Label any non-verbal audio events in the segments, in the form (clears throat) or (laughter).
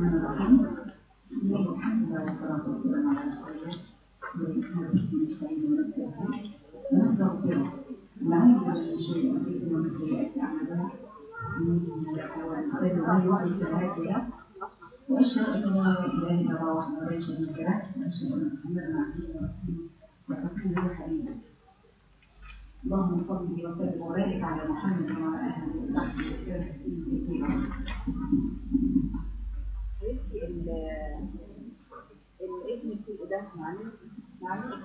الرحمن الرحيم بسم الله والحمد لله والصلاة والسلام على رسول الله ونستعينه ونستغفره ونستغفره ونعوذ بالله من شرور أنفسنا ومن سيئات أعمالنا من يهده الله يضلل فلا هادي له وأشهد أن لا إله إلا الله وحده لا شريك له وأشهد أن محمدا عبده ورسوله وصفيه وحبيبه اللهم صل وسلم وبارك على محمد وعلى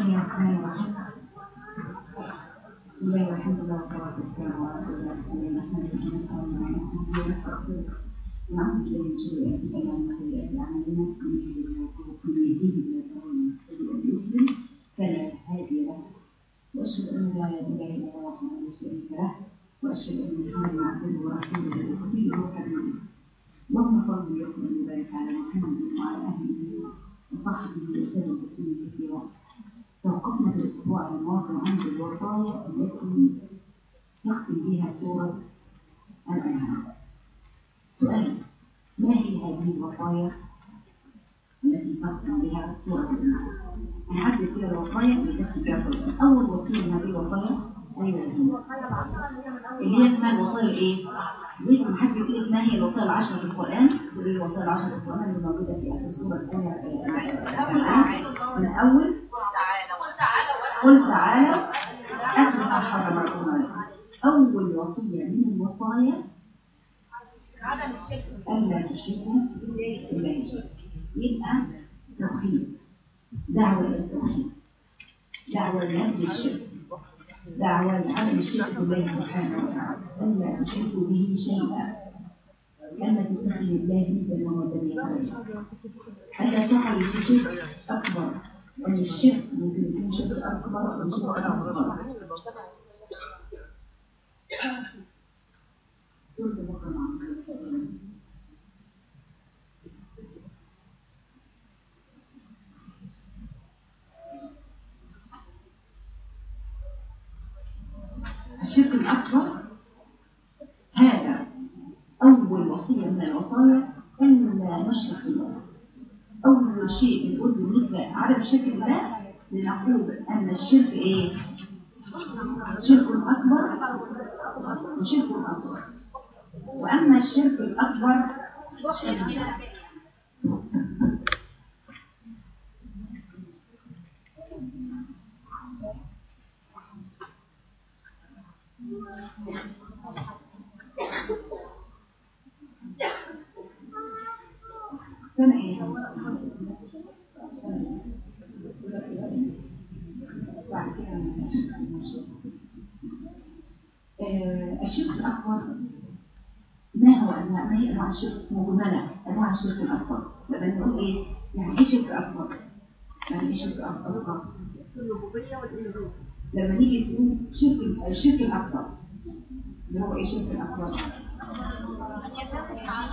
の役目は礼を変動を通してお忘れください。皆様の皆様のの皆様の皆様の皆様の皆様の皆様の皆様の皆様 الوصايا التي نختم بها سورة الأنعام؟ نعدل فيها الوصايا اللي سورة الأنعام. أول وصية هذه الوصايا أيوة اللي هي اسمها الوصايا الإيه؟ زي ما حد يقول لك ما هي الوصايا العشرة في القرآن؟ لي الوصايا العشرة في القرآن اللي موجودة في آخر سورة الأنعام من أول قل تعالوا أتل ما حرم ربكم عليكم أول وصية من الوصايا ألا تشركوا بالله شيئا يبقى توحيد دعوة إلى التوحيد. دعوة لنبذ الشرك. دعوة لعدم الشرك بالله سبحانه وتعالى ألا تشركوا به شيئا. ألا تتخذوا الله ندا ومدنيا ألا تقعوا في شرك أكبر. أن الشرك ممكن يكون شرك أكبر أو شرك أصغر سورة البقرة مع الشرك الأكبر هذا أول وصية من الوصايا أن لا نشرك بالله أول شيء بنقول بالنسبة عدم الشرك بالله لنقول أن الشرك إيه؟ شرك أكبر وشرك أصغر وأما الشرك الأكبر الشرك الأكبر ما هو أنواع ما هي أنواع الشرك؟ مجملة أنواع الشرك الأكبر. لما نقول إيه؟ يعني إيه شرك أكبر؟ يعني إيه شرك أصغر لما نيجي نقول شرك الشرك الأكبر. اللي هو إيه الشرك الأكبر؟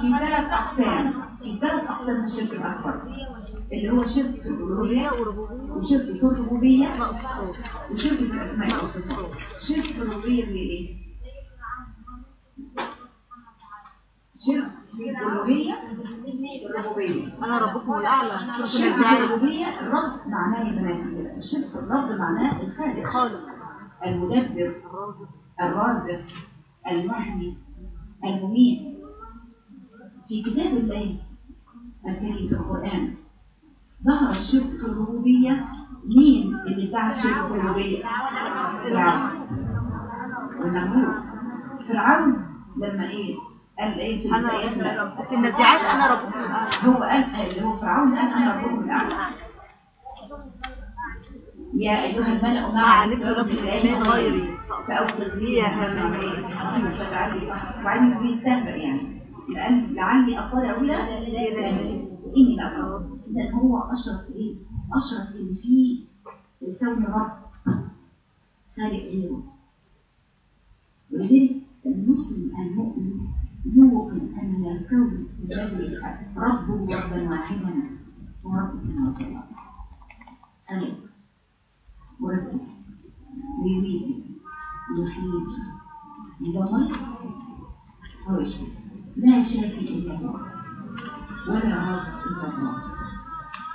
في ثلاث أقسام. في ثلاث أقسام من الشرك الأكبر. اللي هو شرك في الألوهية وشرك في الربوبية وشرك في الأسماء والصفات. شرك في الربوبية زي إيه؟ شرك الربوبية أنا ربكم الاعلى الشرك في الربوبية الرب معناه يا بنات كده الشرك الرب معناه الخالق خالق المدبر الرازق المحيي المميت في كتاب الله الكريم في القرآن ظهر الشرك في الربوبية مين اللي بتاع الشرك في الربوبية؟ فرعون والنمرود فرعون لما إيه؟ قال إيه؟ أنا في النبيعات أنا ربكم الاعلى هو قال اللي هو فرعون قال أنا ربكم الاعلى يا أيها الملأ ما علمت لكم من غيري. فاوقظ لي يا هامان وبعدين بيستهبل يعني. لأن لعلي أطلع إلى إني لا إذا هو أشرف إيه؟ أشرف إن في الكون رب خالق غيره ولذلك المسلم المؤمن يوقن أن الكون الذي ربه ربا واحدا هو رب السماوات والأرض خالق ورزق ويميت ويحيي يدمر. شيء لا شافي إلا هو ولا رازق إلا الله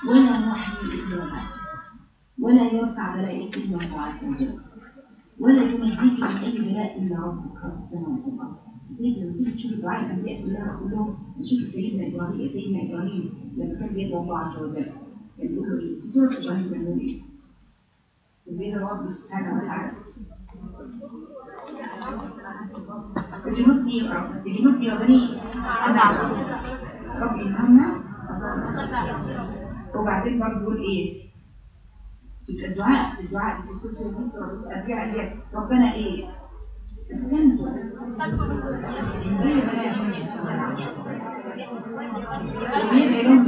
ولا محيي إلا الله ولا يرفع بلاء إلا الله عز وجل ولا ينجيك من أي بلاء إلا ربك. رب السماوات والأرض زي لما تيجي تشوف دعاء الأنبياء كلها كلهم نشوف سيدنا إبراهيم سيدنا إبراهيم لما كان بيدعو الله عز وجل كان بيقول له إيه؟ سورة إبراهيم كان بيقول إيه؟ بين ربي سبحانه وتعالى بجنودي بجنودي وبني ربي يرحمنا وبعدين برضه يقول إيه في الدعاء في الدعاء في سورة النصر الأربعة دي ربنا إيه استنوا لهم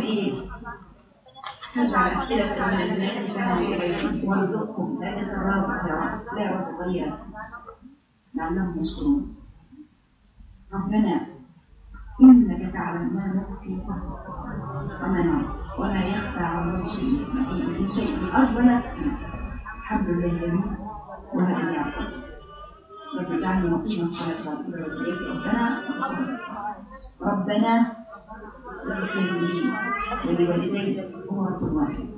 نجعل أسئلة من الناس كانوا إليهم وارزقهم لا يتراجع لا يتغير لعلهم يشكرون ربنا إنك تعلم ما نخفي وما نعلم ولا يخفى على شيء من شيء في الأرض ولا الحمد لله ولا يعقل رب اجعلني مقيم الصلاة ربنا ربنا اغفر لي ولوالدي هو رب واحد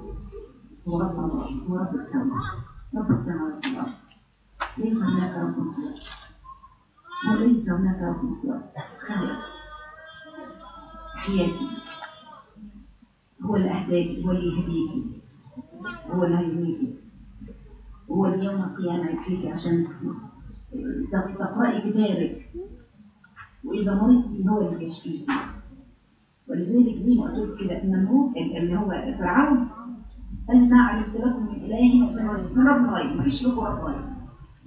هو رب الله هو رب السماوات رب السماوات والأرض ليس هناك رب سواه وليس هناك رب سواه خالق حياتي هو اللي أهداك هو اللي يهديك هو اللي هيميتك هو اللي يوم القيامة يحييك عشان تقرأي كتابك. وإذا مرضت هو اللي يشفيك ولذلك زي ما قلت كده؟ إن النمرود اللي هو فرعون قال ما علمت لكم من اله من رب غير مفيش لكم رب غير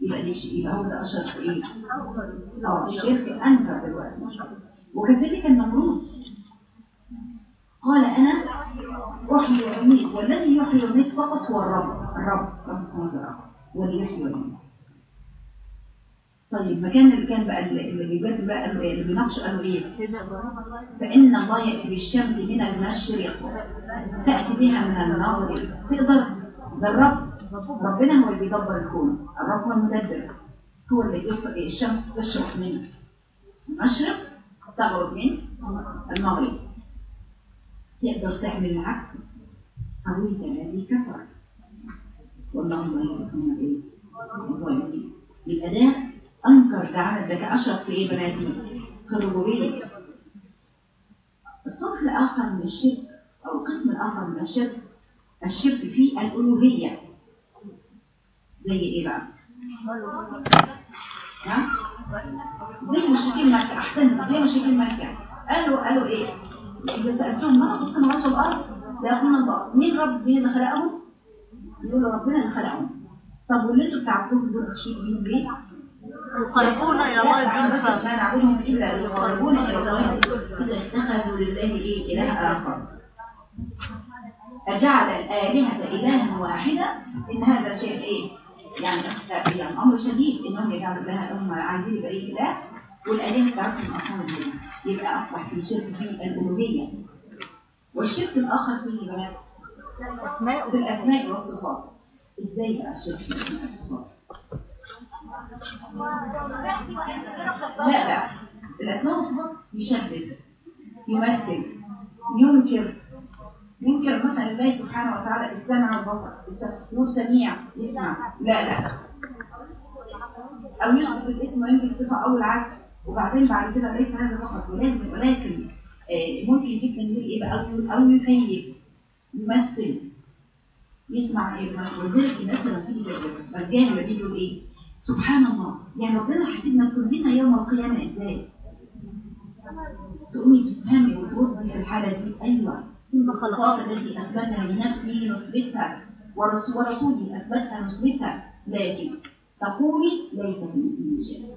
يبقى ليش؟ يبقى هو ده اشرف في إيه؟ آه الشرك انفع دلوقتي. وكذلك النمرود. قال أنا احيي واميت والذي يحيي ويميت فقط هو الرب. الرب رب السماوات والارض هو اللي يحيي ويميت طيب مكان اللي كان بقى اللي بيجاد بقى اللي بيناقشوا قالوا إيه؟ فإن الله يأتي بالشمس من المشرق تأتي بها من المغرب. تقدر ده الرب ربنا هو اللي بيدبر الكون. الرب هو المدبر. هو اللي يفرق الشمس تشرق من المشرق تغرب من المغرب. تقدر تعمل العكس. أويت الذي كفر. والله ما يحكم إيه؟ الظالمين الأداء أنكر تعالى الذكاء أشرف في إيه بناتي؟ في الربوبية الصنف الآخر من الشرك أو القسم الآخر من الشرك الشرك في الألوهية زي إيه بقى؟ ها؟ زي مشركين مكة أحسن زي مشركين مكة قالوا قالوا إيه؟ إذا سألتهم ما رب السماوات والأرض لا يقولون الله مين رب مين اللي خلقهم؟ يقولوا ربنا اللي خلقهم طب واللي أنتوا بتعبدوهم دول تشركوا بيهم ليه؟ يقربون إلى الله زلفى لا نعبدهم إلا يقربون إلى الله إذا اتخذوا لله إيه إله آخر. أجعل الآلهة إلها واحدة. إن هذا شيء إيه؟ يعني يعني أمر شديد. إنهم يجعلوا لها هم عايزين يبقى إيه إله والآلهة بتاعتهم أصلا يبقى أصبح في شرك في الألوهية. والشرك الآخر في بنات. في الأسماء والصفات. إزاي بقى الشرك في الأسماء والصفات؟ لا لا. الأسماء والصفات يشبه يمثل ينكر. ينكر مثلا الله سبحانه وتعالى السمع والبصر هو سميع يسمع. لا لا. أو يثبت الاسم وينكر الصفة أو العكس. وبعدين بعد كده ليس هذا فقط ولكن ولكن آه ممكن جدا يقول إيه بقى؟ أو يكيف يمثل يسمع إيه؟ وذلك الناس لما تيجي الرجال اللي بيقول إيه؟ سبحان الله. يعني ربنا حسبنا كلنا يوم القيامة إزاي؟ تقومي تفهمي وتردي في الحالة دي؟ أيوة. الصفات التي أثبتها لنفسه نثبتها ورسولي أثبتها نثبتها لكن تقولي ليس في مثله شيء.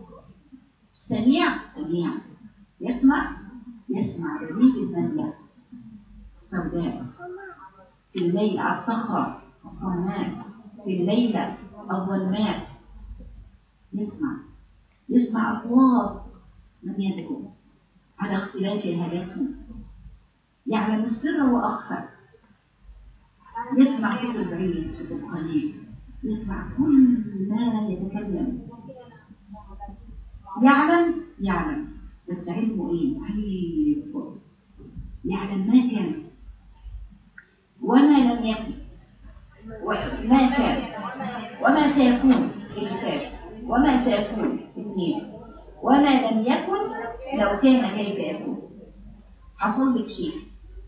سميع سميع. يسمع يسمع. دبيب النملة السوداء في الليل على الصخرة الصماء في الليلة الظلماء يسمع. يسمع أصوات من يدعو على اختلاف هلاكهم يعلم السر وأخفى. يسمع صوت البعيد صوت القليل يسمع كل ما يتكلم. يعلم يعلم. بس علمه إيه يعلم ما كان وما لم يكن. وما كان. وما سيكون اللي فات وما سيكون اثنين. وما لم يكن لو كان كيف يكون حصل لك شيء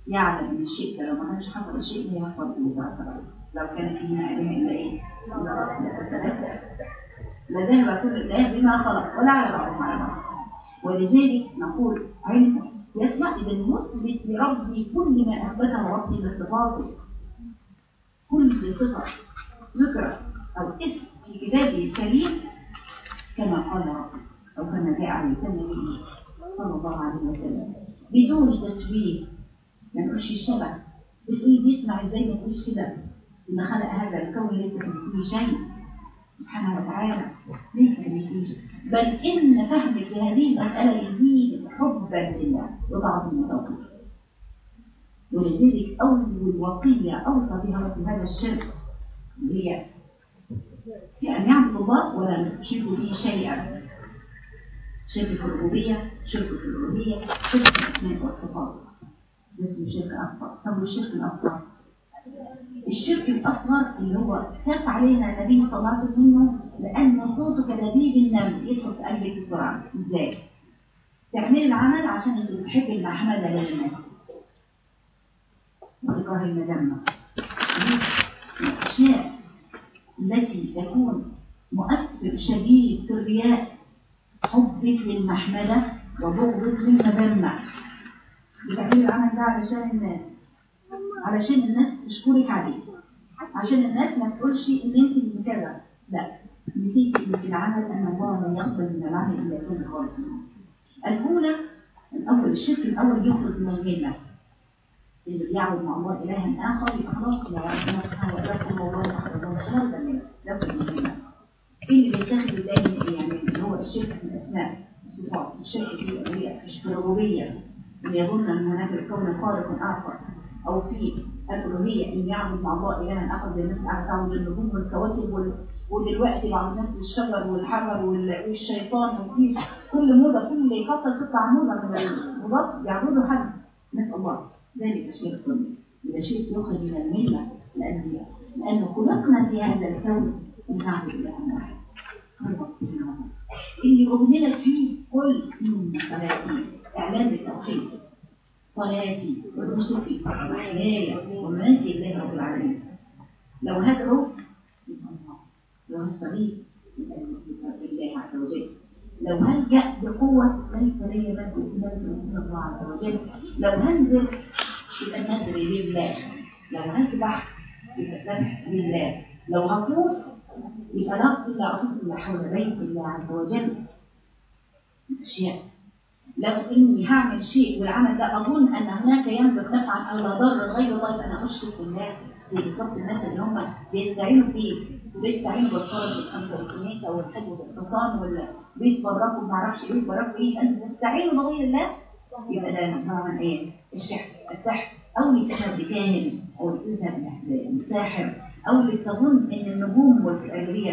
يعلم إن الشيء ده لو ما كانش حصل الشيء ده يحفظ له لو كان فينا علم إلا إيه؟ لذهب كل الله بما خلق ولا على بعضهم على بعض ولذلك نقول علم يسمع إذا المثبت لربي كل ما أثبته ربي من صفاته كل صفه ذكر أو اسم في كتابه الكريم كما قال أو كما جاء عليه النبي صلى الله عليه وسلم بدون تشبيه ما نقولش الشبه بتقولي بيسمع إزاي ما تقولش كده ان خلق هذا الكون ليس كمثله شيء سبحانه وتعالى ليس كمثله بل ان فهمك لهذه المساله يزيد حبا لله وتعظيم توقيته ولذلك أول وصية أوصى بها رب هذا الشرك هي في أن يعبد الله ولا نشرك به شيئا. شرك في الربوبية شرك في الألوهية شرك في الأسماء والصفات. اسمه شرك اكبر طب والشرك الأصغر؟ الشرك الأصغر اللي هو خاف علينا النبي صلى الله عليه وسلم منه لأن صوته كدبيب النمل يدخل في قلبك بسرعة. إزاي؟ تعملي العمل عشان انت بتحب المحمدة للناس وتكره المذمة الأشياء التي تكون مؤثر شديد في الرياء حبك للمحمدة وبغضك للمذمة بتعملي العمل ده علشان الناس. علشان الناس تشكرك عليه. عشان الناس ما تقولش إن أنت من كذا لا نسيت إن في العمل أن الله لا يقبل من العمل إلا يكون خالصا الأولى الأول الشرك الأول يخرج من المله اللي بيعبد مع الله إلها آخر يبقى خلاص لا ربنا سبحانه وتعالى الله يخرج من المله إيه اللي بيتاخد إزاي يعني اللي هو الشرك في الاسماء الصفات الشرك في الالوهيه في الربوبيه إن يظن أن هناك الكون خالق اخر أو في الألوهية إن يعبد مع الله الها آخر زي الناس قاعدة تعبد النجوم والكواكب وال... ودلوقتي بعض الناس الشجر والحجر وال... والشيطان وفي كل موضة كل اللي يفكر تطلع موضه من الموضات يعبدوا حد نسال الله. ذلك الشيء كله اذا شيء يخرج من الملة لأن لأنه خلقنا في هذا الكون لنعبد الها واحد اللي أغنلت فيه كل من صلاتي إعلان بالتوحيد صلاتي ونسكي وحياي ومماتي لله رب العالمين. لو هدعو لو هستغيث بالله عز وجل. لو هلجأ بقوة ليس لي مد إلا الله عز وجل. لو هنزل يبقى النذر لله لو هذبح لو هطوف يبقى إلا أطوف إلا حول بيت الله عز وجل أشياء لو إني هعمل شيء والعمل ده أظن أن هناك يملك نفعا أو لا ضر غير الله فأنا أشرك بالله زي بالظبط الناس اللي هم بيستعينوا فيه وبيستعينوا بالفرج والخمسة والكنيسة والحج والحصان ولا بيتبركوا ما أعرفش إيه بيتبركوا إيه انت تستعينوا بغير الله يبقى ده نوع من إيه؟ الشحن السحر أو الاتهام بكاهن أو الاتهام بساحر أو اللي تظن أن النجوم هي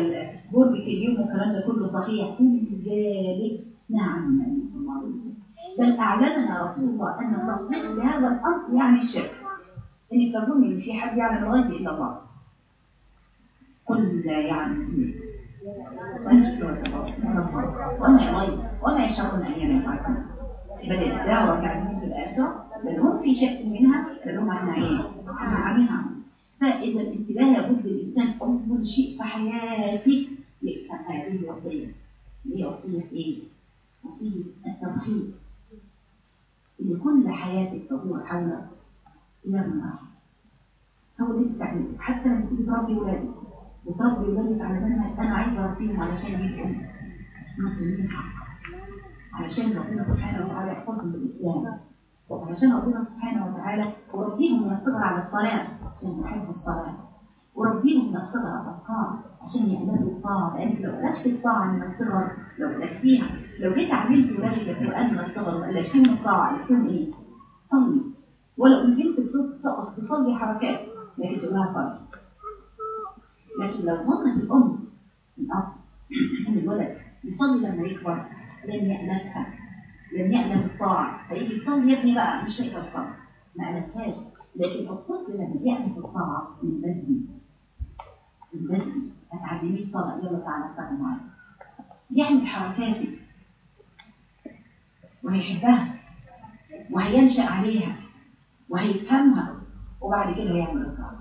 برج اليوم والكلام ده كله صحيح. كل ذلك نعم النبي صلى الله. عليه وسلم بل اعلمنا رسول الله أن التصديق بهذا الأمر يعني الشرك انك تظن إن في حد يعلم الغيب إلا الله. قل لا يعلم وما الغيب وما يشعرون أيام يفعلون بل الدعوة كانت في الآخرة. بل هم في شك منها بل هم عن عميها فإذا الانتباه لابد الانسان اول شيء في حياته يفهم هذه الوصيه هي وصية إيه؟ وصية التوحيد اللي كل حياتك تدور حول هو اللي بتعمله حتى لما تيجي تربي ولادك وتربي ولادك على منهج أنا عايزه أربيهم علشان يبقوا مسلمين. حقا علشان ربنا سبحانه وتعالى يحفظهم بالإسلام. علشان ربنا سبحانه وتعالى وربيهم من الصغر على الصلاة عشان يحبوا الصلاة وربيهم من الصغر على الطاعة عشان يعملوا الطاعة. لأنك لو ألفت الطاعة من الصغر لو ألفتيها لو جيت علمت ولادك القرآن من الصغر وألفتهم الطاعة ألفتهم إيه؟ صلي. ولو نزلت تقف تصلي حركات لكن تقول لها صلي لكن لو ظنت الأم الأب أن الولد يصلي لما يكبر لن يألفها لن يألف الطاعة هيجي يصلي يا ابني بقى مش هيقدر يصلي ما ألفهاش لكن الطفل لما يألف الطاعة من بدري من بدري ما تعلميش صلاة يلا تعالى صلي معايا يعمل حركاتك وهيحبها وهينشأ عليها وهيفهمها وبعد كده هيعمل الصلاة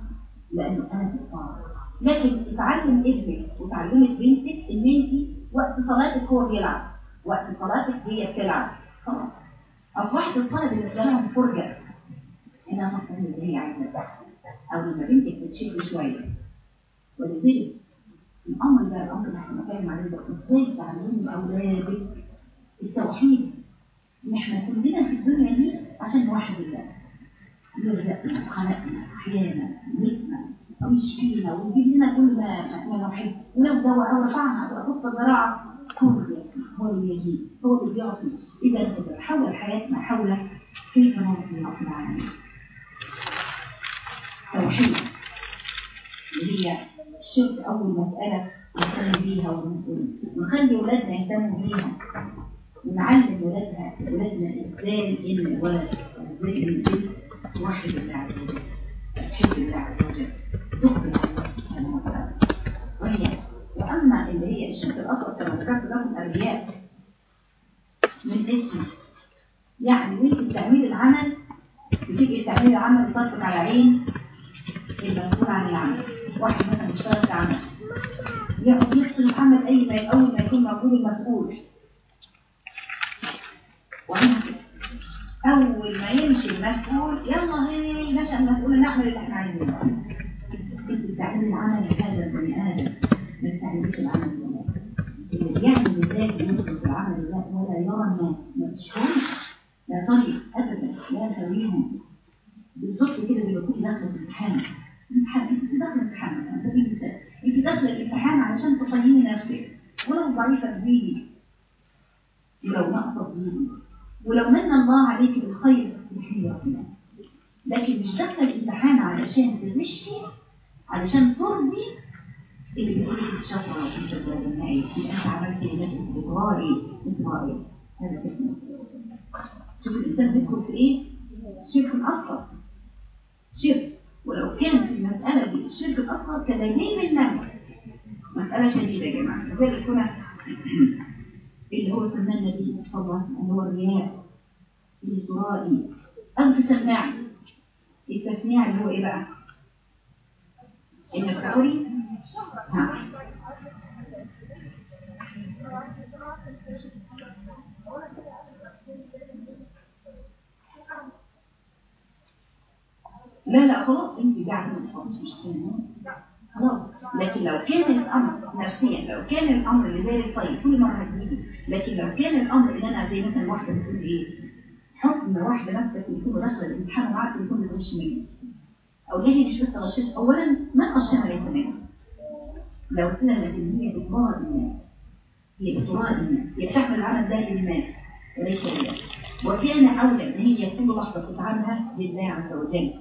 لأنه أنا في الطاعة لكن أتعلم ابنك وتعلمت بنتك إن انت وقت صلاتك هو بيلعب وقت صلاتك هي بتلعب. خلاص اصبحت الصلاه بالنسبة لهم فرجة. انها مفهوم اللي هي عايزة أو لما بنتك بتشد شوية. ولذلك الأمر ده الأمر اللي إحنا بنتكلم عليه ده إزاي تعلمي أولادك التوحيد؟ إن إحنا كلنا في الدنيا دي عشان نوحد الله. يرزقنا وخلقنا أحيانا نسمع ويشفينا ويجيب لنا كل ما ما نحب. ولو دواء أو رفعنا أو زراعة. يسمع هو اللي هو بيعطي اذا تتحول حياتنا حول كيف نرضي رب العالمين توحيد اللي هي الشرك اول مساله نهتم بيها ونخلي ولادنا يهتموا بيها ونعلم ولادها ولادنا إزاي ان الولد إزاي ان البنت توحد الله عز وجل تحب الله عز وجل على الله سبحانه وتعالى وهي واما اللي هي الشرك الأصغر كما ذكرت لكم ارجاء من اسمه. يعني وانت بتعملي العمل؟ بتبقي بتعملي العمل بطرفك على عين؟ المسؤول عن العمل. واحد مثلا بيشتغل في عمل. يقعد يغسل العمل أي ما أول ما يكون موجود المسؤول أول ما يمشي المسؤول يلا هي نشأ المسؤول نعمل اللي إحنا عايزينه. انت بتعملي العمل هذا البني آدم. ما بتعمليش العمل اللي بيعمل ذلك يخلص العمل لله ولا يرى الناس ما تشوفش لا طريق ابدا. لا تسويهم بالظبط كده زي ما كنت داخله امتحان أنت داخله امتحان مثلا سبيل مثال أنت داخله الامتحان علشان تقيمي نفسك. ولو ضعيفة تزيدي ولو ناقصة تزيدي ولو من الله عليك بالخير تحمي ربنا. لكن مش داخله الامتحان علشان تغشي علشان ترضي اللي بيقول وانت بالنهايه يبقى انت عملت إيه انت بتغاري انت غاري هذا شيء شوف الانسان بيدخل في إيه شرك اصغر شرك ولو كان في المساله دي الشرك الاصغر كدليل النمل مساله شديده يا جماعة لذلك هنا اللي هو سماه النبي صلى الله عليه وسلم اللي هو الرياء اللي ترائي أو تسمعي التسميع اللي هو إيه بقى انك تقولي ها لا لا خلاص انت قاعدة مش خلاص. لكن لو كان الأمر نفسيا لو كان الأمر لذلك طيب كل مرة هتجيبي. لكن لو كان الأمر إن أنا زي مثلا واحدة بتقول إيه؟ حكم واحدة نفسك يكون داخله الامتحان وعارفه يكون بتغش مني. أو ليه؟ مش بس غشيت اولا ما غشها ليس منها لو لك ان هي بتراء الناس هي بتراء الناس هي العمل ده للناس وليس لله وكان أولى أن هي كل لحظة تتعاملها لله عز وجل.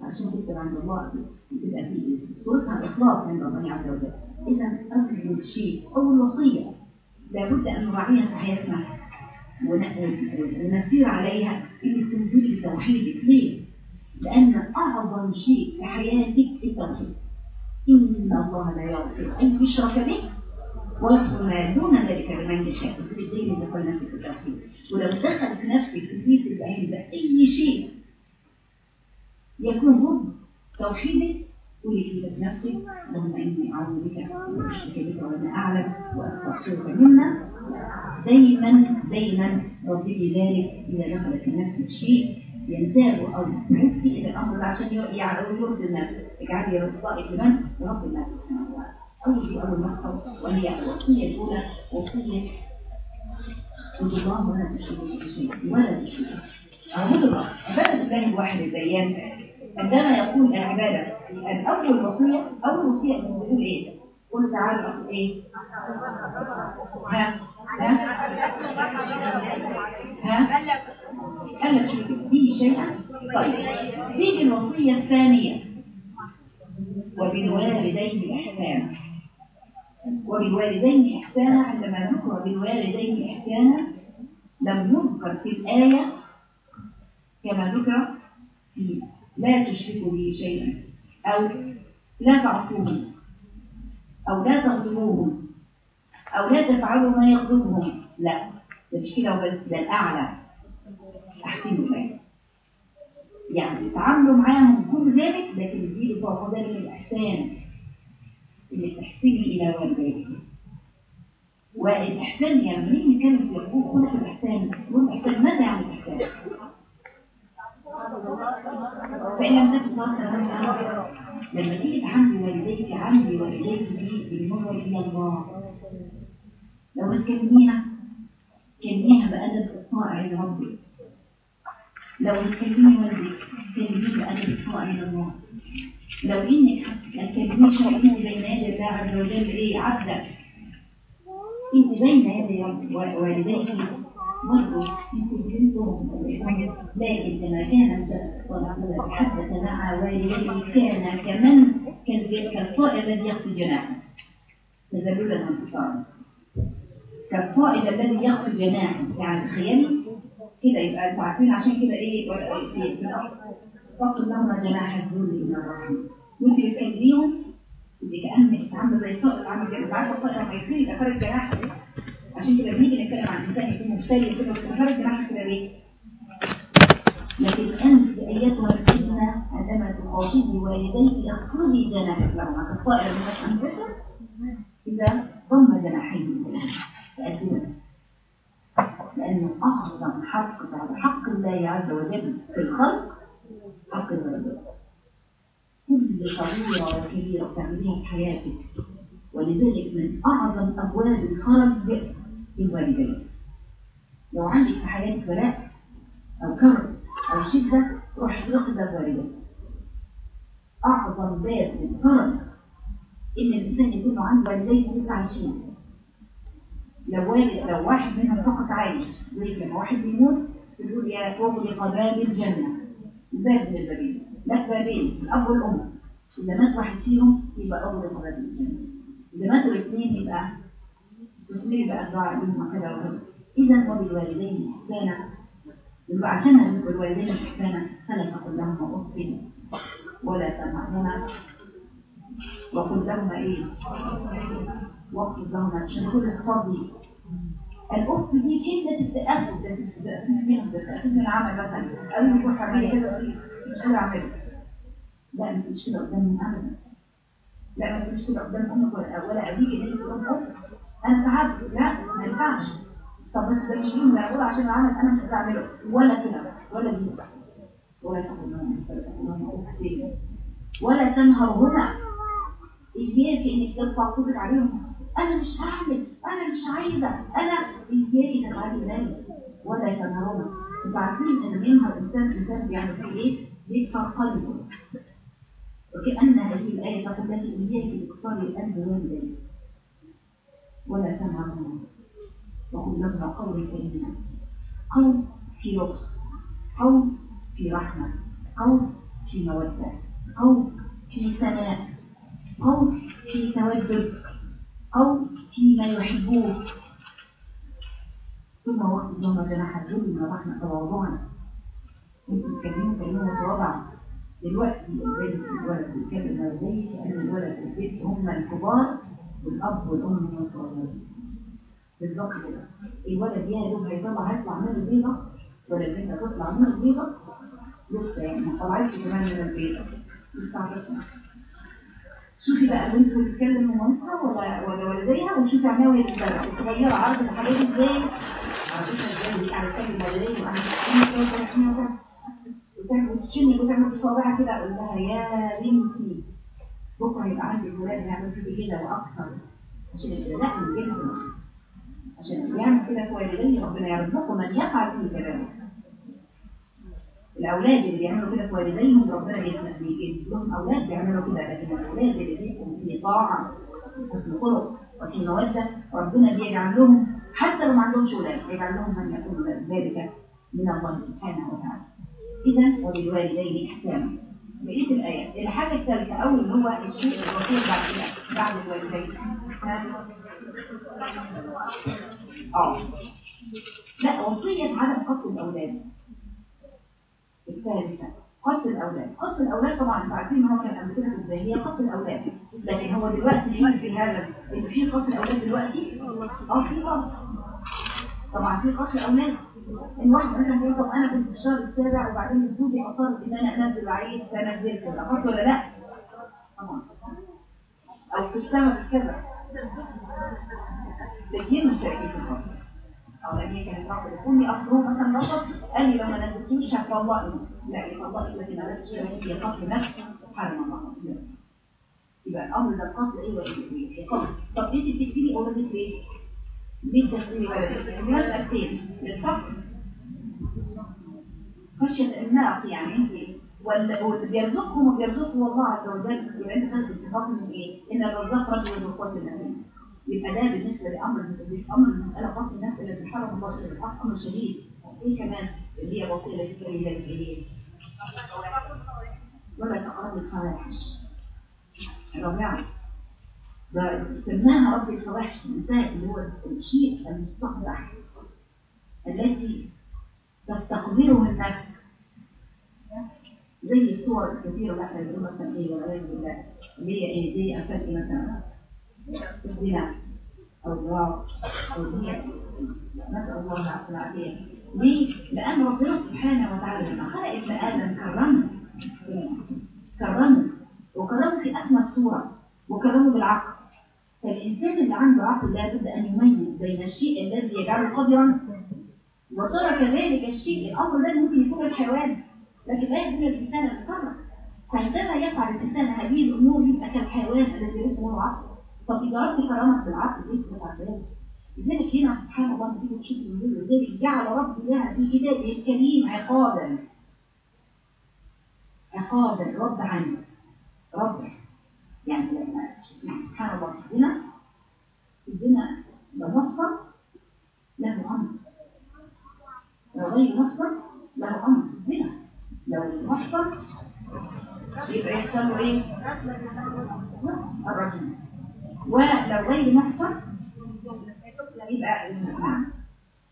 عشان تكتب عند الله تبقى في صورتها اخلاص عند الله عز وجل. إذا اول شيء اول وصية لابد أن نراعيها في حياتنا ونسير عليها انك تنزلي توحيدك ليه؟ لأن أعظم شيء في حياتك التوحيد. إن الله لا يغفر أن يشرك به ويغفر ما دون ذلك لمن يشاء. بس إزاي دخل نفسك في التوحيد. ولو دخلت نفسك في كيس العين ده اي شيء يكون ضد توحيدك قولي كده في نفسك اللهم إني أعوذ بك اشرك بك وأنا أعلم وأستغفرك منا. دايما دايما رددي ذلك إذا دخلت في نفسك شيء ينتاب أو تحسي ان الأمر عشان يرضي الناس اجعلي رضائك لمن لرب الناس سبحانه وتعالى اول شيء اول مقصد وهي الوصيه الاولى وصية الله ولا تشركوا به شيء ولا تشركوا اعبدوا الله عبادة الله الواحد الديان عندما يكون العبادة الأول وصية أول وصية بتقول إيه؟ قل تعالوا إيه؟ ها؟ تشركوا به شيئا؟ طيب. دي الوصية الثانية. وبالوالدين إحسانا. وبالوالدين إحسانا عندما ذكر بالوالدين إحسانا لم يذكر في الآية كما ذكر في لا تشركوا به شيئا أو لا تعصوهم أو لا تغضبوهم أو لا تفعلوا ما يغضبهم لا ده مش كده وبس ده الأعلى. أحسنوا إليه يعني تعاملوا معاهم كل ذلك لكن زيدوا فوق ذلك الإحسان. اللي تحسني إلى والديك. والإحسان يعني نتكلم في حقوق خلق الإحسان والإحسان ماذا يعني الإحسان؟ فإن لم تكن لما تيجي تعاملي والديك عاملي والديك دي بالنظر إلى الله. لو تكلميها كلميها بأدب الطائع لربك لو تكلمي والدك كلميه بأدب الطائع لله لو إنك هتكلمي شرعيه بين يدي الله عز وجل إيه عبدا انت بين يدي والديك برضه انت بنتهم لكن كما كان تحدث مع والديه كان كمن كالطائر الذي يخفي جناحه تذللا انتصارا كالطائر الذي يخفي جناحه يعني تخيلي كده يبقى أنتوا عارفين عشان كده إيه فقط لهما جناح الذل من الرحمه وانت بتكلميهم انت كأنك عاملة زي الطائر عامل كده عارفة الطائر لما يطير يبقى فارق جناحه عشان كده بنيجي نتكلم عن الانسان يكون مختلف كده فارق جناحه كده ليه؟ لكن أنت أيتها الابنه عندما تخاطبي والديك اخفضي جناحك. لهما كالطائر انفسه إذا ضم جناحيه فأدونا لأنه أعظم حق بعد حق الله عز وجل في الخلق حق الوالدين. كل صغيرة وكبيرة تعمليها في حياتك ولذلك من أعظم أبواب الخرج الوالدين لو عندك في حياتك بلاء أو كرب أو شدة روح اطلقي باب أعظم باب للخرج إن الإنسان يكون عنده والدين لسه عايشين لو لو واحد منهم فقط عايش زي لما واحد بيموت تقول يا أغلق باب الجنة. باب من البابين؟ لك بابين الأب والأم. إذا مات واحد فيهم يبقى أغلق باب الجنة. إذا ماتوا الاثنين يبقى استثمري بقى الدعاء منهم كذا وكذا. إذا وبالوالدين إحسانا. يبقى عشان نقول الوالدين إحسانا فلا تقل لهما أف ولا تنهرهما وقل لهما إيه؟ واخفض لهما عشان كل الصفات دي الأخت دي كلمة تتأخذ تتأخذ منهم تتأخذ من العمل مثلا قالوا لي روح اعملي كذا مش كده اعملي لا ما تقولش كده قدام أبدا لا ما تقولش كده قدام أمك ولا ولا أبيك اللي أنت تقول أخت أنا تعبت لا ما ينفعش طب بس ده مش يوم بقول عشان العمل أنا مش هعمله ولا كده ولا دي ولا تقول لهم ولا ولا تنهرهما إياك إنك ترفع صوتك عليهم أنا مش هعمل أنا مش عايزة. أنا إياك تفعلي ذلك ولا تنهرهما أنتوا عارفين إن ينهر الإنسان الإنسان بيعمل فيه إيه؟ بيكسر قلبه. وكأن هذه الآية تقول لك إياك تكسري القلب والدين ولا تنهرهما وقل لهما قولي كريما قول في لطف. قول في رحمة. قول في مودة. قول في ثناء. أو في تودد. أو فيما يحبوه ثم وقت لما جناح الذل من رحمة تواضعا. أنتوا تتكلموا كلمة متواضعة دلوقتي الولد بيتكلم إزاي كأن الولد في البيت هم الكبار والأب والأم هم الصغيرين. بالظبط كده. الولد يا دوب هيطلع هيطلع من البيضة ولا البنت هتطلع من البيضة؟ لسه يعني ما طلعتش كمان من البيضة. لسه هتطلع. شوفي بقى بنت بتتكلم مامتها ولا ولا والديها وشوفي عناوي الزرع الصغيره عرض الحاجات إزاي عرفتها إزاي؟ على سبيل المدرسة وتعمل وتشني وتعمل بصابعها كده أقول لها يا بنتي بكرة يبقى عندي ولاد يعمل فيكي كده وأكثر عشان لا من جنسنا عشان يعمل كده في والديه ربنا يرزقه من يفعل فيه كذلك الأولاد اللي بيعملوا كده في والديهم ربنا بيسمح بيجيب لهم أولاد بيعملوا كده لكن الأولاد اللي بيكون في طاعة حسن خلق وفي مودة ربنا بيجعل لهم حتى لو ما عندهمش أولاد بيجعل لهم من يكون ذلك من الله سبحانه وتعالى. إذا وبالوالدين إحسانا. بقيه الآية. الحاجة الثالثة أو اللي هو الشيء الوصول بعد كده بعد الوالدين. آه. لا وصية عدم قتل الأولاد. الثالثة قتل الأولاد. قتل الأولاد طبعا أنتوا عارفين إن هو كان قبل كده في الجاهلية قتل الأولاد. لكن هو دلوقتي في في هذا اللي في قتل الأولاد دلوقتي؟ آه في قتل. طبعا في قتل الأولاد الواحد مثلا يقول طب أنا كنت في الشهر السابع وبعدين زوجي أصرت إن أنا أنزل عيد فنزلت ده قتل ولا لا؟ طبعا. أو في السنة كذا الاثنين مشتركين في القتل أو لأن هي كانت رافضه تكوني اصله مثلا رفض قال لي لو ما نزلتوش هتطلقني لا يطلقني لكن ما نزلتش هي قتل نفس حرم الله. يبقى الأمر ده القتل إيه وايه قتل طب انت بتكتبي اولادك ليه؟ ليه تكتبي؟ مسألتين للفقر. خشية الناق يعني انت واللي بيرزقهم وبيرزقهم الله عز وجل. يبقى أنت خدت اتفاق من إيه؟ إن الرزاق رجل ذو قوة النبي. يبقى ده بالنسبة لأمر المسؤولية أمر المسألة قصد النفس اللي بتحرم الله إلى الحق أمر شديد. إيه كمان اللي هي وصيلة الكريمة الجليل. ولا تقرب الفواحش. رابعا سماها رب الفواحش النساء اللي هو الشيء المستقبح التي تستقبله النفس زي الصور الكثيرة اللي إحنا بنقول مثلا إيه والعياذ بالله. اللي هي إيه زي افلام مثلا. الزنا الهيئة نسأل الله العافية ليه؟ لأن ربنا سبحانه وتعالى لما خلق ابن آدم كرمه كرمه وكرمه في أكمل صورة وكرمه بالعقل. فالإنسان اللي عنده عقل لابد أن يميز بين الشيء الذي يجعله قدرا وترك ذلك الشيء الأمر ده ممكن يكون الحيوان. لكن لا يكون الإنسان المكرم فعندما يفعل الإنسان هذه الأمور يبقى كالحيوان الذي ليس له عقل. طب ربي كرمك بالعقل دي بتتعبان لذلك هنا سبحان الله تيجي تشوف النزول لذلك جعل ربي لها في كتابه الكريم عقابا. عقابا رد عني رد يعني لما سبحان الله الزنا لو مفصل له أمر لو غير مفصل له أمر الزنا لو مفصل يبقى يحصل إيه؟ الرجل ولو غير محصن يبقى نعم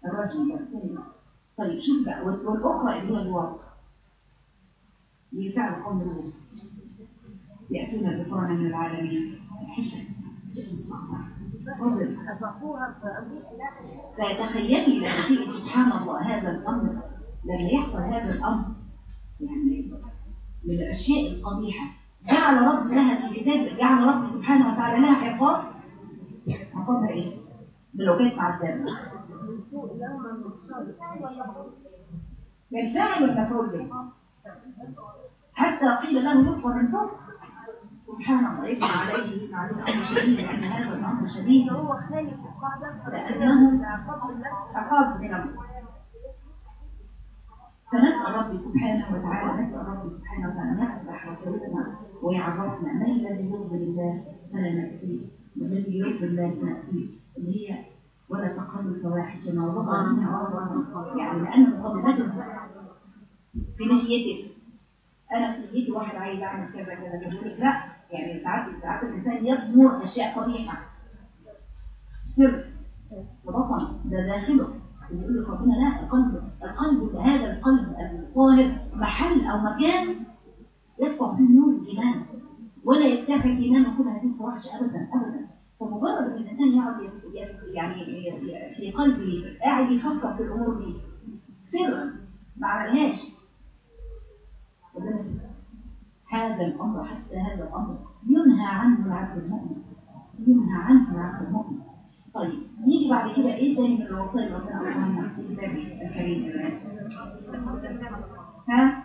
الرجل طيب شوف بقى والأخرى اللي هي الوقت يفعل قوم الوقت يأتون بقرن من العالمين. شيء فتخيلي لما سبحان الله هذا الأمر لما يحصل هذا الأمر يعني من الأشياء القبيحة. جعل رب لها في كتاب جعل رب سبحانه وتعالى لها عقاب عقابها إيه؟ لو كانت معذبه بالفعل والمفعول به حتى قيل له يكفر من فوق سبحان الله يبقى عليه عليه أمر شديد لأن هذا الأمر شديد. هو خالف القاعدة لأنه عقاب من الله فنسأل ربي سبحانه وتعالى نسأل ربي سبحانه وتعالى أن يفتح وسيلتنا ويعرفنا من الذي يرضي الله فلا نأتيه والذي يرضي الله فنأتيه اللي هي ولا تقربوا الفواحش ما ظهر منها وظهر يعني لأن مقدمات في نيتك أنا في نيتي واحد عايز أعمل كذا كذا كذا لا. يعني ساعات ساعات الإنسان يضمر أشياء قبيحة سر. وبطن ده داخله. يقول لك ربنا لا القلب القلب هذا القلب الطاهر محل أو مكان يسطع فيه نور الايمان ولا يرتفع الإيمان وكل هذه الفواحش ابدا ابدا. فمجرد إن الإنسان يقعد يعني في قلبه قاعد يفكر في الأمور دي سرا ما عملهاش. هذا الأمر حتى هذا الأمر ينهى عنه العبد المؤمن. ينهى عنه العبد المؤمن. طيب نيجي بعد كده إيه تاني من الوصايا اللي ربنا اصلنا في كتابه الكريم؟ ها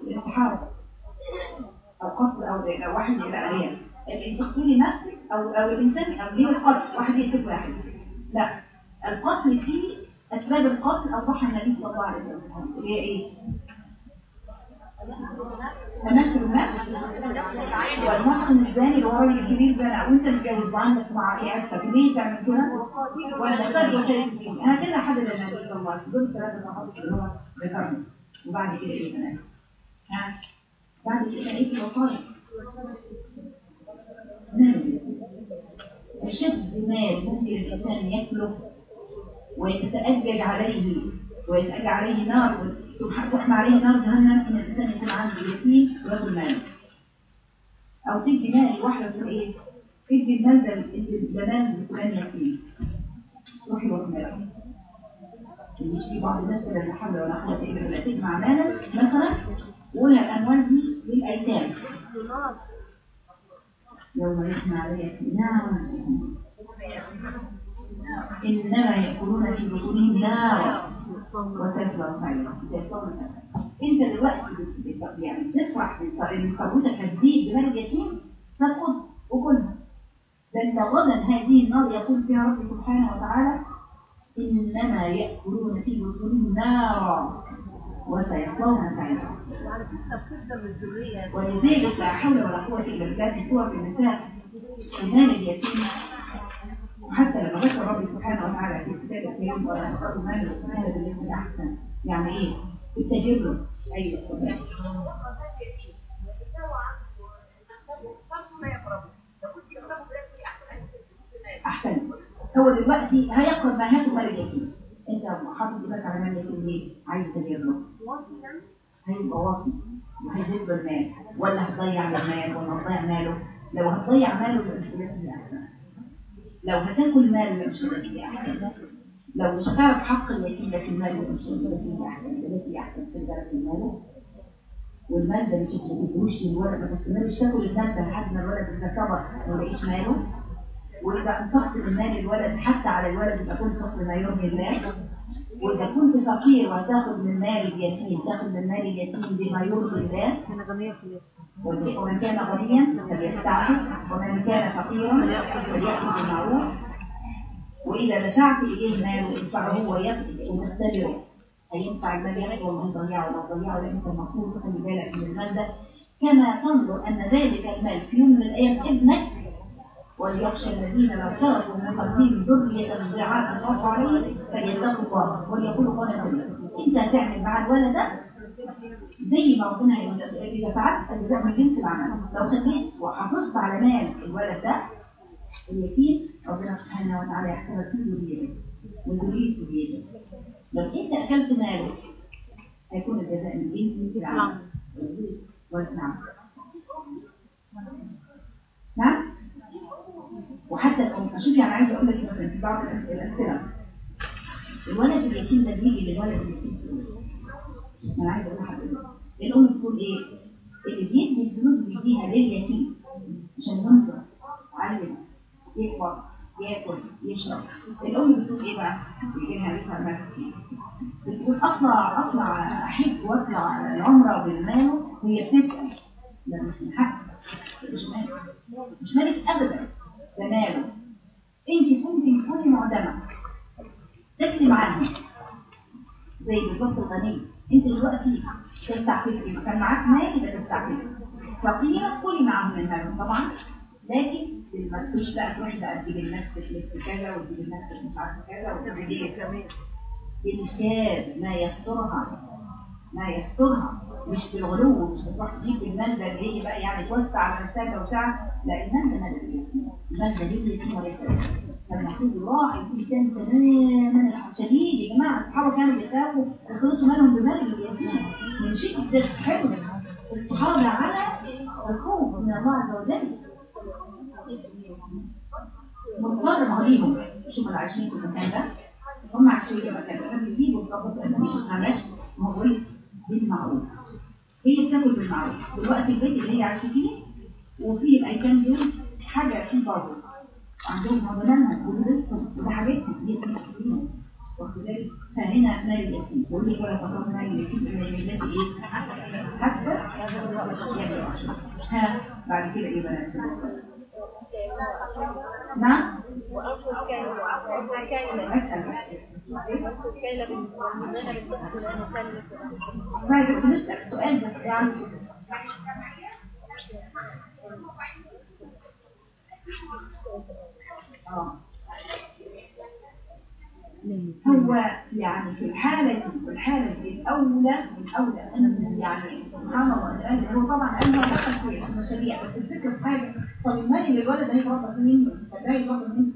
الانتحار أو قتل أو أو واحد إلى عيال تقتلي نفسك أو أو الإنسان أو ليه القتل واحد يقتل واحد. لا. القتل فيه أسباب القتل أوضحها النبي صلى الله عليه وسلم. اللي هي إيه؟ تنشر النفس والمحسن الزاني اللي هو راجل كبير زاني أو انت متجوز وعندك مع إيه عرفك ليه تعمل كده؟ ولا تختار وسائل كده حدد النبي صلى الله. عليه وسلم دول ثلاثة نقاط اللي هو ذكرهم. وبعد كده إيه؟ ها؟ بعد كده إيه؟ في الشد مال ممكن الإنسان يكله ويتأجج عليه ويتأجج عليه نار سبحانه تحمى عليه نار جهنم إن الإنسان يكون عنده يتيم وياكل ماله. أو تدي مال واحدة تقول إيه؟ تدي المال ده الجمال لفلان يتيم روحي واكل مش في بعض الناس كده لا حول ولا إلا بالله. تجمع مالا مثلا؟ ولا الاموال دي للايتام يوم يحمى عليه نار إنما يأكلون في بطونهم نارا. وسيصلون سعيرا سعيرا أنت دلوقتي يعني إن صوتك هتزيد بمال اليتيم تاخد ده أنت غدا هذه النار يقول فيها رب سبحانه وتعالى إنما يأكلون في بطونهم نارا. وسيصلون سعيرا ولذلك لا حول ولا قوة إلا بالله في سورة النساء. إيمان اليتيم. وحتى لما ذكر ربي سبحانه وتعالى في الكتاب الكريم ولا تقربوا مال اليتيم بالتي هي أحسن. يعني إيه؟ التجرب أيوه. تمام أحسن. هو دلوقتي هيقرب ما هاته مال اليتيم. أنت حاطط إيدك على مال اليتيم ليه؟ عايز تجرب هيبقى واصي وهيزيد المال ولا هتضيع المال ولا هتضيع ماله لو هتضيع ماله يبقى مش هتلاقي احسن لو هتاكل مال يبقى مش هتلاقي احسن لو مش هتعرف حق اليتيم ده في المال يبقى مش هتلاقي احسن هتلاقي احسن في بالك من ماله والمال ده مش هتديهوش للولد ما تستمرش تاكل المال ده لحد ما الولد اذا كبر ما يلاقيش ماله وإذا انفقت من مال الولد حتى على الولد يبقى كنت فقر ما يرضي الله. وإذا كنت فقير وتاخذ من مال اليتيم تاخذ من مال اليتيم بما يرضي الله. ومن كان غنيا فليستعفف ومن كان فقيرا فليأكل بالمعروف. وإذا دفعت إليه مال ادفعه ويأكل وتختبره هينفع المال يغني ولا هيضيعه لو ضيعه لأنت المفروض تخلي بالك من المال ده كما تنظر أن ذلك المال في يوم من الأيام ابنك وليخشى الذين لو تركوا من قلبهم ذرية ضعافا خافوا عليه فليتقوا الله. وليقولوا قولا سديدا. انت هتعمل مع الولد ده زي ما ربنا اذا فعلت الجزاء من جنس العمل. لو خليت وحافظت على مال الولد ده اليتيم ربنا سبحانه وتعالى يحفظك في ذريته وذريته. ذريته لو أنت أكلت ماله هيكون الجزاء من جنس العمل. نعم. نعم. وحتى شوفي أنا عايزة أقول لك مثلا في بعض الأسئلة الولد اليتيم ده بيجي للولد اليتيم فلوس أنا عايزة أقول لحضرتك الأم بتقول إيه؟ اللي بيدي الفلوس بيديها لليتيم عشان ينظر يعلم يكبر ياكل يشرب. الأم بتقول إيه بقى؟ بيجي لها بيتها المال بتقول أطلع أطلع أحب وأطلع العمرة بالمال هي بتسأل. ده مش من حقك. مش مالك. مش مالك أبدا. ماله انت كنت تكوني معدمة. تكتم عنه زي بالظبط الغني انت دلوقتي تستعففي. كان معاك مال يبقى تستعففي. فقيرة كلي معاهم من مالهم طبعا. لكن ما تقوليش بقى تروحي بقى تجيبي لنفسك لبس كذا وتجيبي لنفسك مش عارفة كذا وتعملي كمان بالكاد ما يسترها. ما يسترها مش بالغلو مش بتروح تجيب اللي هي بقى يعني توسع على نفسها توسعة لا المال ده مال اليتيم المال ده ليه اليتيم وليس فالمفروض تماما شديد يا جماعة اصحابه كانوا بيخافوا يخلصوا مالهم بمال اليتيم من شده الحفظ الصحابة على الخوف من الله عز وجل. مضطر ليهم شوف اللي عايشين في المكان ده. هم عايشين في المكان ده. لما يجيبوا الطبق ما فيش إيه بالمعروف. هي بتاكل بالمعروف. دلوقتي البيت اللي هي عايشة فيه وفي الايتام دول حاجة في برضه عندهم مضمانها ورزقهم وده حاجتهم هي واخد بالك؟ فهنا مال اليتيم لك ولا تقربوا مال اليتيم الا بالله إيه؟ حتى ها؟ بعد كده إيه بقى؟ نعم. وأنقذ كيل وأنقذ كيل اسال وأنقذ كيل بالميزان بالقسط هو يعني في الحالة في الحالة دي الأولى الأولى يعني سبحان الله هو طبعا قال ما دخل في المشاريع بس الفكرة في حاجة طب المال اللي الولد هيتوقف منه فده يتوقف منه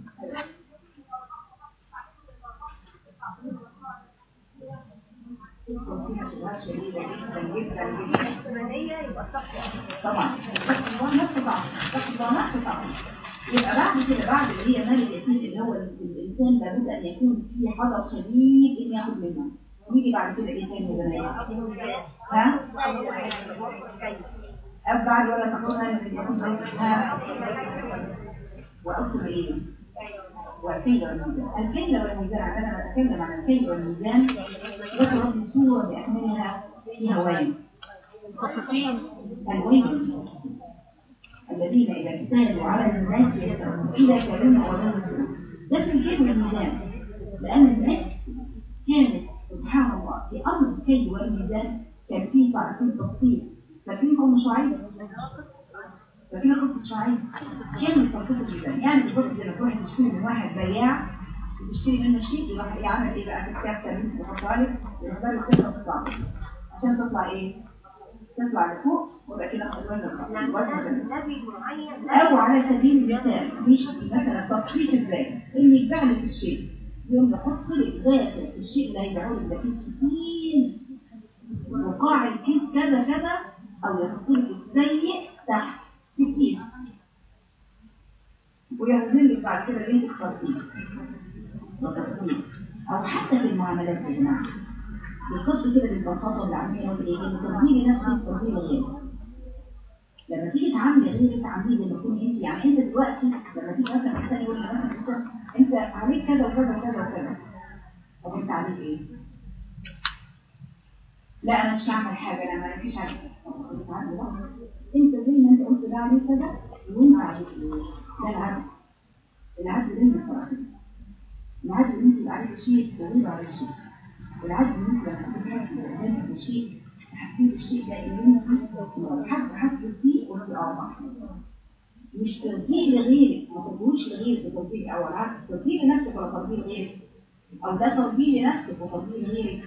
شديدة جدا جدا جدا طبعا اتقوا الله ما استطعتم يبقى بعد كده بعد اللي هي مال اليتيم اللي هو الإنسان لابد أن يكون في حذر شديد إن ياخد منه. يجي بعد كده إيه تاني بنات ها؟ ابعد ولا تاخدها وأكتب إيه؟ والكيل والميزان. الكيل والميزان عندما نتكلم عن الكيل والميزان ذكرت الصورة بأكملها فيها وين الوين الذين إذا اجتهدوا على الناس يستمعون إذا ولا يسمعون ده في الكيل والميزان. لأن الناس كانت سبحان الله في أمر الكيل والميزان كان فيه تعرفين تفصيل فاكرين قوم شعيب فاكرين قصة شعيب كانوا يفرقوا جدا يعني بالظبط لما تروح تشتري من واحد بياع تشتري منه شيء يروح يعمل إيه بقى؟ في تمييز يحطها لك ويختار لك عشان تطلع إيه؟ تطلع لفوق ويبقى كده أو على سبيل المثال مش مثلا تطبيق إزاي إن يتباع لك الشيء. يوم لك داخل الشيء اللي لك ده كيس كتير وقاع الكيس كذا كذا أو يحط لك السيء تحت. في الكيس وينزل لك بعد كده اخترتيه وتفصيل أو حتى في المعاملات يا جماعة بالظبط كده بالبساطة اللي عاملينها وبالإيجاب ترضي لنفسك ترضي لغيرك لما تيجي تعاملي غيرك تعاملي زي ما تكون انت يعني انت دلوقتي لما تيجي مثلا انسان يقول لك مثلا انت انت عليك كذا وكذا وكذا وكذا طب انت عليك إيه؟ لا أنا مش هعمل حاجة أنا ما فيش عليك. طب انت انت زي ما انت قلت ده عليك كذا وانت عليك إيه؟ ده العدل. العدل دايما صراحة العدل ان انت عليك شيء تغيب على شيء. العدل ان انت لما تكون حاسس قدامك بشيء تحسين الشيء ده انت حد حاسس فيه آه صح مش ترضيه لغيرك ما ترضيهوش لغيرك بترضيه أو العكس. ترضيه لنفسك ولا ترضيه لغيرك؟ أو ده ترضيه لنفسك وترضيه لغيرك؟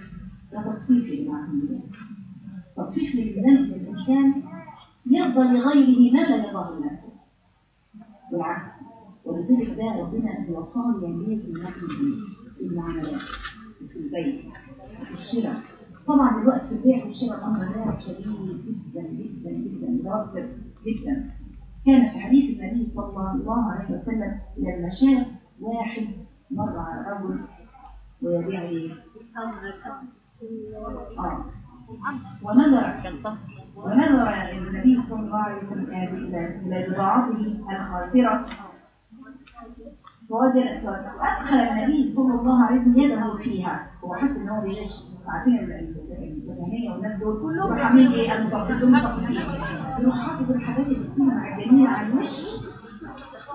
ده تصفيف الميزان تصفيف إن الإنسان يرضى لغيره ما لا يرضى لنفسه؟ بالعكس. ولذلك ده ربنا بيوصل يعني في في المعاملات في الشراء طبعا دلوقتي في البيع والشراء الامر ده شديد جدا جدا جدا رافض جدا كان في حديث النبي صلى الله عليه وسلم لما شاف واحد مر على رجل ويبيع إيه؟ ونظر ونظر النبي صلى الله عليه وسلم إلى بضاعته الخاسره فوجد ادخل النبي صلى الله عليه وسلم يده فيها. هو حس ان هو بيغش عارفين الوهميه والناس دول كلهم عاملين إيه؟ المطبقين مطبقين يروح حاطط الحاجات اللي بتيجي الجميله على الوش.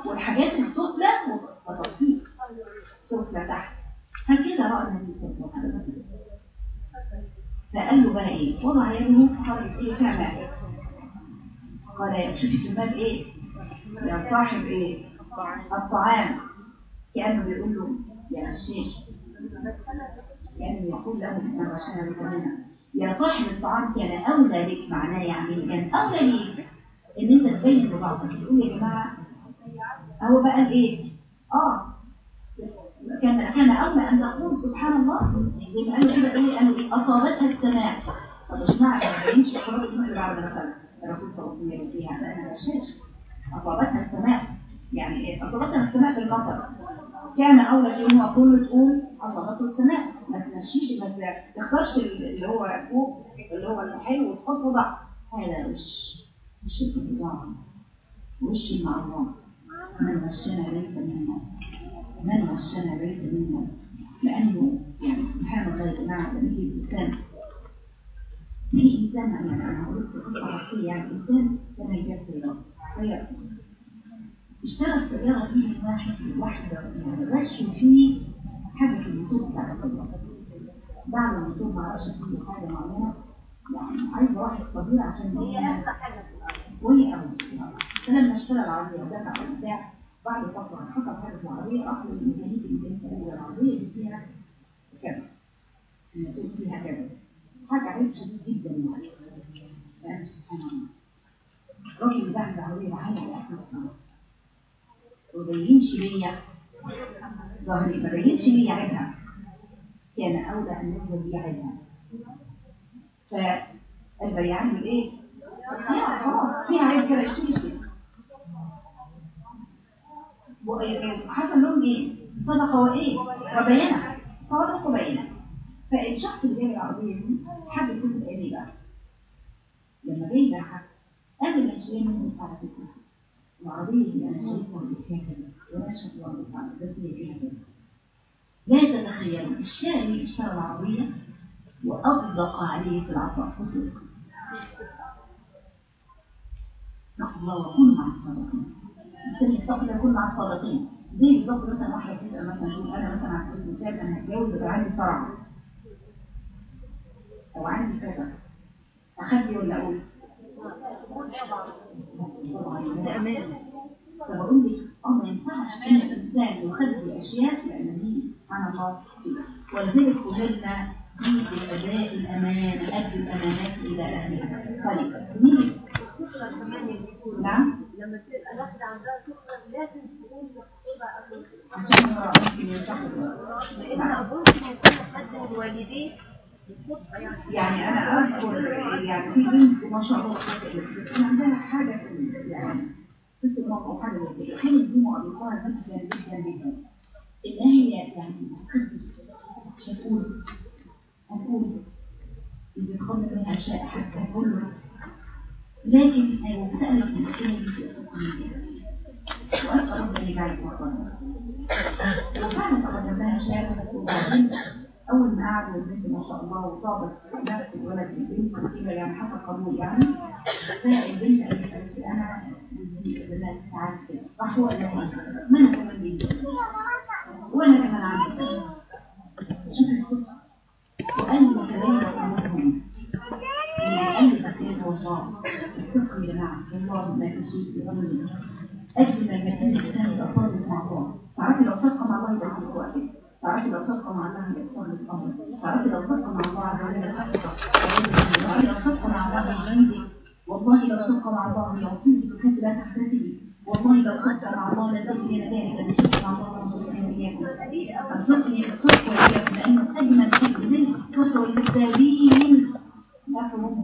والحاجات السفلى وتطبيق سفلى تحت. هكذا رأى النبي صلى الله عليه وسلم. فقال له بقى إيه؟ وضع يده خرج إيه؟ فعلا قال شوف الباب إيه؟ يا صاحب إيه؟ الطعام. كأنه بيقول له يا الشيخ. كأنه يقول له رشنا بكمنا يا صاحب الطعام كان أولى بك معناه يعني كان أولى ليك إن أنت تبين ببعضك تقول يا جماعة هو بقى الإيه؟ آه. كان كان أولى أن تقول سبحان الله. ما قالوا كده إيه قالوا إيه؟ أصابتها السماء طب مش معنى ما بينش أصابت السماء بعد مثلا الرسول صلى الله عليه وسلم فيها لأن الشيخ أصابتها السماء يعني إيه؟ اصابتنا السماء بالمطر كان اولى في إنه أقول تقول أصابته السماء. ما تمشيش ما تختارش اللي هو فوق اللي هو الحلو وتحطه ضعف هذا وش؟ وش الاتباع وش مع الله من وشنا ليس منا من وشنا ليس منا لأنه يعني سبحان الله يا جماعة لما يجي الإنسان في انسان يعني أنا قلت قصه حقيقيه يعني انسان كان يجسر له اشترى السيارة دي من واحد واحدة يعني غشوا فيه حاجة في الموتور بتاع السيارة بعد الموتور ما عرفش فيه حاجة معينة يعني عايزة واحد طبيعي عشان هي أحسن حاجة. في الأرض. وهي أول فلما اشترى العربية ودفع البتاع بعد فترة حصل حاجة في العربية أخذ الميزانية الميزانية العربية دي فيها كذا الموتور فيها كذا حاجة عيب شديد جدا يعني سبحان الله. الراجل اللي باع العربية معايا على آخر السنة وبينش ليا ظهري ما بينش ليا عيبها كان أولى أن يظهر لي عيبها فالبياع يعمل إيه؟ لا خلاص فيها عيب كده اشتري اشتري حسن لهم إيه؟ صدقة وإيه؟ وبينة صادق وبينة فالشخص اللي جاي العربية دي حب يكون إيه بقى؟ لما جاي يبيعها قبل ما يشتري منه على فكرة فيها كده بس هي فيها كده لا تتخيلوا الشاري اشترى العربية وأطلق عليه في العطاء فصل اتقوا الله وكونوا مع الصادقين مثل اتقوا الله مع الصادقين زي بالظبط مثلا واحد يسأل مثلا يقول أنا مثلا على سبيل المثال أنا هتجوز يبقى عندي صرع أو عندي كذا أخبي ولا أقول؟ أمان فبقول لك آه ما ينفعش ان الانسان يخبي اشياء لأن دي سبحان الله ولذلك اجلنا في اداء الامانه ادي الامانات إلى اهلها طيب مين السفرة كمان اللي يكون نعم لما تبقى الواحدة عندها سفرة لازم تكون مكتوبة قبل عشان هو ممكن يصحح لأن أظن إن يكون مقدم الوالدين يعني أنا أذكر يعني في بنت ما شاء الله كان عندها حاجة في- يعني قصه موقف أو حاجة زي كده كانت دي مؤلفاها جدا جدا جدا. إن هي يعني مش هتقول هتقول اللي تخلي منها أشياء حتى تقول له لكن أنا سالت المسكينه دي في قصه وأسأل ربنا يجعلك مقدما وفعلا تقدم لها شهاده وبعدين أول ما قعدوا البنت ما شاء الله وطابت نفس الولد البنت كده يعني حصل قبول يعني؟ فالبنت قالت أنا بنات ساعات كده راح هو قال ما أنا كمان بنت وأنا كمان عندي شوف الصدق وقال لي كلام كلهم قال لي والله. الصدق يا جماعة والله ما في شيء يغني أجل ما يكون الإنسان يبقى صادق مع الله تعرفي لو صدق مع الله يبقى عنده وقت. تعرفي لو صدق مع الله يبقى صادق الأمر تعرفي لو مع الله وجل يحقق تعرفي لو صدق مع الله عندي والله لو صدق مع الله يعطيك بحيث لا تحتسبي والله لو صدق مع الله لتجد ذلك الصدق مع الله ورسوله إياكم الصدق الصدق والإياكم لأنه أجمل شيء زي كسر الكذابين كفروا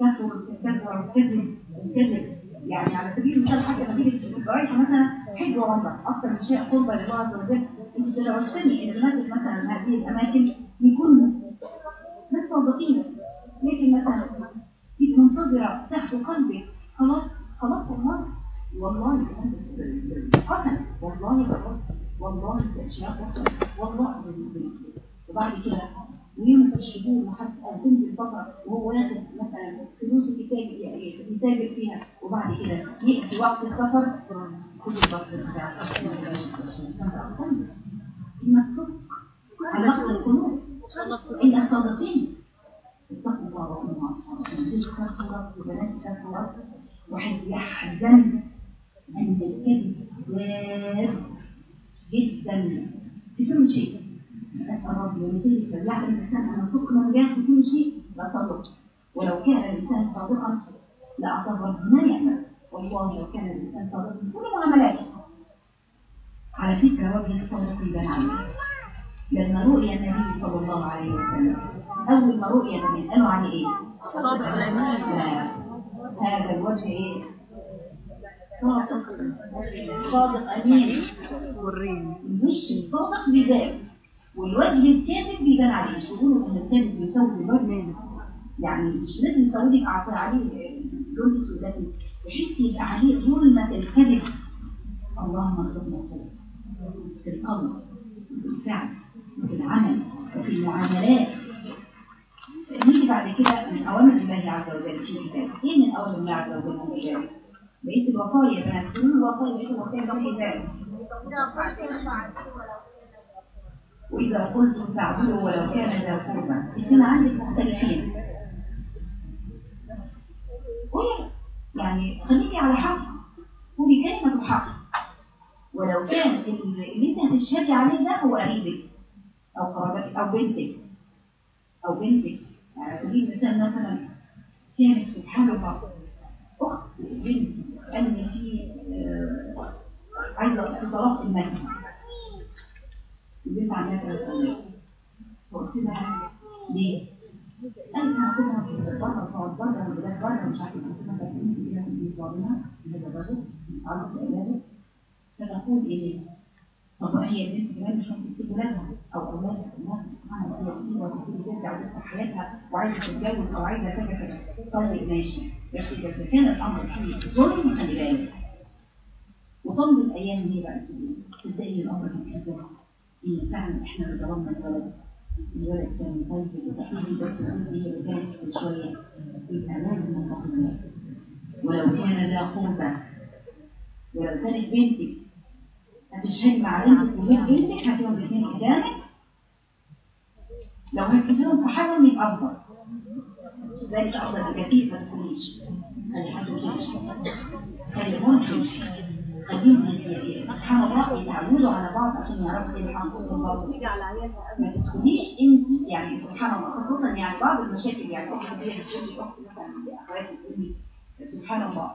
كفروا كفروا الكذب الكذب يعني على سبيل المثال حتى تبقى رايحه مثلا حج وعمره أكثر من شيء قربة لله عز وجل. انت تتوسمي ان المسجد مثلا هذه الأماكن يكون ناس صادقين لكن مثلا تيجي منتظره تحت قلبك خلاص خلاص والله والله حسن والله خلاص والله الأشياء وصلت والله وبعد كده ويوم الشهور لحد البنت الفترة وهو ياخد مثلا فلوس يتاجر يتاجر فيها. وبعد كده يأتي وقت السفر. كل البصر بتاع إن الصدق؟ علقت القلوب. إن الصادقين اتقوا الله وكونوا مع الصادقين كفرت وبنات كفرت واحد يحزن أن الكذب زاد جدا. في كل شيء. أسأل ربي لو يعلم الإنسان أن الصدق مجال في كل شيء لصدق ولو كان الإنسان صادقا لأعطاه ربي ما يعمل. والله لو كان الإنسان صادقا في كل معاملاته على فكرة وجه الصدق يبان عليه لما رؤي النبي صلى الله عليه وسلم أول ما رؤي النبي قالوا عليه إيه؟ صادق هذا الوجه إيه؟ صادق صادق أمين وريني مش الصادق بذات والوجه الكاذب بيبان عليه مش بيقولوا ان الكاذب بيسود الوجه يعني مش لازم يسودك اعطي عليه لون اسود لكن يبقى عليه ظلمة الكذب اللهم ارزقنا الصدق في القول في الفعل وفي العمل وفي المعاملات. نيجي بعد كده من أوامر الله عز وجل. في كتاب إيه من أوامر الله عز وجل؟ في الكتاب بقية الوصايا يا بنات كل الوصايا بقية الوصايا ده كتاب وإذا قلتم تعبدوا ولو كان ذا قربى. الاثنين عندك مختلفين. يعني خليكي على حق. قولي كلمة حق. ولو كان اللي انت هتشهدي عليه ده هو قريبك أو قرابتك أو بنتك أو بنتك. على سبيل المثال مثلا كانت سبحان الله أخت بنت أن في آه، عايزه في طلاق المهنه البنت عندها ثلاث أولاد فقلت لها ليه؟ قالت هاخدها بره تقعد بره والولاد بره مش عارفة قلت لها طب انت كده في ظالمه هذا الرجل عرض لاولاده فتقول إيه؟ طب هي البنت كمان مش ممكن تسيب ولادها أو اولادها انها سبحان الله تسيب وتبتدي ترجع وتفتح حياتها وعايزه تتجوز أو عايزه كذا كذا طيب ماشي بس اذا كان الامر فيه ظلم خلي بالك وطمن الأيام هي بقى تبدأي الامر في الحزن ان فعلا إحنا اللي ظلمنا الولد الولد كان طيب وتحديد بس هي اللي كانت شوية يبقى لازم ننتقد ولو كان ذا قربى ولو كانت بنتك هتشهد مع بنتك وزوج بنتك هتقوم الاثنين قدامك. لو هتسيبهم في حالهم يبقى افضل ذلك أفضل بكثير ما تقوليش خلي حد يمشي خلي هون خليهم سبحان الله. يتعودوا على بعض عشان يعرفوا إيه الحق والباطل ما تدخليش أنت يعني سبحان الله. خصوصا يعني بعض المشاكل يعني اخت هي بتقول لي اخت مثلا اخواتي بتقول لي سبحان الله.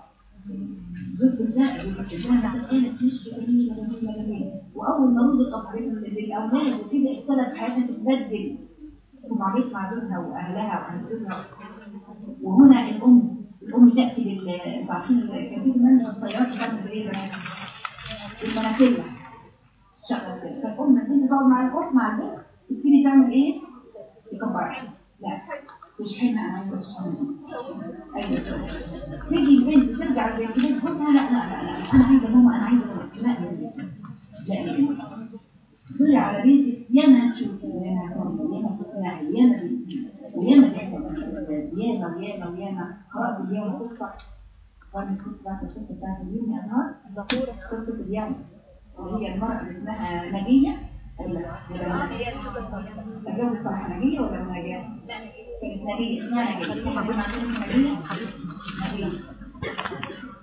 زوج النائب والمسلمين كانت جميلة جميلة جميلة وأول ما رزقت بالأولاد وكده ابتدت حياتها تتبدل ومعرفة مع زوجها وأهلها وأهلها وهنا تأتي بال عارفين كان في زمان السيارات كانت بقى؟ المناكلة شغل كده فالأم تيجي تقعد مع الأخت مع البنت. تبتدي تعمل إيه؟ تكبرها لا. مش حين أنا عايزة أشتغل أيوة تيجي البنت ترجع تقول جوزها لا لا لا لا أنا عايزة ماما أنا عايزة لا لا لا. تقولي على بنتك ياما تشوفي وياما تعملي وياما تسمعي ياما وياما ياما وياما وياما قرأت اليوم قصة قرأت القصة. بتاعت القصة بتاعت اليوم يا نهار. زهورة. قصة اليوم. وهي المرأة اللي اسمها نجية. ولا ولا تجوز صراحة نجية ولا نجية؟ كانت نجية اسمها؟ نجية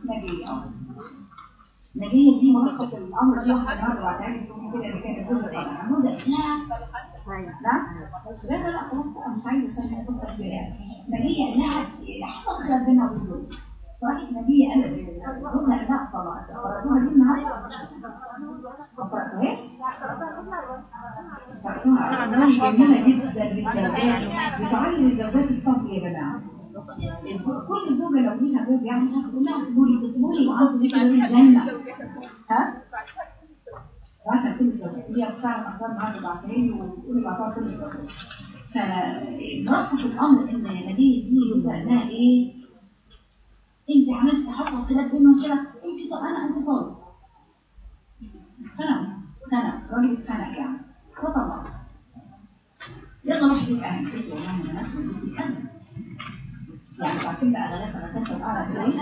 نجية آه نجية دي ملخص الأمر دي بعتها لي كده اللي كانت جوزها طالعة عمودة لا لا لا لا لا خلاص مش عايزة عشان فيها يعني نجية إنها حصل خلاف بينها راحت نبيه قالت جوزها لا طبعا قرأتوها دي النهارده ما قرأتوهاش؟ قرأتوها جميلة جدا للزوجات بتعلم الزوجات الصبر يا جماعة. كل زوجة لو ليها زوج يعني تقول لها اكتبوا لي اكتبوا لي وعاوزوا لك الجنة ها؟ وعشان كل الزوجات هي بتعرف أخبار معاك بعتها لي وتقولي بعتها كل الزوجات فملخص الأمر إن نبيه دي يبدأ إيه؟ انت عملت حصل خلاف بينهم كده انت طب أنا انت طالب. خنق خنق راجل خنق يعني. فطلع يلا روح لك أهل البيت والله أنا أنا يعني عارفين بقى بقى إزاي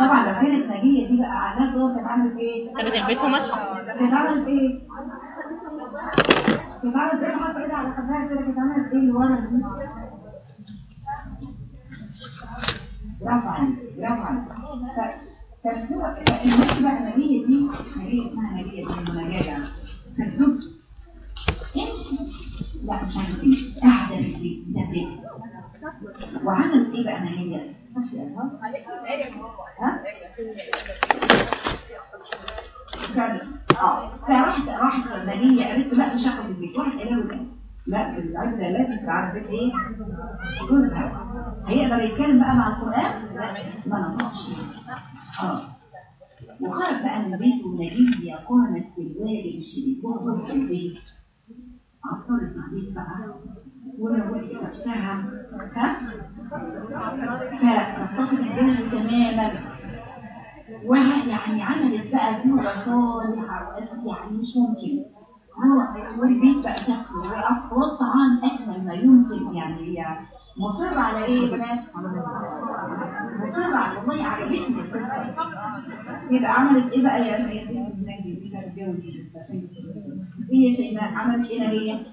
طبعا لو كانت نجيه دي بقى اعلانات جوه كانت عملت إيه؟ كانت البيت ماشي كانت عملت إيه؟ كانت عملت إيه؟ حاطه ايدها على خدها كده إيه؟ اللي ورا فالسورة الناس بقى نبية دي نبية اسمها دي المناجاة فالزوج امشي. لا مش عايزة تمشي. قاعدة في البيت ده وعملت إيه بقى نبية؟ ماشي ها؟ آه. فراحت راحت نبية قالت لا مش هاخد البيت. راحت قالت له لا العزة لازم تعرف إيه؟ جوزها هيقدر يتكلم بقى مع القرآن؟ ما نطقش خلاص وخرج بقى من البيت ونجيب قامت بالوالد الشريف وهو في البيت. عطلت البيت بقى. وروقت نفسها. ها؟ فاتصلت الدنيا تماما. ويعني عملت بقى زوجة صالحة يعني مش ممكن. والبيت بقى شكله والطعام أكمل ما يمكن يعني هي مصر على إيه يا بنات مصر على والله عجبتني القصة يبقى عملت إيه بقى يا إيه يا شيماء عملت إيه إيه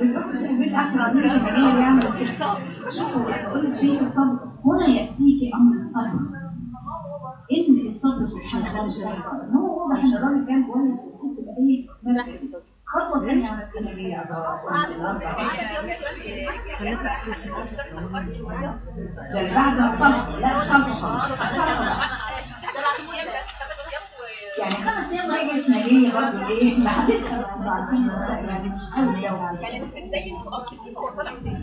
بالأقصى البيت أسرع من الشمالية يعمل كده شوفوا أقول شيء الصبر هنا يأتيك أمر الصبر. إن الصبر سبحان الله مش هو واضح إن الراجل كان كويس والست بقى إيه ماسكة خطوة ثانية عملت كده هي ده بعد الصبر لا الصبر يعني خمس أيام رجعت نجية برضه إيه يعني مش قوي لو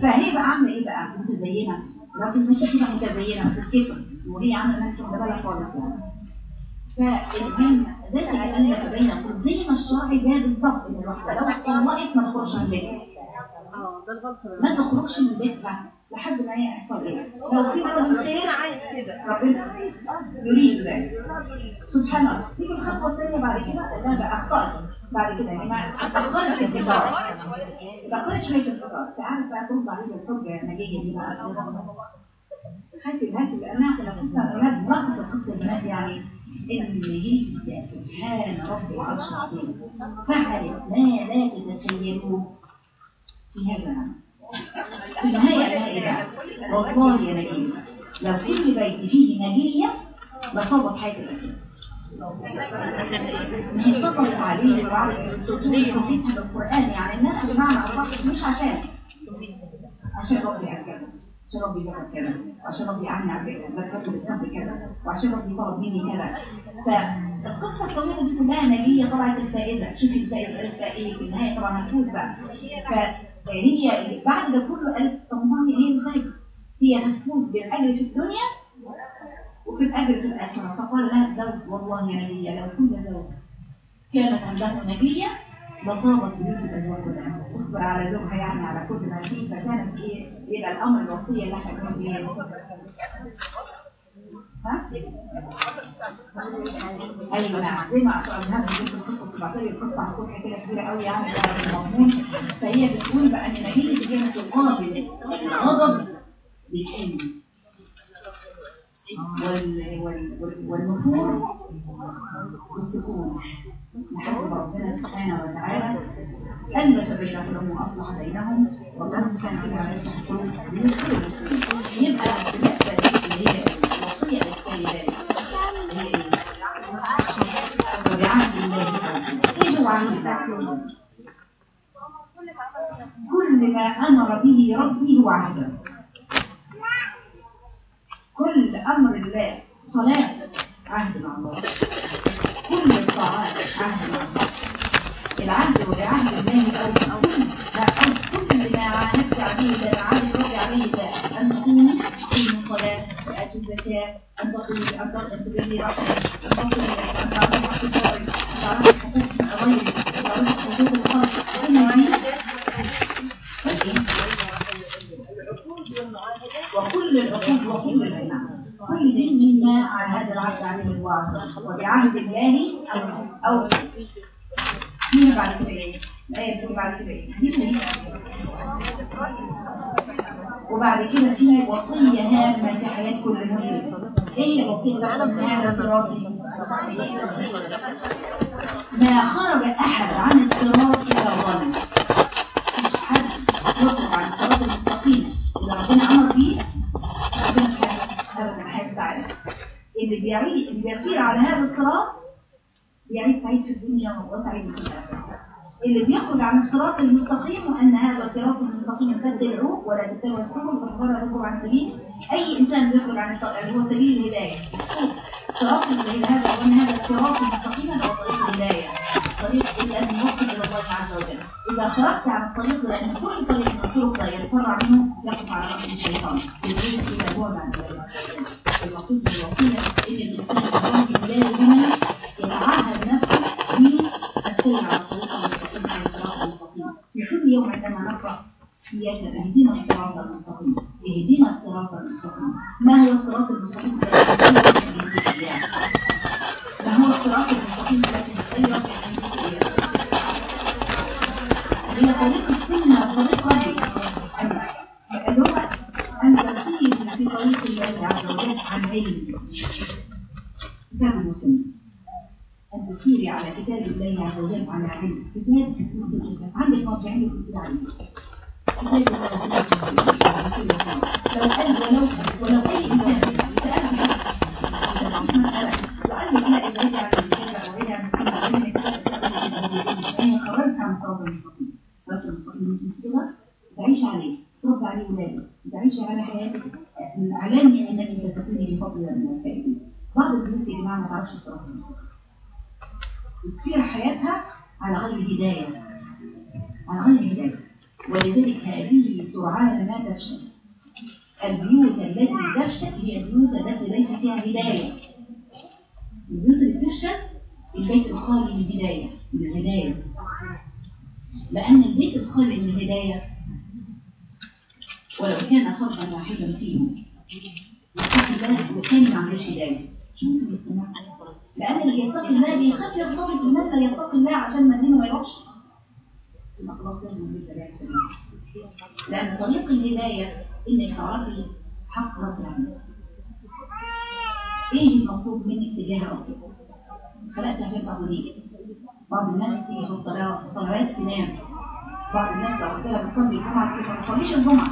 فهي بقى عامله إيه بقى متزينه لو ماشيه كده متزينه وتتكسر وهي عامله نفسها ده بالك خالص يعني فالمهم ذلك ان يتبين زي ما الشرع جاء بالظبط ان الواحده لو طلقت ما تخرجش من البيت. ما تخرجش من البيت لحد ما يحصل إيه لو في رجل خير ربنا يريد ذلك سبحان الله. تيجي الخطوه الثانية بعد كده لا بقى أخطأت. بعد كده يا جماعة اخطات الفطار اخطات شوية الفطار تعالى بقى ترد عليك الحجه النجيه دي بقى هاتي هاتي كنا قصه أولاد لخص القصة البنات يعني ان هي سبحان رب العرش فعلت ما لا تتخيلوه في هذا العمل في النهاية النهاية والله يا نجيب لو كل بيت فيه نجية لصابت حياة الأكيد مش صبرت عليه وعلى بالقرآن يعني الناس بمعنى أصح مش عشان. عشان ربي أكبر عشان ربي يبقى كذا وعشان ربي يعمل على ذكرت بالسبب كذا وعشان ربي طلب مني كذا فالقصة الطويلة دي كلها نجية طلعت الفائدة شوفي الفائدة قالت إيه في النهاية طبعا هتفوز بقى فهي بعد ده كله قالت طب هي الفائدة هي هتفوز بالأجر في الدنيا وفي الأجر في الآخرة. فقال لها الزوج والله يا نبي لو كل زوج كانت عنده نبية بيوت الأزواج والأهل تصبر على زوجها يعني على كل ما فيه فكانت إيه؟ يبقى الأمر الوصية اللي إحنا بنقول إيه ها؟ أيوه نعم. زي ما هذا في القصة لي القصة كده كبيرة قوي يعني مضمون فهي بتقول بقى إن نبيل كانت تقابل الغضب. بالحلم وال والنفور والسكون ما ربنا سبحانه وتعالى ألف بينهم وأصلح بينهم والله سبحانه وتعالى يصلح القلوب للخير المسلمين يبقى بالنسبة اللي هي الوصية للسيدات هي إيه؟ وبعهد الله عهد الله؟ كل ما أمر به ربي هو عهده كل أمر الله صلاة عهد مع الله كل الطاعات عهد العهد وعهد الله أو أو لا أو كل ما عاهدت عليه عهد ربي عليه أن تقومي في الصلاة وآتي الزكاة أن تصلي أن تصلي رحمة أن تصلي أن تعرفي حق الجاري أن تعرفي حقوق غيرك أن تعرفي حقوق الخلق وكل العقود وكل العناء كل دي مما على هذا العهد عليه الوعد وبعهد الله أو أو مين بعد كده إيه؟ الآية بتقول بعد كده إيه؟ وبعد كده في وصية هامة في حياة كل مسلم إيه الوصية هذا صراطي ما خرج أحد عن الصراط إلى ظلم مش حد يخرج عن الصراط المستقيم. اللي ربنا أمر بيه ربنا أبدا هيساعدك اللي بيعيش اللي بيسير على هذا الصراط بيعيش سعيد في الدنيا وسعيد في الآخرة. اللي بيخرج عن الصراط المستقيم وأن هذا الصراط المستقيم تتبعوه ولا تتبعوا السبل فتفرق بكم عن سبيل. أي إنسان بيخرج عن اللي هو سبيل الهداية. صراط هذا وأن هذا الصراط المستقيم هو طريق الهداية. طريق الذي يوصل إلى الله عز وجل. إذا خرجت عن الطريق لأن كل طريق الطرق لا يتفرع منه يقف على رأس الشيطان. يريد إلى بعد عن المقصود بالوصية إن الإنسان لازم يتعهد نفسه بالسير على الطريق المستقيم على الصراط المستقيم في كل يوم عندما نقرأ سياسة اهدنا الصراط المستقيم. اهدنا الصراط المستقيم. ما هو الصراط المستقيم؟ ما هو الصراط المستقيم؟ الذي نسير هي طريق السنة وطريق ربي اللغة أن تسير في طريق الله عز وجل عن علم كتاب وسنة أن على كتاب الله عز وجل على علم كتاب وسنة عندك مرجعية كتير عليك لو قال ولو ولو اي انسان سالني وقال لي لا ارجع للكتاب وارجع للسنه وارجع للسنه خرجت عن صواب المستقيم من كده تعيش عليه ترد عليه ولادك تعيش على حياتك علامة أنك ستكوني بفضل من الفائدين بعض البنات يا جماعة ما تعرفش المستقيم بتصير حياتها على غير هداية. على غير هداية. ولذلك هذه سرعان ما تفشل. البيوت التي تفشل هي البيوت التي ليس فيها هداية. البيوت اللي تفشل البيت الخالي من الهداية من الهداية لأن البيت الخالي من الهداية. ولو كان فردا واحدا فيهم. وكان ما عندوش هداية لأن اللي يتقي الله بيخاف يرتبط الناس لا يتقي الله عشان ما يروحش. البيت ده يستمع. لأن طريق الهداية إنك تعرفي حق رب العالمين إيه المطلوب منك تجاه ربك؟ خلقت عشان تعبديه بعض الناس تيجي في الصلاة في تنام بعض الناس لو قلت لها بتصلي الجمعة ما تصليش الجمعة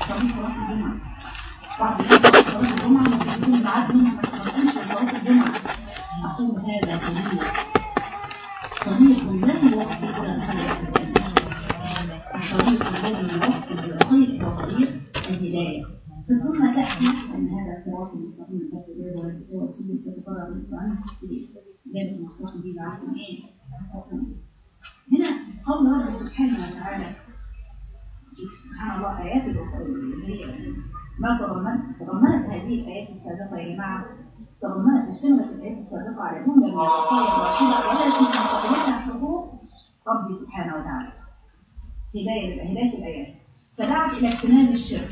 تصلي صلاة الجمعة بعض الناس لو صلاة الجمعة ممكن يكون ميعاد منها ما تصليش صلاة الجمعة أقول هذا طريق طريق الذي يوصل إلى الخير الطريق الذي يوصل إلى الخير هو طريق الهداية ثم تأتي أن هذا صراط المستقيم الذي هو الرسول الذي قرأ عنه جانب المصلحة دي بعرفهم إيه هنا قول الله سبحانه وتعالى. سبحان الله آيات ما تضمنت تضمنت هذه الآيات السابقة يا جماعة. تضمنت اشتملت الآيات السابقة على جملة من الوصايا الرشيدة والتي من مقدمتها حقوق ربي سبحانه وتعالى. هداية هداية الآيات. فدعت إلى اجتناب الشرك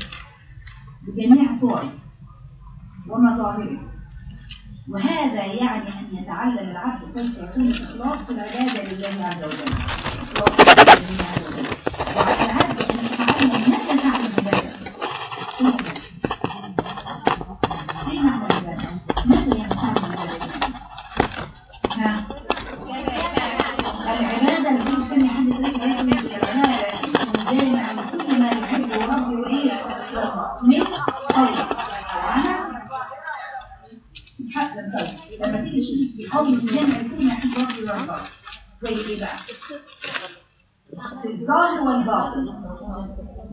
بجميع صوره ومظاهره. وهذا يعني أن يتعلم العبد كيف يكون الإخلاص في العبادة لله عز وجل. (laughs) وعلى العبد أن يتعلم متى تعمل العبادة إيه معنى العبادة؟ متى ينفعل العبادة؟ ها؟ العبادة اللي يسمي حد يقول العبادة جامع لكل ما يحبه ربي وإيه من قول وعمل سبحان الله لما تيجي تشوف قول الجامع لكل ما يحبه ربي ويرضاه زي إيه بقى؟ الظاهر والباطن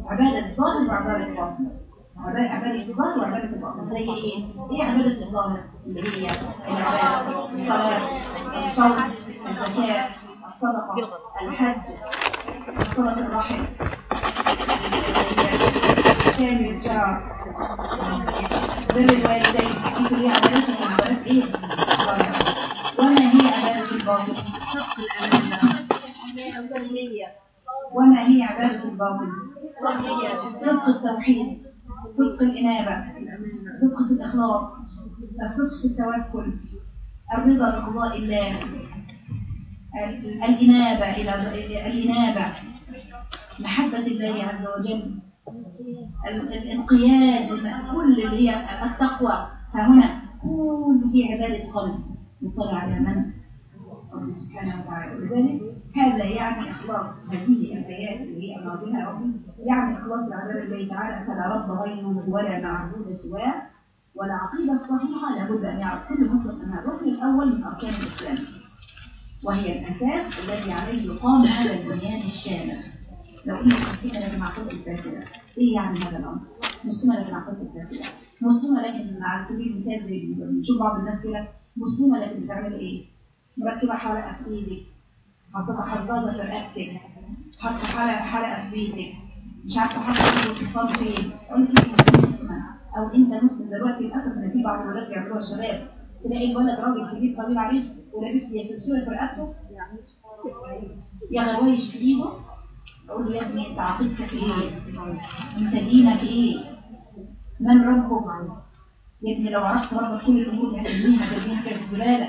عبادة الظاهر وعبادة الباطن عبادة الظاهر زي إيه؟ إيه عبادة الظاهر اللي هي الصلاة الصوم الزكاة الصدقة الحج صلة الرحم كامل الجار بر الوالدين في كل من عبادات إيه؟ وما هي عبادة الباطن؟ وما هي عبادة الباطن؟ صدق التوحيد صدق الإنابة صدق في الإخلاص الصدق في التوكل الرضا بقضاء الله الإنابة إلى الإنابة محبة الله عز وجل الانقياد كل اللي هي التقوى. فهنا كل دي عبادة قلب مطلع على من؟ رب سبحانه وتعالى. لذلك هذا يعني إخلاص هذه الآيات اللي هي ربي يعني إخلاص العبادة لله تعالى فلا رب غيره ولا معبود سواه. ولا عقيدة صحيحة لابد أن يعرف كل مسلم أنها الركن الأول من أركان الإسلام وهي الأساس الذي عليه يقام هذا البنيان الشامل لو إن مسلمة لكن عقيدة الفاسدة إيه يعني هذا الأمر؟ مسلمة لكن عقيدة الفاسدة مسلمة لكن على سبيل المثال بنشوف بعض الناس كده مسلمة لكن بتعمل إيه؟ مركبة حلقة في إيدك حاطة حظاظة في رقبتك حاطة حلقة حلقة في بيتك مش عارفة حاطة الاتصال فين أقول أو أنت مسلم دلوقتي للأسف إن في بعض الولاد بيعملوها الشباب تلاقي الولد راجل كبير طويل عليه ولابس لي سلسلة في رقبته يا غوايش في إيده أقول له يا ابني أنت عقيدتك إيه؟ أنت دينك إيه؟ من ربك؟ يا ابني لو عرفت ربك كل الأمور هتبنيها تبنيها كانت زباله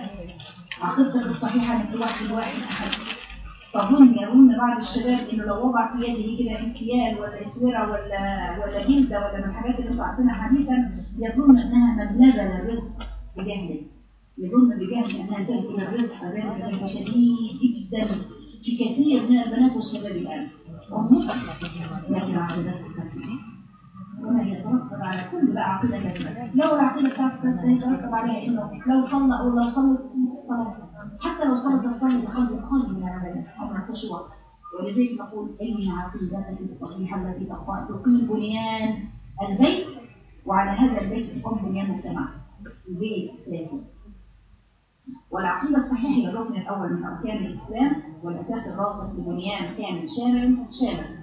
عقيدتك الصحيحة انك واحد واحد احد تظن يظن بعض الشباب إنه لو وضع في يده كده انسيال ولا اسوره ولا ولا جلدة ولا من الحاجات اللي عارفينها حديثا يظن أنها مبلغة للرزق بجهله. يظن بجهل تأتي إلى الرزق ذلك شديد جدا في كثير من البنات والشباب الآن. والنصح لكن عقيدتها وما يترتب على كل بقى كثيرة لو العقيدة بتاعتك يترتب عليها إنه لو صلى أو لو صلى صلاة حتى لو صلى تصلي بقلب قلب من العبادة أمر خشوع ولذلك نقول أي عقيدتك الصحيحة التي تقيم بنيان البيت وعلى هذا البيت تقوم بنيان المجتمع. البيت أساسه والعقيدة الصحيحة هي الركن الأول من أركان الإسلام والأساس الرابط لبنيان كامل شامل شامل.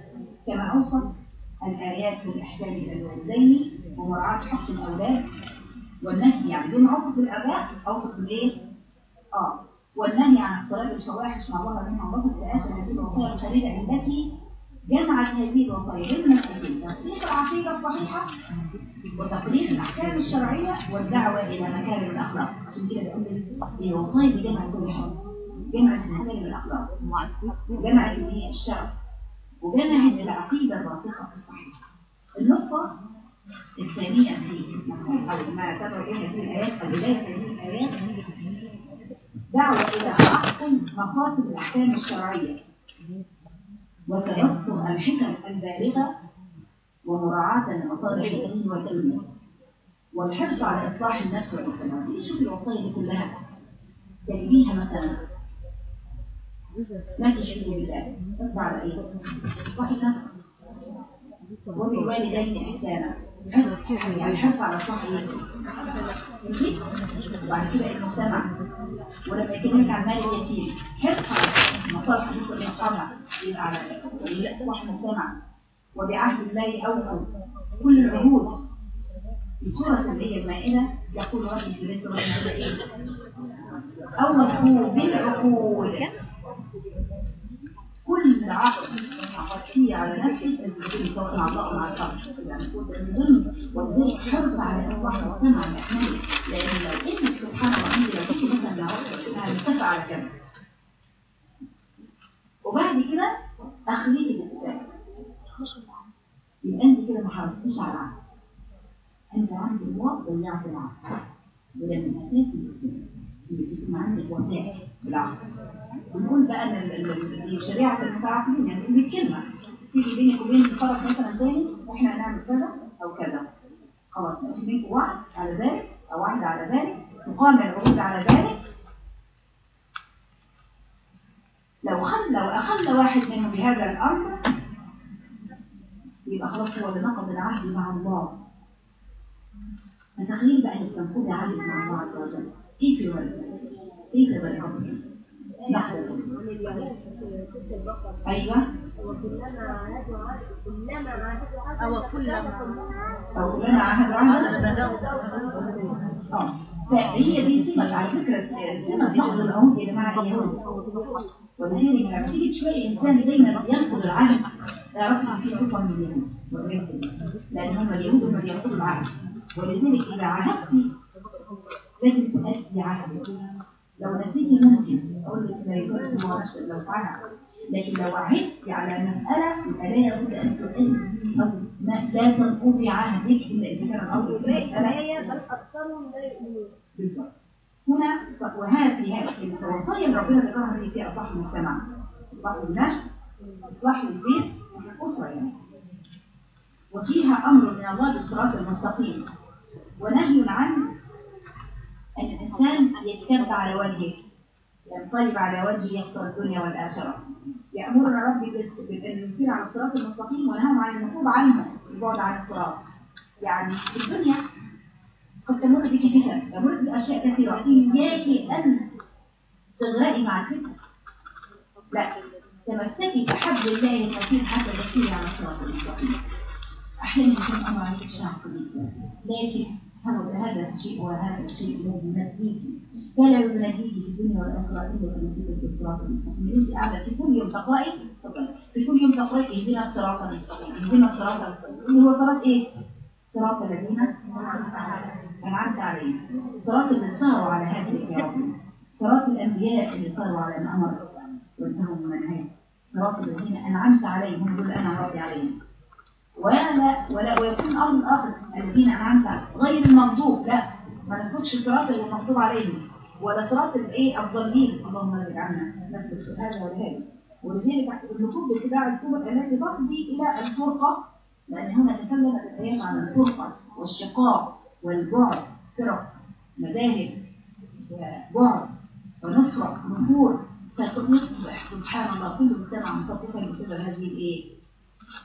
كما أوصف الآيات بالإحسان إلى الوالدين ومراعاة حق الأولاد والنهي يعني دون أوصف الآباء أوصف بالإيه؟ آه. والنهي عن اختلاف الفواحش مع الله منها وسط آخر هذه الوصايا الخليلة التي جمعت هذه الوصايا. ضمن الحديث تصحيح العقيدة الصحيحة وتقرير الأحكام الشرعية والدعوة إلى مكارم الأخلاق. عشان كده بقول لك الوصايا دي جمعت كل حاجة. جمعت مكارم الأخلاق. جمعت الشرع. وجمعت العقيدة الراسخة في الصحيح. النقطة الثانية في ما إليها هذه الآيات البداية هذه الآيات. دعوة إلى أحسن مقاصد الأحكام الشرعية وتيسر الحكم البالغة ومراعاة لمصالح الدين والدنيا والحرص على إصلاح النفس والمجتمع شوف الوصايا دي كلها. تجيبيها مثلا. لا تشركوا بالله. اصبر على إيه؟ اصلاح النفس وبالوالدين احسانا. يعني حرص على صح إيه؟ وبعد كده المجتمع ولما يكلمك عن مال اليتيم حرص على مصالح حديث المجتمع يبقى على اصلاح المجتمع وبعهد الله اوفوا كل العهود في سورة اللي المائدة يقول ربي في بيت ربي إيه؟ أوفوا بالعقول كل عقد عقدتيه على بتقولي سواء مع أو يعني حرص على إصلاح المجتمع الاحمالي لأن لو انت سبحان الله لو كنت مثلا لو على وبعد كده اخليك الاتفاق يبقى أنت كده ما حرصتيش على العقد أنت عند الله ضيعت العقد وده من الإسلام. ونقول بقى ان شريعه المتعاقدين يعني دي كلمه تيجي بينك وبين الطرف مثلا تاني وإحنا هنعمل كذا أو كذا خلاص في بينكم وعد على ذلك أو وعد على ذلك تقام العقود على ذلك لو خلى واخلى واحد منهم بهذا الامر يبقى خلاص هو اللي نقض العهد مع الله فتخيل بقى انك تنقضي عهد مع الله عز وجل كيف يولد كيف يولد أيوة أو كلما أو كلما عهد عهد آه فهي دي سمة على فكرة سمة نقض العهد يا جماعة اليهود والهيري لما تيجي تشوفي إنسان دايما ينقض العهد تعرفي إن في صفة من اليهود وليس لأن هم اليهود هم ينقضوا العهد ولذلك إذا عهدتي لازم تؤدي عهدك لو نسيتي ممكن أقول لك لا يكون ما لو فعلها لكن لو عهدت على مسألة يبقى لا يجوز أن تؤدي لا تنقضي عهدك إلا إذا كان في مسألة بل أكثرهم لا يؤمنون هنا وهذه هذه الوصايا اللي ربنا ذكرها هي في إصلاح المجتمع إصلاح النشء إصلاح البيت الأسرة يعني وفيها أمر من الله بالصراط المستقيم ونهي عن أن الإنسان يتكب على وجهه ينقلب على وجهه يخسر الدنيا والآخرة. يأمرنا ربي بأن نسير على الصراط المستقيم ونهى عن النقوب عنه البعد عن الصراط يعني في الدنيا قد تمر بك فتن تمر بأشياء كثيرة. إياك أن تغرقي مع الفتن. لا تمسكي بحبل الله المتين حتى تسيري على الصراط المستقيم. أحيانا يكون أمر عليك شاق لكن هذا الشيء وهذا الشيء الذي يناديك فلا يناديك في الدنيا والآخرة إلا تمسكك بالصراط المستقيم. انت قاعدة في كل يوم تقراي في كل يوم تقراي اهدنا الصراط المستقيم. اهدنا الصراط المستقيم. اللي هو صراط إيه؟ صراط الذين أنعمت عليهم. صراط اللي صاروا على هذه الكرام صراط الأنبياء اللي صاروا على الامر وانتهوا من صراط الذين أنعمت عليهم. دول أنا راضي عليهم. ولا ولا ويكون أمر آخر الذين أنعمت غير المغضوب لا. ما نسلكش الصراط اللي مغضوب عليهم. ولا صراط الإيه؟ الضالين. اللهم لا تجعلنا نسلك هذا ولا ولذلك النفوذ باتباع السبل التي تفضي إلى الفرقة لأن هنا تكلمت الايات عن الفرقة والشقاق والبعد. فرق مذاهب وبعد ونفرق نفور فتصبح سبحان الله. كل مجتمع مخططا بسبب هذه الإيه؟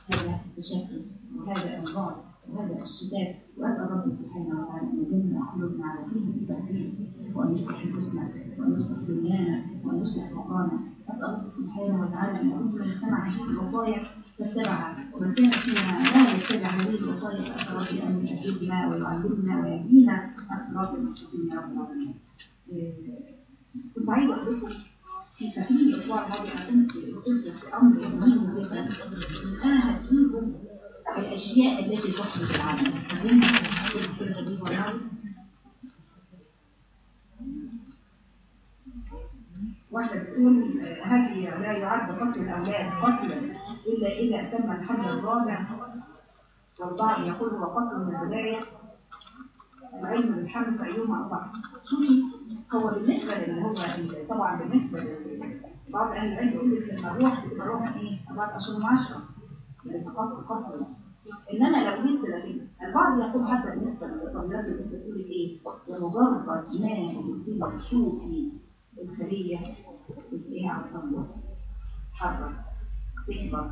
هذا التشكل وهذا النظام وهذا الشتات واسال ربي سبحانه وتعالى أن يجمع قلوبنا على دين التوحيد وأن يصلح نفوسنا وأن يصلح دنيانا وأن يصلح مقامنا أسأل ربي سبحانه وتعالى أن يكون المجتمع هذه الوصايا تتبعها ومن كان فيها لا يتبع هذه الوصايا فاسال ربي أن يهدينا ويعلمنا ويهدينا الصراط المستقيم يا رب العالمين. كنت عايزة أقول لكم في تكليم الأسبوع الماضي قلت في أمر مهم جدا. أنا هديكم الأشياء التي تحدث العالم. واحدة بتقول هذه لا يعد قتل الأولاد قتلا إلا إذا تم الحد الرابع. والبعض يقول هو قتل من البداية. العلم بالحمل فأيهما أصح شوفي هو بالنسبة اللي هو طبعا بالنسبة لبعض أهل العلم يقول لك لما الروح بتبقى روح أشهر وعشرة لأن قتل قتل إنما لو لسه لكن البعض يقول حتى بالنسبة للطبيعات اللي لسه تقول إيه؟ ومجرد ما يبتدي تشوفي الخلية بتلاقيها على الطبيعة تتحرك تكبر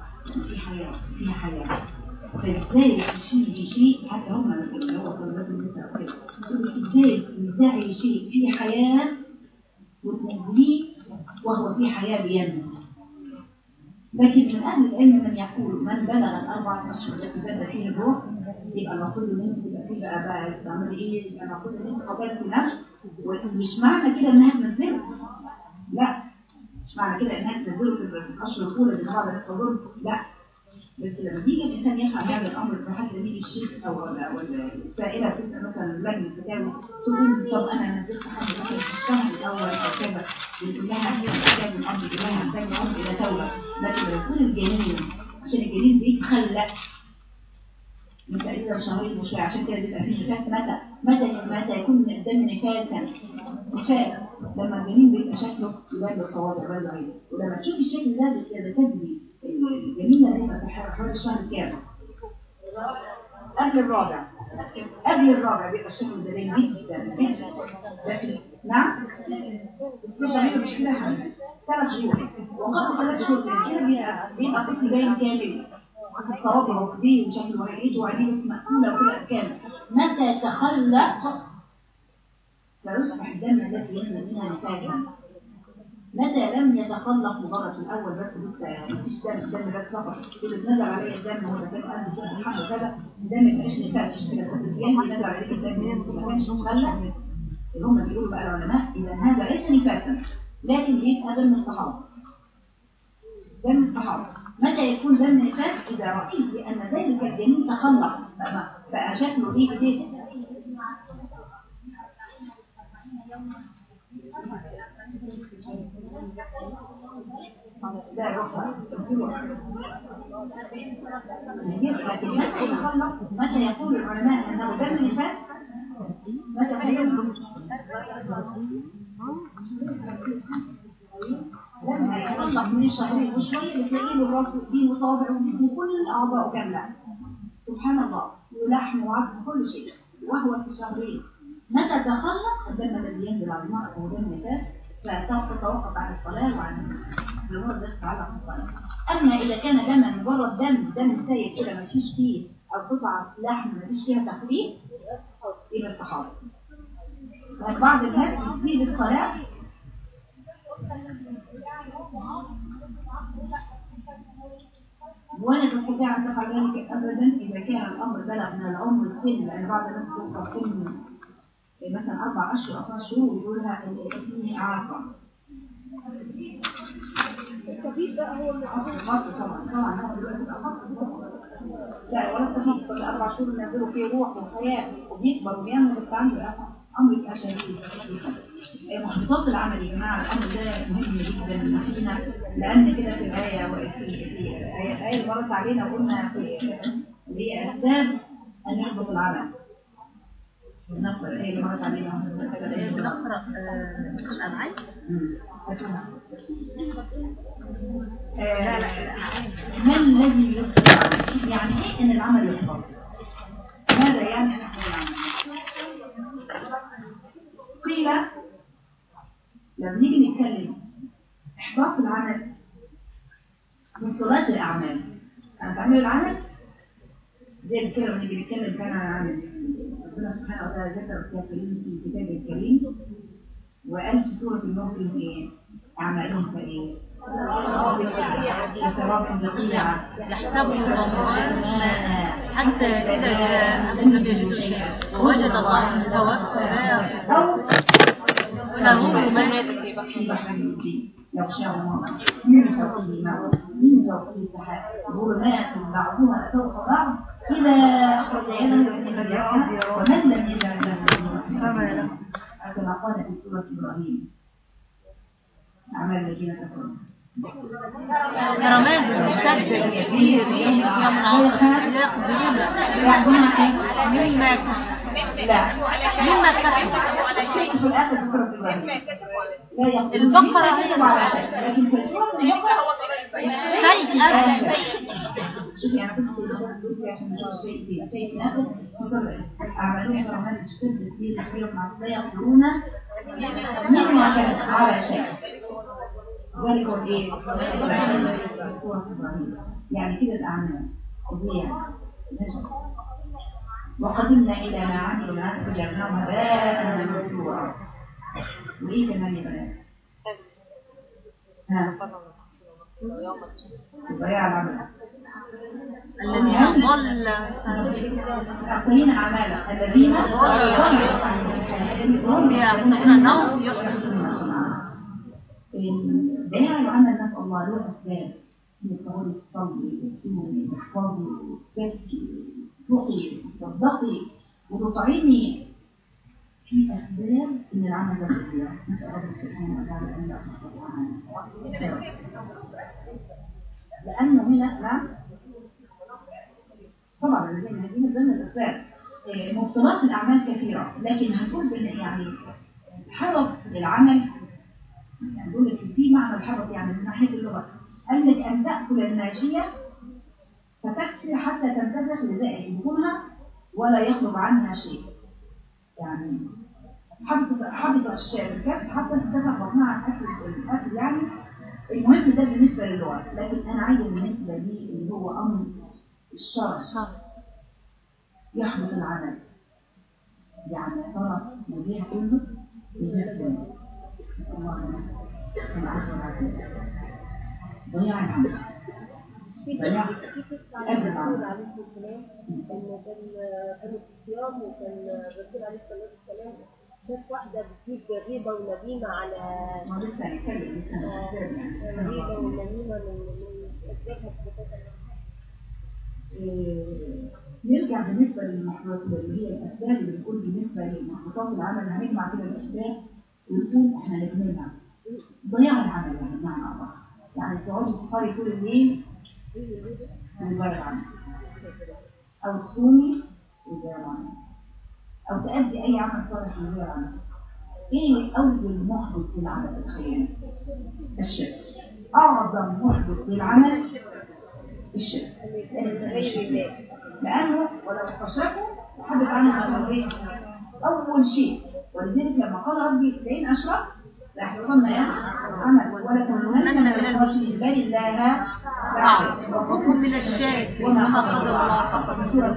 في حياة فيها حياة فازاي تشيلي شيء حتى هم اللي هو طلبات النساء كده إزاي تنزعي شيء فيه حياة وتنزليه وهو في حياة بينمو لكن من أهل العلم من يقول من بلغ الأربع أشهر التي بدأ فيه الروح يبقى المفروض ان انت تبقى في بقى تعملي إيه؟ يبقى المفروض ان انت قبلت نفس ومش معنى كده انها تنزله لا مش معنى كده إنها تنزله في الاشهر الأولى اللي الصدور لا. بس لما بيجي الانسان يفهم هذا الأمر فحتى يجي الشيخ أو ولا السائلة تسال مثلا لجنة الفتاوى تقول طب أنا نزلت حد مثلا في الشهر الأول أو كذا يقول لها كتاب الأمر لها تاني أمر إلى توبه لكن لو يكون الجنين عشان الجنين بيتخلق. من تقريبا شهرين وشويه عشان كده بيبقى فيه نفاس متى متى متى يكون من الدم نفاسا؟ نفاس. لما الجنين بيبقى شكله يبان بالصوابع يبان بعيد ولما تشوفي الشكل ده بتدي قبل الرابع قبل الرابع بيبقى الشكل ده جدا جدا نعم هي مش كده حاجة ثلاث شهور وقبل ثلاث شهور كده بيبقى طفل باين كامل الصوابع وكبير وشكل ورقيته وعينيه بس مقفوله وكده كامل متى تخلق فيصبح الدم الذي يخرج منها نفاذا متى لم يتخلق مجرد الأول بس لسه مفيش دم دم بس فقط. كده نزل عليه الدم هو ده كان قلب كده الحمل كده الدم ما بقاش نفاذ كده؟ كنت يعني نزل عليه الدم؟ ما كانش مخلق. اللي هم بيقولوا بقى العلماء اذا هذا ليس نفاذا لكن بيبقى دم الصحابه دم الصحابه متى يكون دم نفاس إذا رأيت أن ذلك الجنين تخلق. بقى شكله إيه إيه لا يرفع لكن متى يقول العلماء أنه دم نفاس متى يقول لما يتطلق من الشهرين وشوية بتلاقي له راسه فيه وصابع وجسمه كل الأعضاء كاملة سبحان الله. ولحم وعظم كل شيء وهو في شهرين متى تخلق الدم الذي ينزل على المرأة هو دم نفاس فتتوقف عن الصلاة وعن الأمور التي تتعلق أما إذا كان دما مجرد دم دم سايب كده ما فيش فيه أو قطعة لحم ما فيش فيها تخليط يبقى الصحابة. بعض الناس بتسيب الصلاة ولا تستطيع أن تفعل ذلك أبدا إذا كان الأمر بلغ من العمر السن لأن بعض الناس توصل سن مثلا أربع أشهر أو خمس شهور يقولها إني إعاقة الكبير بقى هو اللي طبعا طبعا هو دلوقتي أخف لا ولا تخيل كل أربع شهور ينزلوا فيه روح وحياة وبيكبر وبيعمل بس عنده أمر يبقى شديد محطات العمل يا جماعة الأمر ده مهم جدا لأن كده في الآية اللي مرت علينا وقلنا في اللي هي أسباب أن يحبط العمل. نقرأ الآية اللي مرت علينا بنقرأ آه، الأنعام لا لا ما الذي العمل؟ يعني إيه ان العمل يحفظ؟ ماذا يعني؟ قيل لما نيجي نتكلم احباط العمل مصطلحات الاعمال أنا بعمل العمل زي كده لما نيجي نتكلم كان عن ربنا سبحانه وتعالى ذكر الكافرين في الكتاب الكريم وقال في سورة النور إيه؟ أعمالهم بقيعة يحسبه الظمآن حتى إذا لم يجد شيئا ووجد الله. له ما في بحر المجيد. يغشاه الماء من فوقه ماء من فوقه سحاب ظلمات بعضها فوق بعض إذا أخرج يده من يدها ومن لم يجعل له له كما قال في سورة إبراهيم أعمال الذين كفروا رماد المسجل في ريح يوم عاصف لا. مما لا مما كسبوا الشيء في الآخر في البقرة هي على شيء ذلك إيه؟ يعني كده نجم وقدمنا إلى ما عملوا الآن فجعلناه هباء منثورا وإيه كمان يا بنات؟ الذين ضل الأحسنين أعمالا الذين هم يعملون نوم يحدثون ضياع العمل نسأل الله له أسباب تصلي وتصومي وتحفظي وتبكي تقي وتصدقي وتطعمي في أسباب إن العمل يضيع نسأل الله سبحانه وتعالى أن لا تحفظ عنه لأنه هنا نعم طبعا الذين هذه من ضمن الأسباب. إيه، مبطلات الأعمال كثيرة. لكن هنقول بأن يعني حبط العمل يعني لك في معنى الحبط يعني من ناحية اللغة قال لك أن تأكل الماشية فتكسر حتى تنتفخ لزائد بطونها ولا يخرج عنها شيء. يعني حبط الشاة الكسر حتى تنتفخ بطنها عن أكل الأكل يعني المهم ده بالنسبة للغة. لكن أنا عايزة بالنسبة لي اللي هو أمر الشرع يحبط العمل. يعني يا ترى كله؟ كله. الله العفو والعافية ضياع العمل. في في نرجع بالنسبة للمحبطات اللي هي الأسباب اللي بنقول بالنسبة لمحبطات العمل هنجمع كده الأسباب ونقول إحنا نجملها ضياع العمل يعني بمعنى أصح يعني تقعدي تسهري طول الليل العمل أو تصومي العمل أو تأدي أي عمل صالح العمل إيه أول محبط للعمل الخير؟ الشرك. أعظم محبط للعمل الشرك. لأنه ولو استشركوا حدث عنها إيه أول شيء. ولذلك لما قال ربي لئن أشرك عمل ولا من الخاسرين بل الله وكن من وما قدر الله حق إيه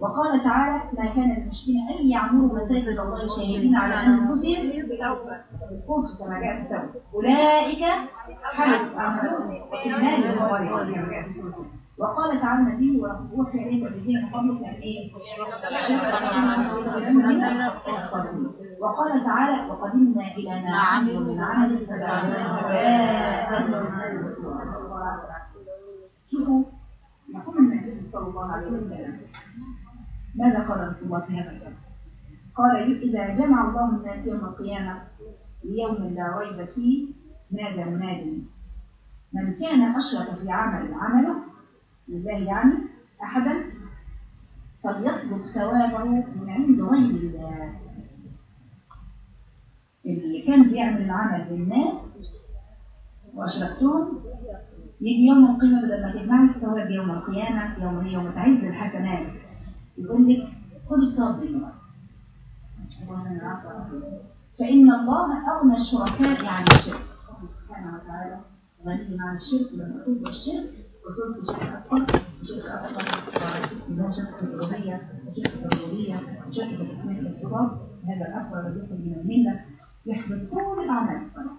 وقال تعالى ما كان للمشركين أن يعمروا مساجد الله شاهدين على أنفسهم بالكفر كما جاء في النار كما جاء في سورة وقال تعالى النبي ووحي إليه الذين قبلك أن إيه؟ وقال تعالى وقدمنا إلى ما عملوا من عمل شوفوا يقول النبي صلى الله عليه وسلم ماذا قال رسول الله في هذا الكلام؟ قال إذا جمع الله الناس يوم القيامة ليوم لا ريب فيه نادى منادي من كان أشرك في عمل عمله لله يعني أحدا فليطلب ثوابه من عند غير الله. اللي كان بيعمل العمل للناس وأشركتهم يجي يوم القيامة بدل ما تجمعي الثواب يوم القيامة يوم يوم تعز الحسنات. يقول لك خذ الثواب دي بقى. فإن الله أغنى الشركاء عن الشرك. سبحانه وتعالى غني عن الشرك لما تقول الشرك وتقول شرك أكبر شرك أكبر اللي هو شرك الألوهية شرك الربوبية شرك الأسماء والصفات هذا الذي يخرج من الملة. يحبط كل الأعمال الصالحة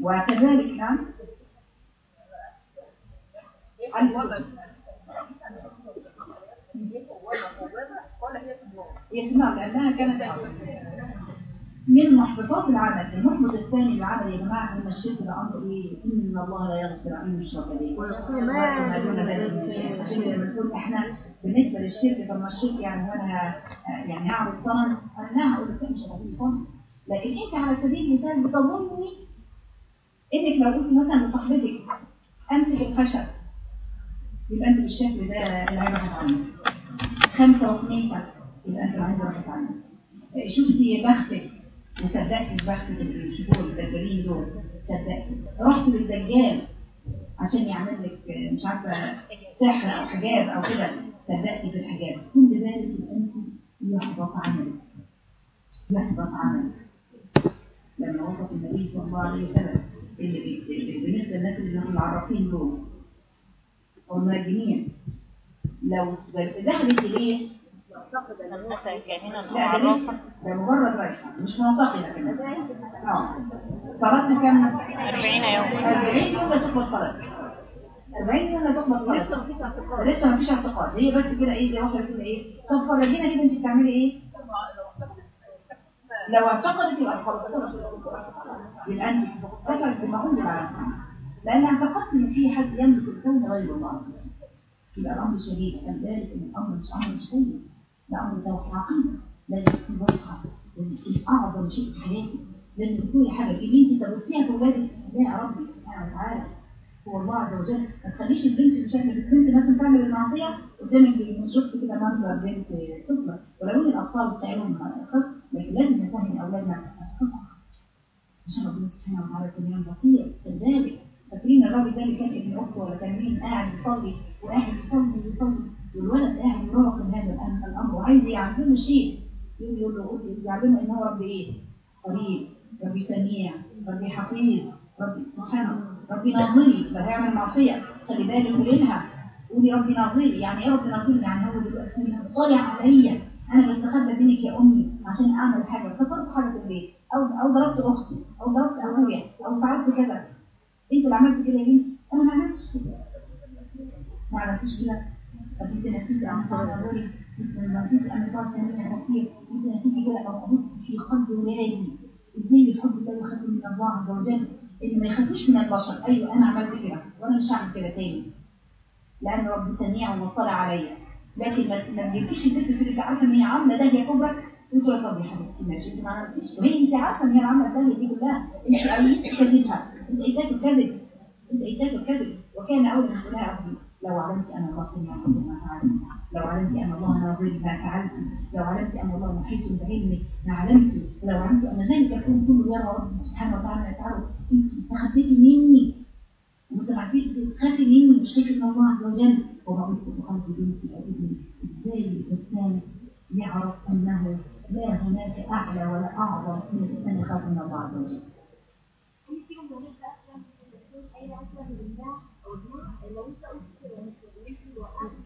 وكذلك نعم. يسمع لأنها كانت من محبطات العمل المحبط الثاني للعمل يا جماعة إن الشرك ده أمر إيه؟ إن الله لا يغفر أن عشان كده بنقول إحنا بالنسبة للشرك طب ما الشرك يعني وأنا يعني هعبد صنم؟ أنا هقول لك مش هعبد صنم. لكن أنت على سبيل المثال بتظني إنك لو قلت مثلا لصاحبتك أمسك الخشب. يبقى أنت بالشكل ده العين راحت عنك واثنين فرق يبقى أنت العين راحت عنك شفتي بختك؟ وصدقتي بختك اللي بيشوفوه الدجالين دول؟ صدقتي. رحت للدجال عشان يعمل لك مش عارفة سحر أو حجاب أو كده. صدقتي في الحجاب كل ذلك أنت يحبط عملك يحبط عملك لما وصف النبي صلى الله عليه وسلم بالنسبة للناس اللي هم العرافين دول أو المنجمين لو دخلت اليه ده مجرد رايحة مش معتقدة كمان آه. صلاتها كام؟ 40 يوم. 40 يوم لا تقبل صلاة. 40 يوم لا تقبل صلاة. لسه ما فيش اعتقاد. هي بس كده إيه زي واحدة إيه طب فرجينا كده أنت بتعملي إيه؟ لو اعتقدت خلاص يبقى انزل على محمد لأن اعتقدت أن في حد يملك الكون غير الله. يبقى الأمر شديد كان ذلك ان الامر مش أمر مش سيء ده أمر توحيد عقيده لازم تكون واضحة لازم تكون أعظم شيء في حياتك لازم تكون حاجة. اللي أنت تبصيها في اولادك يا ربي سبحانه وتعالى هو الله عز وجل. ما تخليش البنت بشكل البنت مثلا تعمل المعصية قدامك شفت كده منظر بنت طفله ولو الأطفال بتاعهم خاص لكن لازم نفهم أولادنا الصدق عشان ربنا سبحانه وتعالى سميع بصير. كذلك فاكرين الراجل ده اللي كان ابن أخته ولا كان مين؟ قاعد يصلي وقاعد يصلي ويصلي. والولد قاعد يراقب هذا الأم- الامر وعايز يعلمه شيء. يقول له يعلمه إن هو رب إيه؟ قريب. ربي سميع. ربي حفيظ. ربي سبحانه. ربي ناظري. لو هيعمل معصية. خلي بالك قوليلها قولي ربي ناظري. يعني إيه ربي ناظري؟ يعني هو دلوقتي طالع عليا. أنا بستخبى منك يا أمي عشان أعمل حاجة. فطرت حاجة في البيت. أو أو ضربت أختي. أو ضربت أخويا. أو فعلت كذا. أنت اللي عملت كده بنتي. أنا ما عملتش كده. ما عملتش كده. طب أنت نسيتي أن قال نظري نسيتي أن قال سميع بصير أنت نسيتي كده أو ابص في قلب ولادي؟ إزاي الحب ده يخاف من الله عز وجل ان ما يخافوش من البشر. أيوه أنا عملت كده. وأنا مش هعمل كده تاني. لأن ربي سميع ومطلع عليا. لكن ما ما تجيبيش البنت تقول لك عارفة ان هي عامله ده هي كبرى قلت لها طب يا حبيبتي ماشي انت ما عملتيش وهي أنت عارفة ان هي عامله ده دي كلها. أنت قايله كذبها أنت ايداك الكذب. أنت ايداك الكذب. وكان أول من قلها ربي لو علمت ان الله بصير ما فعلت. لو علمت أن الله ناظر ما فعلت. لو علمت أن الله محيط بعلمك ما علمت. ولو علمت أن ذلك يكون كله يرى ربي سبحانه وتعالى. ما يفعله أنت استخبيتي مني. مني مش خايفه من الله عز وجل قلت بقلب بنتي ابني إزاي الانسان يعرف انه لا هناك اعلى ولا اعظم من الانسان يخاف من الله عز وجل لا نقول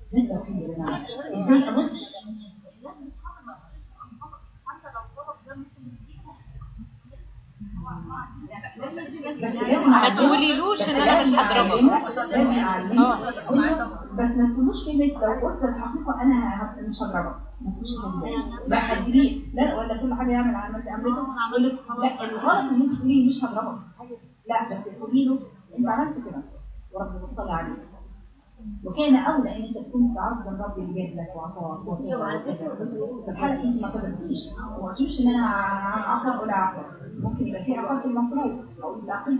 ده التوحيد يا جماعة إزاي ابص بس لازم ما تقوليلوش إن أنا مش هضربك. لازم اعلمه بس ما تقولوش كلمة لو قلت الحقيقة أنا ه- مش هضربك. ما تقولش كده لا هتجيلي لا ولا كل حاجة يعمل عملت عملته يقول لك لا الغلط إن أنت تقولي مش هضربك. لا بس تقولي له أنت عملت كده. وربنا مطلع عليك. وكان إن أنت تكون الرب اللي جاب لك وعطاك الحالة أنت ما قدرتيش وما تقولش إن أنا عقاب ولا عقاب ممكن يبقى في عقاب المصروف أو يبقى عقاب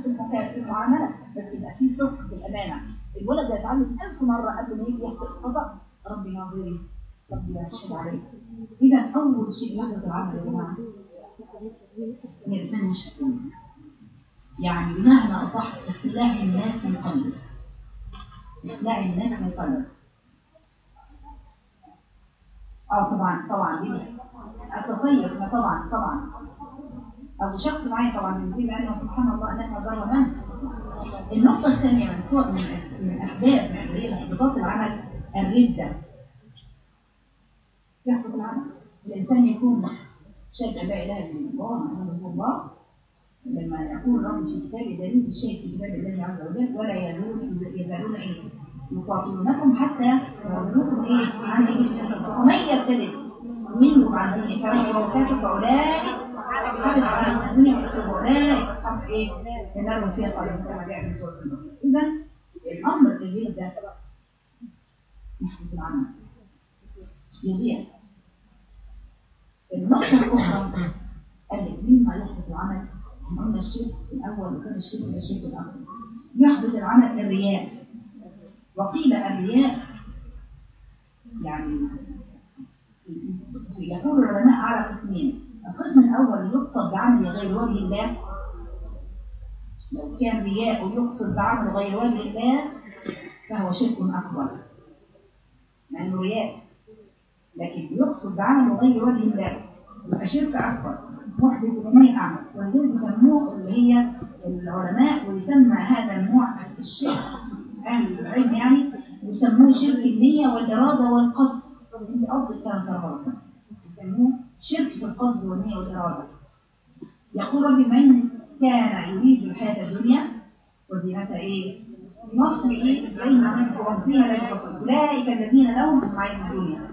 في المعاملة بس يبقى في صدق في الأمانة. الولد ده يتعلم ألف مرة قبل ما يجي يخطئ خطأ ربي ناظري. ربي لا يخشى عليه إذا أول شيء يحدث العمل يا جماعة. إن الإنسان مش يعني بمعنى أصح إخلاع الناس من قلبه إخلاع الناس من قلبه آه طبعا طبعا دي التطير ما طبعا طبعا أو شخص معين طبعا من دي لأنه سبحان الله انك ضر من النقطه الثانية من سوء من من اسباب احباط العمل الرده يحبط العمل الانسان يكون شهد لا اله الا الله لما يقول رب في كتابه دليل الشيء في كتاب الله عز وجل ولا يزالون يزالون إيه يقاتلونكم حتى يردوكم إيه عن إيه ومن يرتد منكم عن دين فهو كافر فأولئك حبط عنهم الدنيا واولئك أصحاب إيه النار فيها خالدون كما جاء في سورة اذا الأمر الجديد ده يحدث العمل. يضيع النقطة الأخرى قال لك مما يحدث العمل قلنا الشرك الأول وكان الشرك ده الشرك الاكبر يحدث العمل الرياء. وقيل الرياء يعني يقول العلماء على قسمين. القسم الأول يقصد بعمل غير وجه الله. لو كان رياء يقصد بعمل غير وجه الله فهو شرك أكبر. لأنه رياء. لكن يقصد بعمل غير وجه الله. يبقى شرك أكبر محدث إليه أعمى ولذلك يسموه اللي هي العلماء ويسمى هذا النوع الشرك أهل العلم يعني يسموه شرك النية والإرادة والقصد. أنت قصد الكلام ده يسموه شرك القصد والنية والإرادة. يقول ربي من كان يريد الحياة الدنيا وزينتها إيه؟ نصر إيه؟ بين وفيها لا يقصد أولئك الذين لهم معين الدنيا.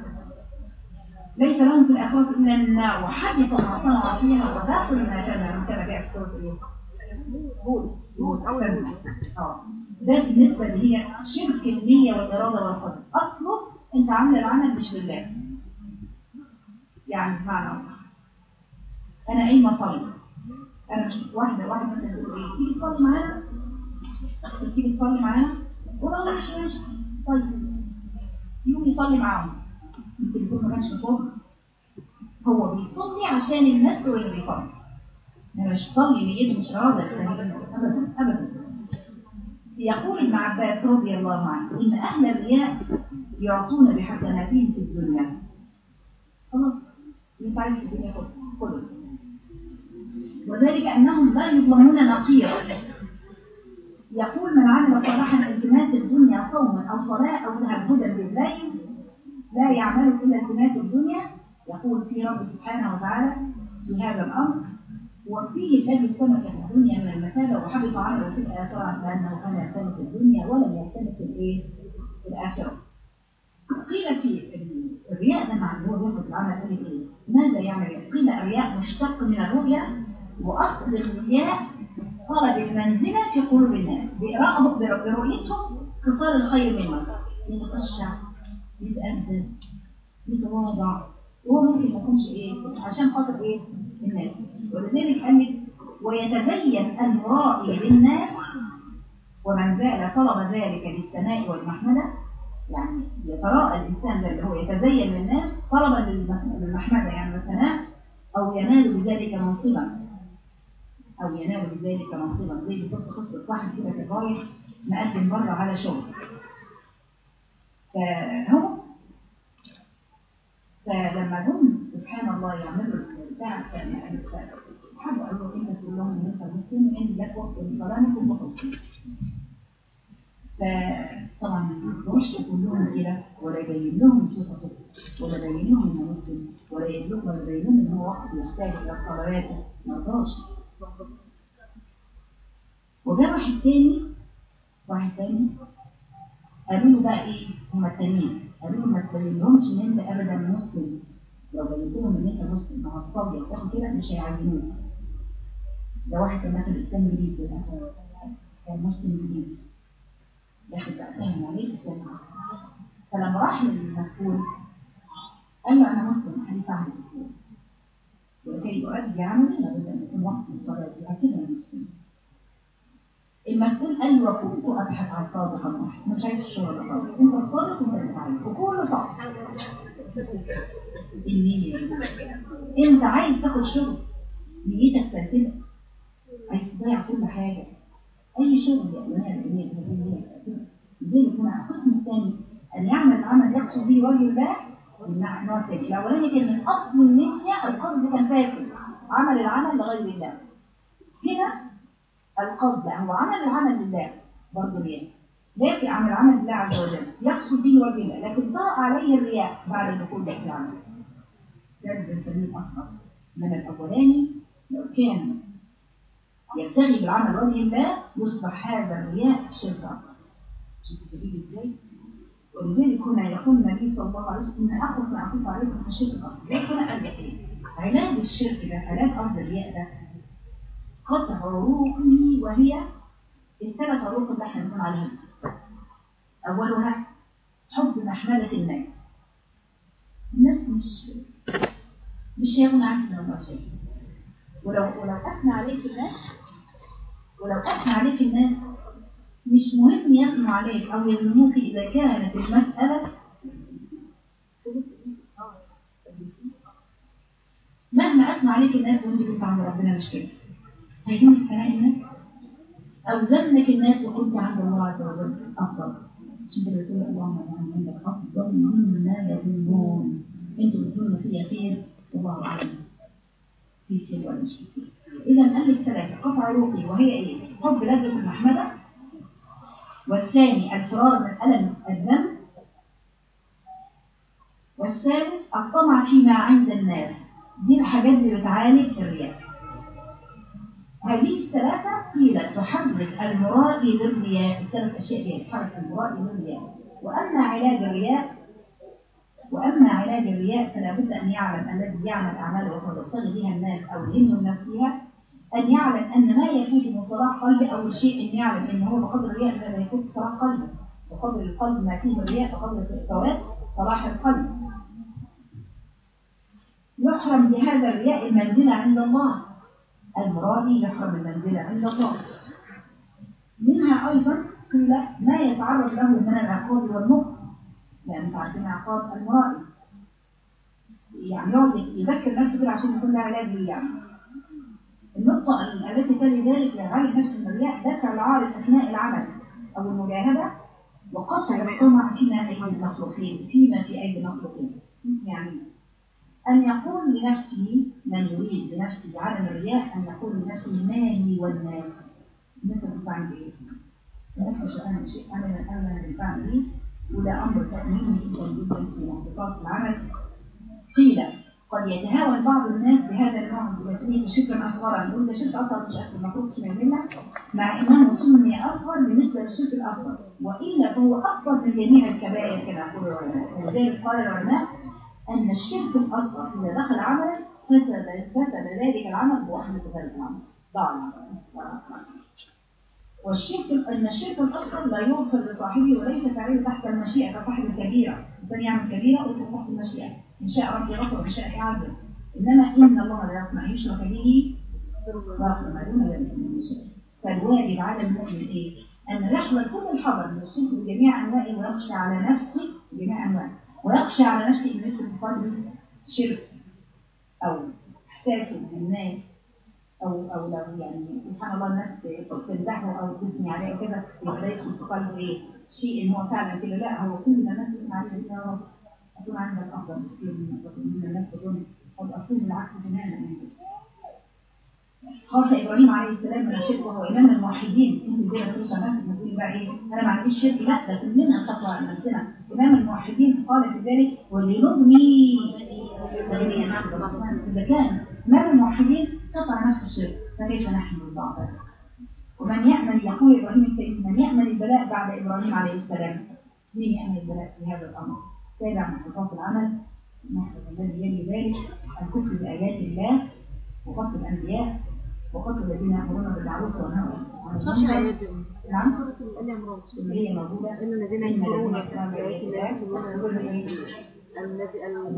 ليس لهم في الآخرة إلا النار. وحدث ما صنعوا فيها وباطل ما كان كما جاء في سورة إيه؟ هود أو ده بالنسبة اللي هي شرك النية والإرادة والقدر. أصله أنت عامل العمل مش لله. يعني بمعنى أصح. أنا قايمة أصلي أنا مش واحدة واحدة مثلا تقول إيه تيجي تصلي معانا؟ تيجي تصلي معانا؟ والله مش ماشي. طيب. يوم يصلي معاهم. يكون ما كانش مفهوم هو بيصلي عشان الناس تقول اللي بيصلي أنا مش بصلي نيته مش إرادة أبدا أبدا. يقول ابن عباس رضي الله عنه إن أهل الرياء يعطون بحسناتهم في الدنيا. خلاص انت عايز الدنيا كله وذلك أنهم لا يظلمون نقيرا يقول من عمل صالحا التماس الدنيا صوما أو صلاة أو تهجدا بالليل لا يعمل إلا التماس الدنيا يقول في رب سبحانه وتعالى في هذا الأمر وفيه التمس في الدنيا من المثابة وحبط عمله في الآخرة لأنه كان يلتمس الدنيا ولم يلتمس الإيه؟ الآخرة. قيل في الرياء مع هو بياخد العمل قال إيه؟ ماذا يعني؟ قيل الرياء مشتق من الرؤيا وأصل الرياء طلب المنزلة في قلوب الناس برؤيتهم خصال الخير منهم يتخشع يتأذن يتواضع وهو ممكن ما يكونش إيه عشان خاطر إيه؟ الناس. ولذلك قال لك ويتبين المرائي للناس ومن زال طلب ذلك للثناء والمحمدة يعني يتراءى الإنسان اللي هو يتزين للناس طلبا للمحمدة يعني الثناء أو ينال بذلك منصبا أو ينال بذلك منصبا. زي بالظبط قصة واحد كده كان رايح مقدم بره على شغل. فهو فلما جم سبحان الله يعملوا البتاع كان صحابه قالوا انت تقول لهم إن انت مسلم إن لك وقت صلاتك وقت فطبعا ما يقدروش يقول لهم كده ولا يبين لهم صفته ولا يبين لهم انه مسلم ولا يبين لهم ولا يبين لهم إن هو وقت يحتاج إلى الصلوات ما يقدرش وجاء واحد تاني واحد تاني قالوا له بقى إيه؟ هم التانيين. قالوا لهم ما تبينهمش ان انت ابدا مسلم. لو بينت لهم إن أنت مسلم مع الصبي وتاخد كده مش هيعزموك ده واحد كان داخل الاسلام جديد كده. كان مسلم جديد. لكن بقى فاهم يعني إيه الإسلام. فلما راح للمسؤول قال له أنا مسلم حديث عهد الإسلام. ولكي يؤدي عملي لابد أن يكون وقت الصلاه كده المسلم المسؤول قال له وكنت أبحث عن صادقا واحد مش عايز الشغل خالص. أنت الصادق وأنت اللي تعرف وكله صح. النية أنت عايز تاخد شغل نيتك فاسده عايز تضيع كل حاجة. أي شغل أولاد النية النية فاسده لذلك هنا القسم الثاني. ان يعمل العمل يقصد به وجه الله النوع الثاني الاولاني كان من أصل النية القصد كان فاسد. عمل العمل لغير الله. هنا القصد هو عمل العمل لله برضه رياء لكن عمل العمل لله عز وجل. يقصد به وجه الله لكن طرأ عليه الرياء بعد الدخول في العمل ده بنسميه الاصغر انما الأولاني لو كان يبتغي بالعمل وجه الله يصبح هذا الرياء شرك اكبر شوفوا جميل إزاي. ولذلك هنا يقول النبي صلى الله عليه وسلم إن اخف ما اخف عليكم في الشرك الاصغر لكن قال إيه علاج الشرك ده علاج ارض الرياء ده. قطع عروقه وهي الثلاث عروق اللي إحنا بنقول عليها. أولها حب محملة الناس الناس مش مش يغنى عنك من الله شيء ولو ولو أثنى عليك الناس ولو أثنى عليك الناس مش مهم يثنوا عليك أو يذموك إذا كانت المسألة مهما أثنى عليك الناس وأنت كنت عند ربنا مش كده. هيجونك ثناء الناس أو ذمك الناس وكنت عند الله عز وجل أفضل. عشان كده بتقول اللهم اجعلني عندك أفضل مما يظنون. أنتم بتظنوا فيا خير والله أعلم. في خير ولا مش إذا قال الثلاثة قطع روحي وهي إيه؟ حب لذة المحمدة والثاني الفرار من ألم الذنب. والثالث الطمع فيما عند الناس. دي الحاجات اللي بتعالج الرياء هذه الثلاثة قيل تحرك المرائي للرياء الثلاث أشياء دي تحرك المرائي للرياء وأما علاج الرياء وأما علاج الرياء فلا بد أن يعلم الذي يعمل أعماله وقد يبتغي بها الناس أو يهم الناس أن يعلم أن ما يفوت من صلاح قلبه أول شيء أن يعلم أن هو بقدر الرياء لا يفوت صلاح قلبه. بقدر القلب ما فيه الرياء بقدر فوات صلاح القلب. يحرم بهذا الرياء المنزلة عند الله. المرائي يحرم المنزلة عند الله. منها أيضا قيل ما يتعرض له من العقاب والنقص لأن تعرفين عقاب المرائي يعني يقعد يذكر نفسه كده عشان يكون له علاج ليه يعني النقطة التي تلي ذلك لعالج نفس الرياء دفع العارض أثناء العمل أو المجاهدة وقطع الطمع فيما في أيدي المخلوقين فيما في أيدي المخلوقين يعني أن يقول لنفسه من يريد لنفسه بعدم الرياء أن يقول لنفسه ما لي والناس. الناس بتنفعني بإيه؟ الناس مش هتعمل شيء. أنا أنا بتنفعني بإيه؟ وده أمر تأميني جدا جدا في منطقات العمل. قيل قد يتهاون بعض الناس بهذا النوع بتسميه شركا أصغر. نقول ده شرك أصغر مش أكثر المفروض منا مع أنه سمي أصغر بالنسبة للشرك الأكبر وإلا فهو أكبر من جميع الكبائر كما يقول العلماء. ولذلك قال العلماء أن الشرك الأصغر إذا دخل عملا فسد فسد ذلك العمل بوحدة ذلك العمل. ضاع والشرك أن الشرك الأصغر لا يغفر لصاحبه وليس فعله تحت المشيئة كصاحب الكبيرة. الإنسان يعمل كبيرة وليس تحت المشيئة. إن شاء ربي غفر وإن شاء يعذب إنما إن الله لا يصنع يشرك به ويغفر ما دون ذلك. من الشرك فالواجب على المؤمن إيه؟ أن يحضر كل الحذر من الشرك بجميع أنواعه ويخشى على نفسه بجميع أنواعه. ويخشى على نفسه أن يدخل في قلبه شرك أو إحساسه بالناس أو أو لو يعني سبحان الله الناس تمدحه أو تثني عليه كده يبقى يدخل في قلبه إيه؟ شيء إن هو فعلا كده. لا هو كل ما الناس تثني عليه يا رب أكون عندك أفضل بكثير من الناس تظن قد أكون بالعكس تماما. يعني خاص إبراهيم عليه السلام من الشرك وهو إمام الموحدين. انت زي ما تقولش نفسك إيه أنا ما عنديش شرك لا ده كلنا نخطر على نفسنا. إمام الموحدين قال في ذلك ولنبني اذا كان إمام الموحدين قطع نفس الشرك. فكيف نحن بالضعف ومن يأمن يقول إبراهيم الكريم من يأمن البلاء بعد إبراهيم عليه السلام. اثنين أنا البلاء في هذا الأمر؟ تابع محطات العمل. نحن الذي يلي ذلك الكفر بآيات الله وقتل الأنبياء. وقتل الذين يأمرون بالمعروف وينهون عن اللي هي موجودة إن الذين إن يكفرون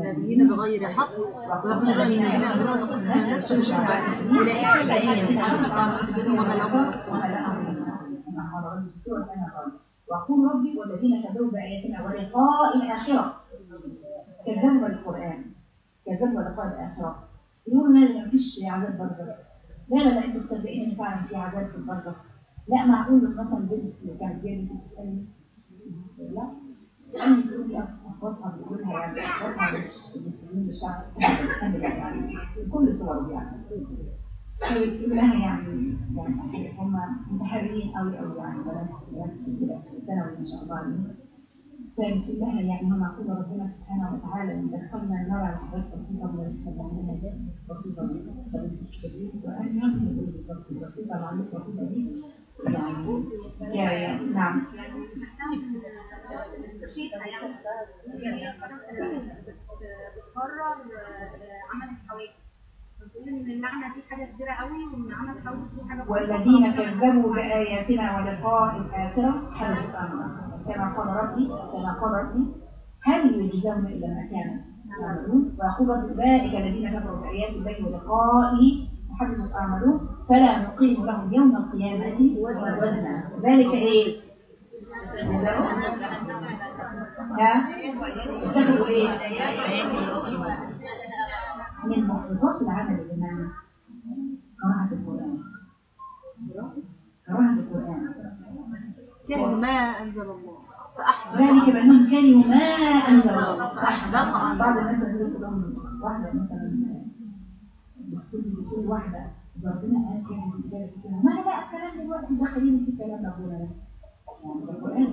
الذين بغير حق ويقتلون الذين يأمرون أولئك الذين وقول ربي والذين كذبوا بآياتنا ولقاء الآخرة. كذبوا بالقرآن كذبوا بلقاء الآخرة. يقولوا ما فيش عذاب برزخ لا لا لا أنتوا مصدقين ان فعلا في عذاب في البرزخ لا معقول مثلا بنت كانت جاية بتسألني لا تسالني تقول لي اصل أخواتها بيقولها يعني أخواتها مش مسلمين كامل يعني كل صورة يعني. تقول لها يعني يعني هم متحررين قوي قوي يعني بنات بنات كده ثانوي ما شاء الله عليهم. فبتقول لها يعني هم معقول ربنا سبحانه وتعالى ان دخلنا النار على حاجات بسيطه من الحاجات بسيطه دي وقال يعني البسيطه اللي عندك بسيطه دي يعني يا يا نعم بتقرر عمل الحواجز بتقول ان اللعنه دي حاجة كبيره قوي وان عمل الحواجز دي حاجة بسيطة. والذين كذبوا بآياتنا ولقاء الآخرة حدث أمرا كما قال ربي كما قال ربي هل يجزون إلى ما كانوا يعملون ويقول ربي أولئك الذين كفروا بآيات الله ولقائه وحدث أعمالهم فلا نقيم لهم يوم القيامة وزنا ذلك إيه؟ ها؟ إيه؟ من محبطات العمل الإمامي قراءة القرآن قراءة القرآن كره ما أنزل الله فأحبط ذلك بأنهم كانوا ما أنزل الله فأحبط بعض الناس واحدة مثلا بتقول واحدة ربنا قال في كده في ما بقى الكلام دلوقتي داخلين في كلام ربنا ده يعني ده القرآن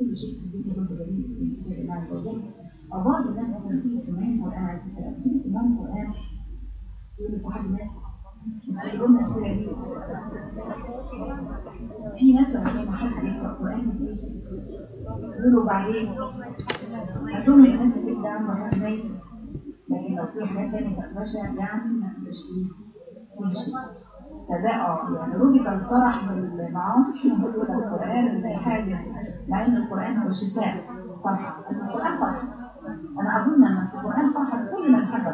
كل شيء في الدنيا كله جميل في عز وجل أو بعض الناس مثلا القرآن عليه السلام تيجي تمام القرآن يقول لك واحد مات دي في ناس لما حد يقرأ القرآن كتير يقولوا بعدين هتقول الناس اللي عنده حاجة ميت لكن لو في حاجات تانية يعني تبقاش فيه كل شيء فده آه يعني ربط الفرح بالمعاصي وربط القرآن بحاجة ان القرآن هو شفاء فرحة القرآن فرحة أنا اظن ان القرآن فرحة لكل من حب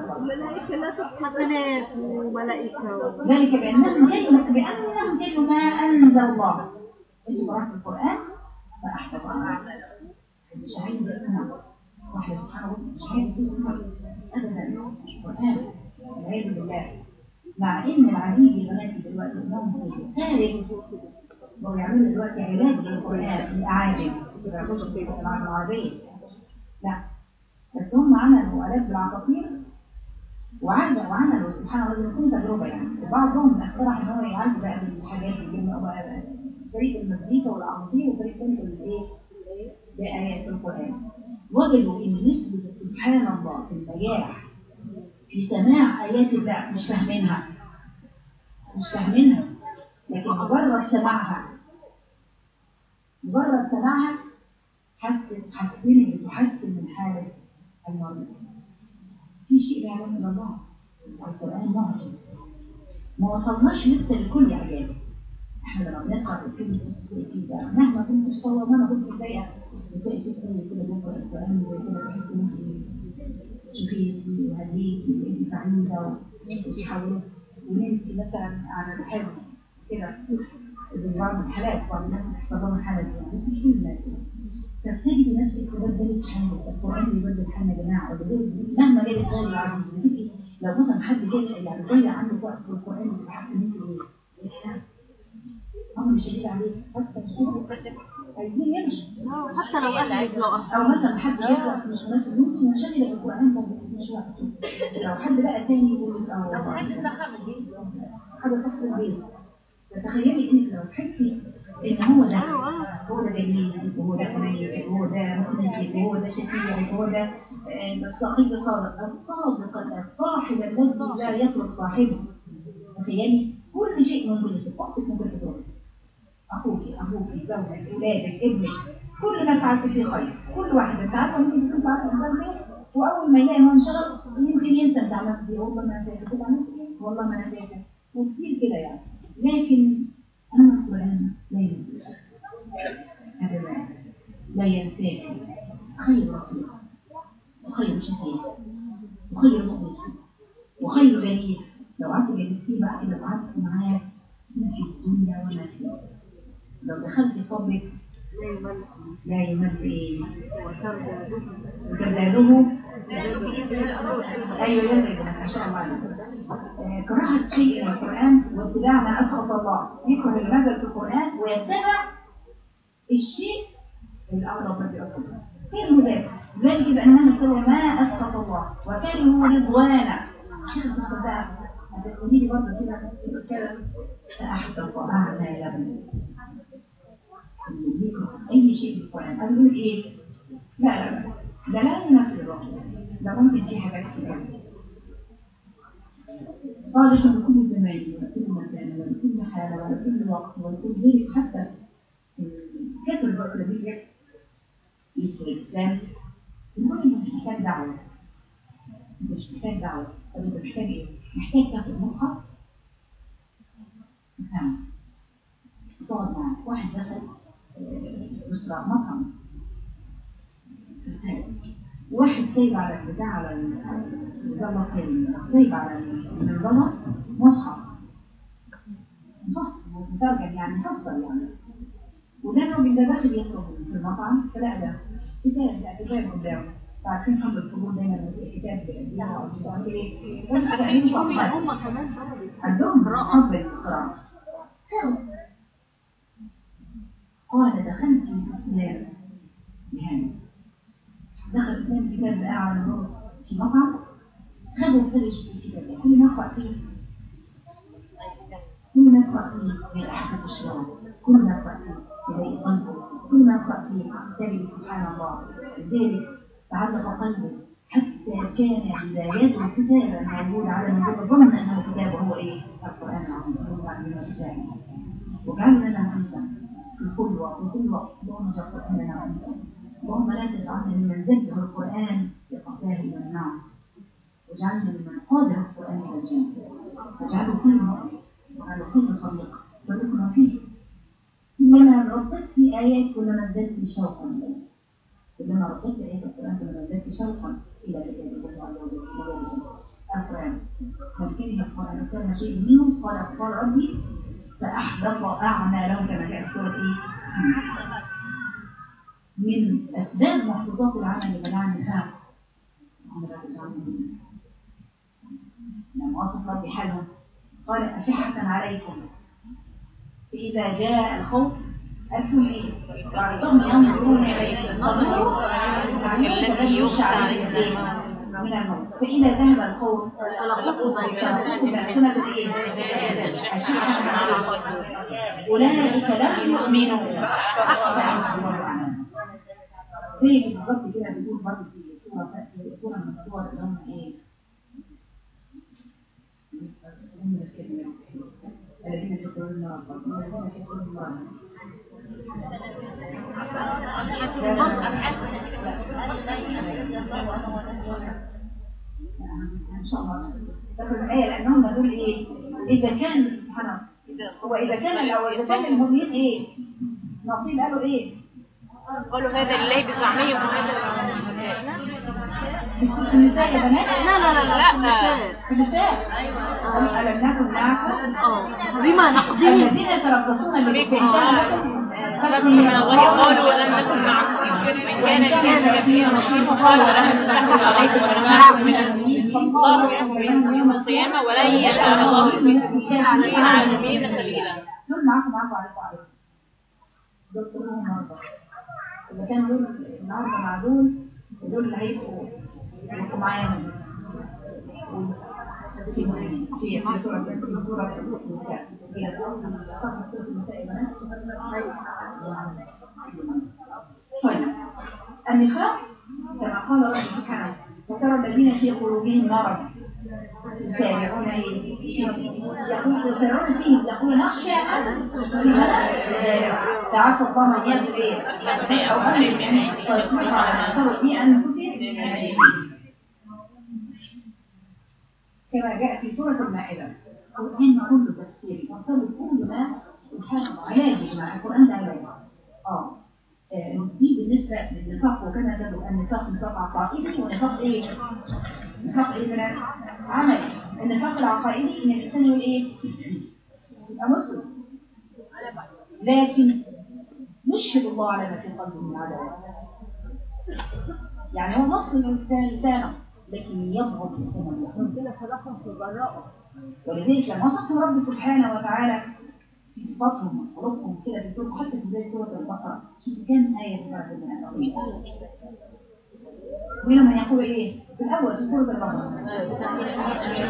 لا تصحى بنات وملائكة ذلك بأنهم كانوا بأنهم كانوا ما أنزل الله أنتوا قرأت القرآن فأحبط مش عايز اسمع واحدة سبحان الله مش عايز تسمع أبدا القرآن والعياذ بالله مع إن العديد البنات دلوقتي اسمهم خارج بقوا يعملوا دلوقتي علاج للقرآن الأعاجم كده يخشوا في الجامعة العربية لا بس هم عملوا علاج بالعقاقير وعمل وعملوا سبحان الله يكون تجربة يعني وبعضهم اقترح ان هو يعالج بقى بالحاجات اللي بقى فريق المزيكا والعصافير وفريق تاني بالايه؟ بآيات القرآن وجدوا إن نسبة سبحان الله في النجاح في سماع آيات الله مش فاهمينها. مش فاهمينها. لكن مجرد سماعها مجرد سماعها حسن حسنت بتحسن من حالة المريض في شيء لا إلا الله القران معجز ما وصلناش لسه لكل اعجاب إحنا لما بنقرا الكلمة كده مهما كنت مستوى مهما كنت متضايقه بتلاقي ست كده بيقرا القران وكده تحس ان انت شفيتي وهديتي وانت سعيده ونمتي حواليك ونمتي مثلا على الحفظ كده بعض الحالات بعض الناس بتحصل الحالات دي يعني بس مش كل الناس فتجد نفسك تبدل حالك القرآن بيبدل حالنا يا جماعة مهما جابت غير العزيز لو مثلا حد جاي يعني ضيع عندك وقت في القرآن بتحس ان انت إيه؟ مش هيجي عليك. حتى مش كده عايزين يمشي؟ حتى لو أهلك لو أو أحسن مثلا حد يقرا مش مناسب انت منشغله بالقران ما بتديش وقت. لو حد بقى تاني يقول أو حاجة تحصل البيت. فتخيلي أنت لو تحسي إن هو ده هو ده جميل وهو ده كريم وهو ده مؤنس وهو ده شفيع وهو ده آه، الصاحب صادق. الصادق الصاحب الذي لا يترك صاحبه. تخيلي كل شيء موجود في وقتك موجود في أخوك أخوك زوجك أولادك ابنك. كل ما فعلت فيه خير. كل واحد انت عارفه ممكن تكون فعلت انسان خير. وأول ما يلاقي ما انشغل يمكن ينسى انت عملت إيه والله ما أنا فاكر عملت إيه والله ما أنا فاكر. وكتير كده يعني. لكن اما القران لا ينسى. ابدا. لا ينساك خير رفيق. وخير شفيع وخير مؤنس وخير جليس لو قعدت جلستيه بقى كده وقعدت معاه نسي الدنيا وما فيها لو دخلت قبرك لا يمل إيه وترداده أيوه يدرك ما شاء الله. عليك. آه، كراهة شيء من القرآن واتباع ما أسخط الله. يكره نزل في القرآن ويتبع الشيء اللي أمر به أسخط الله غير مذاكر. ذلك بأنهم اتبعوا ما أسخط الله. وكرهوا رضوانا. شيخ الصداع هتقولي لي برضه كده بتتكلم أحد الله ابني أي شيء في القرآن أنا بقول إيه؟ لا لا ده لا يناسب الرجل ده ممكن في حاجات كتير صالح من كل زمان ولا كل مكان ولا كل حالة ولا كل وقت ولا كل ذلك حتى كاتب البكالوريا يدخل الإسلام إنه مش محتاج دعوة مش محتاج دعوة طب أنت محتاج إيه؟ محتاج تاخد المصحف تفهم تقعد معاه واحد دخل مسرع مطعم. واحد سايب على البتاع على كلمة سايب على المظلة مصحف. مفصل مترجم يعني مفصل يعني. وده الراجل ده داخل يطلب في المطعم فلا ده كتاب لا كتاب قدامه فعارفين حب الفضول دايما الكتاب بيقرا أو إيه. بس هم كمان عندهم حب القراءة قال دخلت في الإسلام بهذا دخل الإسلام كتاب أعلى النور في مطعم خدوا فرش في الكتاب كل ما أقرأ فيه كل ما أقرأ فيه غير أحد الأشرار كل ما أقرأ فيه يلاقي قلبه كل ما أقرأ فيه تجد سبحان الله. لذلك تعلق قلبه حتى كان بدايته كتابا موجود على نزول ظن أن الكتاب هو إيه؟ القرآن العظيم هو عندنا كتاب وجعلنا في كل وقت في كل وقت اللهم اجعل قرآننا أنسا اللهم لا تجعلنا ممن ذكر القرآن يقضاه إلى النار. واجعلنا ممن قادر القرآن إلى الجنة واجعله خير مؤمن واجعله خير صديق صديقنا فيه كلما رددت في آيات كلما ازددت شوقا. إليه كلما رددت آيات القرآن كلما ازددت شوقا. إلى مجالس القرآن من كره القرآن. كان شيء منهم. قال قال ربي فأحبط أعمالهم كما جاء في سورة إيه؟ من أسباب محبطات العمل منع النفاق لما وصف ربي حالهم قال أشحة عليكم فإذا جاء الخوف ألفوا إيه؟ رأيتهم ينظرون إليكم التي يغشى عليه من الموت فإذا ذهب الخوف أولئك لم يؤمنوا زي بالظبط كده بيقول برضه في سورة في سورة من السور اللي هم إيه؟ الذين الذين يدخلون النار إن شاء الله. تاخد الآية لأنهم دول إيه؟ إذا كان سبحان الله. هو إذا كان لو إذا كان المؤمنين إيه؟ نصيب قالوا إيه؟ قالوا هذا لله بزعمهم. وهذا في النساء يا بنات؟ لا لا لا لا لا. في النساء. ألم نكن معكم؟ آه بما نقضيهم الذين يتربصون بكم. لكم من الله قالوا ولم نكن معكم من كان فيه نصيب قال ولم نكن عليكم ولم نكن من المؤمنين الله بينكم يوم القيامة ولن يجعل الله العالمين سبيلا دول معاكم معاكم عليكم عليكم دول كلهم مرضى إذا كان دول النهارده مع دول ودول اللي هيبقوا يبقوا معاهم في في في سورة النساء هي صفحة سورة النساء يا بنات طيب النفاق كما قال الله سبحانه وترى الذين في قلوبهم مرض يسارعون؟ يقول يسارعون فيه يقول نخشى أن تعافى الله من يغفر إيه أو أمر يعني فيصبحوا على أصابوا في أنفسهم كما جاء في سورة المائدة. القرآن كله تفسيري وصلوا كل ما سبحان علاجي مع القرآن ده علاج آه. آه، دي بالنسبة للنفاق وكما قالوا النفاق نفاق عقائدي ونفاق إيه؟ نفاق إيه بقى؟ عملي. النفاق العقائدي إن الإنسان يقول إيه؟ يبقى مسلم. لكن يشهد الله على ما في قلبه من عداوة. يعني هو مسلم لسانه. لكن يبغض المسلم ربنا خلقهم في براءة ولذلك لما وصفهم رب سبحانه وتعالى في صفاتهم وخلقهم كده في سورة حتى في بداية سورة البقرة شوف كم آية في بعض من يقول إيه؟ في الأول في سورة البقرة.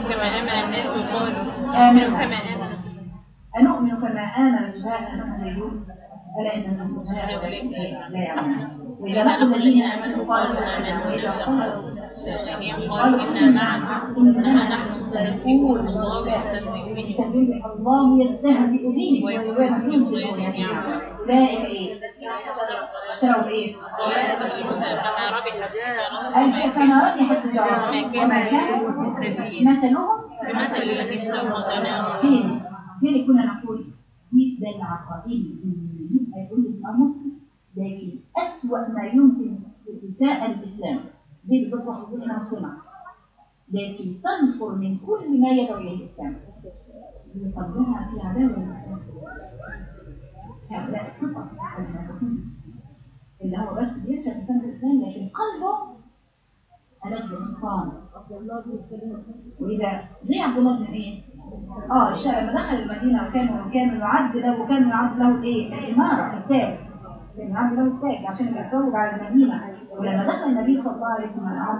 كما آمن الناس وقالوا آمنوا كما آمن أنؤمن كما آمن السفهاء أنهم يقولون ألا إن السفهاء لا يعلمون وإذا لقوا الذين آمنوا قالوا آمنا وإذا قالوا قالوا إنا معكم إنما نحن مستهزئون الله يستهزئ الله يستهزئ بهم ويمحون أولئك إيه؟ اشتروا إيه؟ كما ربحت أي كما ربحت تجارتهم وما كانوا مثلهم بمثل الذي استوقد نارا فين؟ فين كنا نقول في ده العقائدي يبقى يقول لك يبقى مسلم لكن أسوأ ما يمكن إساءة الإسلام بالظبط واحد يقول أنا مسلمة لكن تنفر من كل ما يدعو إليه الإسلام. لقلبها في عداوة الإسلام هؤلاء المنافقين اللي هو بس بيشهد إسلام الإسلام لكن قلبه ألد الإنسان. وإذا زي عبد الله بن إيه؟ آه الشاعر لما دخل المدينة وكان وكان يعد له وكان يعد له الايه؟ الإمارة التاج كان يعد له التاج عشان يتفوق على المدينة. ولما دخل النبي صلى الله عليه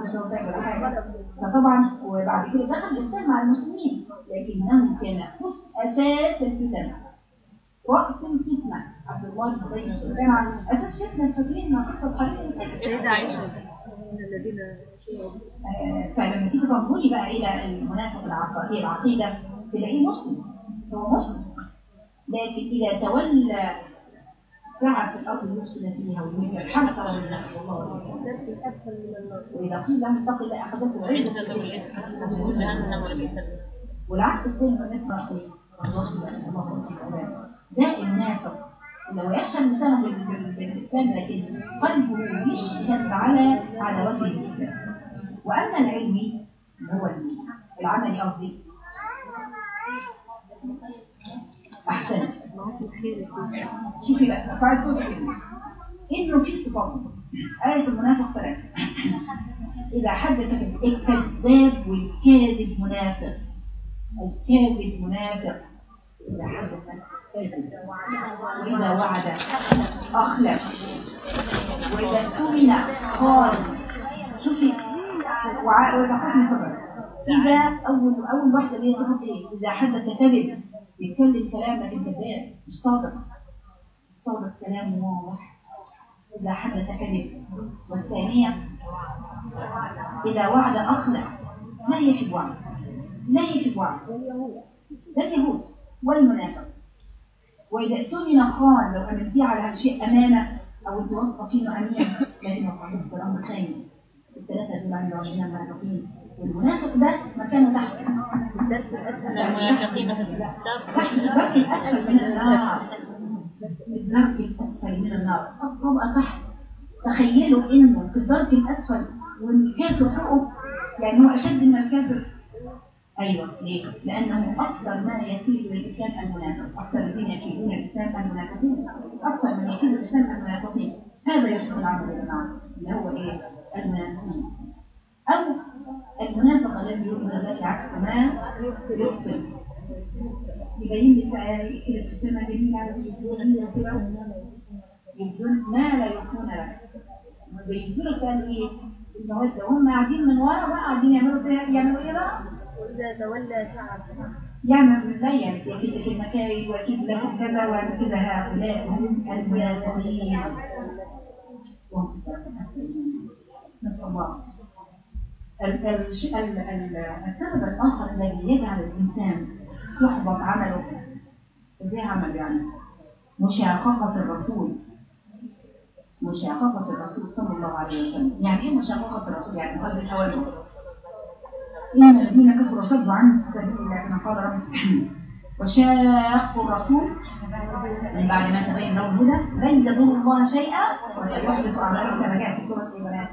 وسلم تاج ولا حاجة فطبعا وبعد كده دخل الإسلام مع المسلمين لكنه كان حس أساس الفتن رأس الفتنة عبد الله بن أبي بن على أساس فتنة فاكرين مع قصة حديث سيدة عائشة من الذين آه، فلما تيجي تنظري بقى إلى المنافق العقائدي العقيدة تلاقيه مسلم. هو مسلم. لكن إذا تولى سعى في الأرض يفسد فيها الحرق له الناس والله وإذا قيل له اتق الله اخذته عزة العزه بالإثم جهنم ولبئس المصير والعكس الثاني سبحانه وتعالى ده النافق لو بال- بال- بالاسلام لكن قلبه يشهد على على وجه الإسلام. وأما العلمي هو العملي قصدي أحسنت. شوفي بقى فعل صوت انه في صفات آية المنافق ثلاثة إذا حدث الكذاب والكاذب منافق الكاذب منافق إذا حدث كاذب وإذا وعد أخلف وإذا اؤتمن قال شوفي وإذا حسن خبر إذا أول أول واحدة هي صفة إيه؟ إذا حدث كذب يتكلم كلام لكن كذاب مش صادق. صادق كلام واضح. إذا حدث كذب والثانية إذا وعد أخلف ما يحب وعد. لا يحب وعد. ده اليهود والمنافق وإذا اؤتمن خان لو أمنتيه على شيء أمانة أو أنت واثقة فيه أمين لكنه حدث الأمر خاين الثلاثة دول عند ربنا المنافقين والمنافق ده مكانه تحت الدرك الأسفل من النار. الدرك الأسفل من النار الطبقة تحت تخيلوا إنه في الدرك الأسفل والكافر فوقه يعني هو أشد من الكافر. أيوة ليه؟ لأنه أكثر ما يكيد للإسلام المنافق أكثر الذين يكيدون الإسلام المنافقين. أكثر من يكيد الإسلام المنافقين. هذا يحصل العمل بالنار. اللي هو إيه؟ المنافقين. أو المنافق الذي يؤمن بالله عكس ما يقتل يبين لك بقى كده في السنة جميلة على كده يبدون ما لا يكون لك بيبدوا لك قال إيه المودة وهم قاعدين من ورا بقى قاعدين يعملوا فيها يعملوا إيه بقى؟ وإذا تولى سعى يعمل يعني يكيد لك المكايد واكيد لك كذا وعمل كذا هؤلاء هم في النار. نسأل الله ال- ال- ال- ال- السبب الآخر الذي يجعل الإنسان يحبط عمله إزاي عمل يعني مشاققة الرسول. مشاققة الرسول صلى الله عليه وسلم. يعني إيه مشاققة الرسول؟ يعني قلب التوجه إن الذين كفروا صدوا عن سبيل الله كما قال رب (clears throat) وشاقوا الرسول من بعد ما تبين لهم الهدى لن يضروا الله شيئا وسيحبط أعمالهم كما جاء في سورة إبراهيم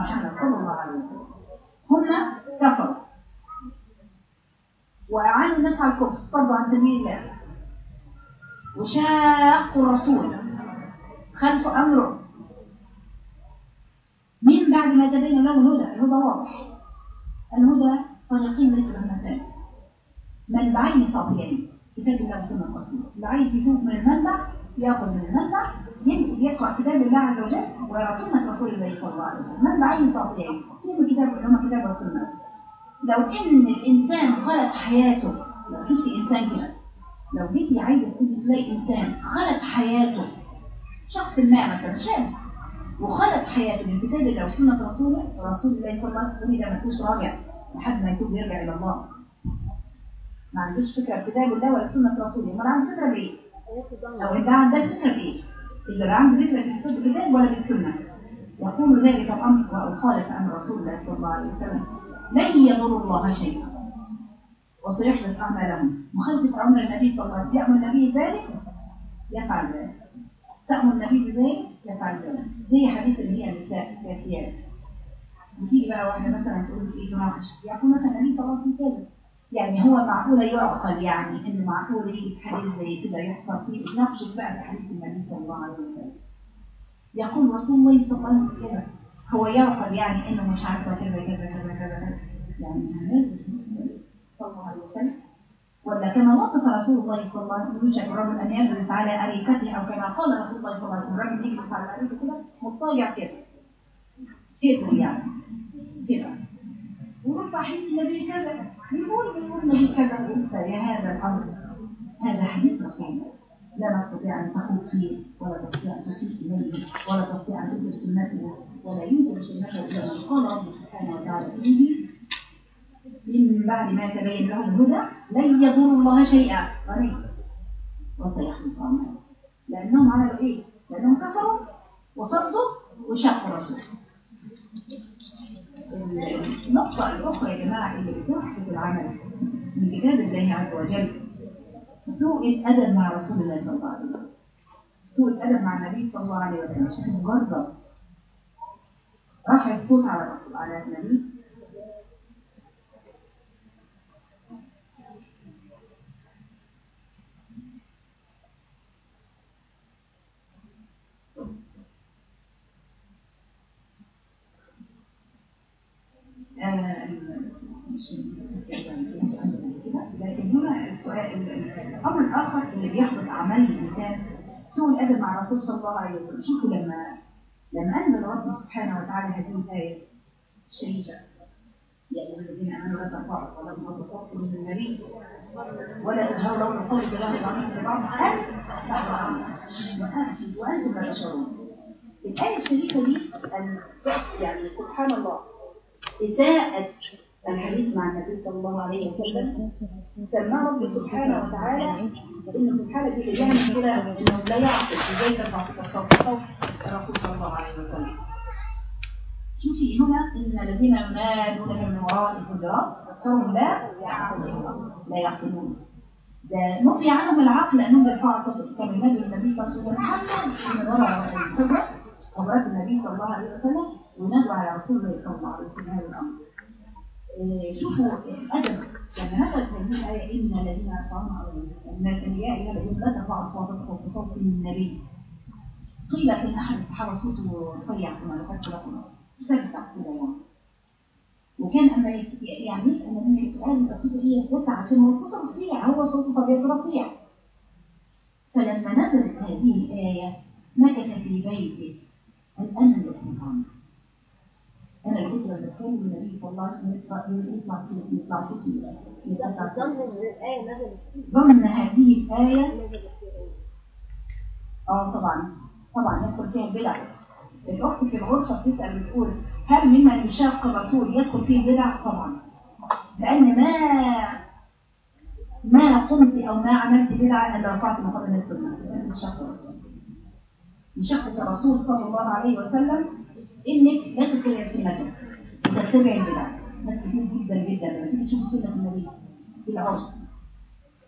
محمد صلى الله عليه وسلم. هم كفروا. وأعانوا الناس على الكفر. صدوا عن سبيل الله. وشاقوا الرسول. خلفوا أمره. من بعد ما تبين لهم الهدى. الهدى واضح. الهدى طريقين ليس لهما ثالث. منبعين صافيين. كتاب الله وسنة الرسول. اللي عايز يفوق من المنبع ياخذ من المنبع يقرأ كتاب الله عز وجل ويرى سنة رسول الله صلى الله عليه وسلم. منبعين صافيين. يمكن كتاب هما كتاب والسنة لو إن الإنسان خلق حياته لو شفت إنسان كده لو جيتي عايزه تقولي تلاقي إنسان خلق حياته شخص ما مثلا شاب وخلق حياته من كتاب الله وسنه رسوله رسول الله صلى الله عليه وسلم ده ما فيهوش راجع لحد ما يتوب يرجع إلى الله. ما عندوش فكرة في كتاب الله ولا سنة رسوله. ما عنده فكرة بايه؟ لو انت عندك فكرة بايه؟ اللي عنده فكرة في السنة- الكتاب ولا في يقول ذلك الامر وخالف أمر رسول الله صلى الله عليه وسلم. لن يضر الله شيئا. وسيحدث اعمالهم مخالفة أمر النبي صلى الله عليه وسلم. يأمر النبي ذلك يفعل ذلك. تأمر النبي بذلك؟ يفعل ذلك. زي حديث اللي هي النساء كاسيات بتيجي بقى واحدة مثلا تقول في تناقش يقول مثلا النبي صلى الله عليه وسلم. يعني هو معقوله يعقل يعني انه معقول يجي حديث زي كده يحصل فيه. تناقشت بقى في حديث النبي صلى الله عليه وسلم. يقول رسول الله صلى الله عليه وسلم كده هو يعقل يعني إنه مش عارفه كذا كذا كذا كذا كذا. يعني هذا صلى الله عليه وسلم. ولا كما وصف رسول الله صلى الله عليه وسلم يوشك الرجل أن يجلس على أريكته أو كما قال رسول الله صلى الله عليه وسلم الرجل يجلس على أريكته كده مضطجع كده كده يعني. كده ورفع حديث النبي كذا. يقول يقول النبي كذا قلت يا هذا الأمر. هذا حديث رسول الله لا تستطيع أن تخوض فيه ولا تستطيع أن تسيء إليه ولا تستطيع أن تدرس سنته ولا ينكر سنته إلا من قال رب سبحانه وتعالى فيه. من بعد ما تبين له الهدى لن يضر الله شيئا. غني وسيحدث أمره لأنهم عملوا إيه؟ لأنهم كفروا وصدوا وشقوا رسوله. النقطة الأخرى يا جماعة اللي بتحدث العمل من كتاب الله عز وجل سوء الأدب مع رسول الله صلى الله عليه وسلم. سوء الأدب مع النبي صلى الله عليه وسلم. شيخ مجرد. رفع الصوت على الرسول على النبي. آه، مش- لكن هنا السؤال الأمر الآخر اللي بيحدث أعمال الإنسان سوء الأدب مع الرسول صلى الله عليه وسلم. شوفوا لما لما انزل ربنا سبحانه وتعالى هذه الآية الشريفة يا أيها الذين آمنوا لا ترفعوا اصواتكم فوق من النبي ولا تجهروا له بالقول كجهر بعضكم لبعض. ان وأنتم لا تشعرون. الآية الشريفة دي يعني سبحان الله إساءة الحديث مع النبي صلى الله عليه وسلم. سماه رب سبحانه وتعالى إنه في الحالة دي كده إنه لا يعقل. إزاي ترفع صوت الرسول صلى الله عليه وسلم. شوفي هنا إن الذين ينادونك من وراء الحجرات أكثرهم لا يعقلون. لا يعقلون. ده نفي عنهم العقل لأنهم بيرفعوا صوتهم كانوا ينادوا النبي صلى الله عليه وسلم حتى من وراء الحجرة حضرات النبي صلى الله عليه وسلم وينادوا على رسول الله صلى الله عليه وسلم. هذا الامر. إيه، شوفوا الادب يعني هذا هذه الايه ان الذين يرفعون من الانبياء الذين لا ترفعوا اصواتكم فوق صوت النبي. قيل ان احد الصحابه صوته رفيع كما ذكرت لكم سكت كده يعني. وكان يس- يعني يسال النبي سؤال صوته إيه يرفع عشان هو صوته رفيع هو صوته طبيعته رفيع. فلما نزلت هذه الآية مكث في بيته اللي استطعت أنا النبي صلى الله عليه وسلم الايه هذه إيه؟ آه طبعا طبعا يدخل فيها البدع الأخت في الغرفة بتسأل بتقول هل ممن يشاق الرسول يدخل فيه بدع طبعا لأن ما ما قمت أو ما عملت بدعه الا رفعت مقام السنة مشاق الرسول مشاقة الرسول صلى الله عليه وسلم انك لا تتبع سنته وتتبع البدع ناس كتير جدا جدا لما تيجي تشوف سنه النبي في العرس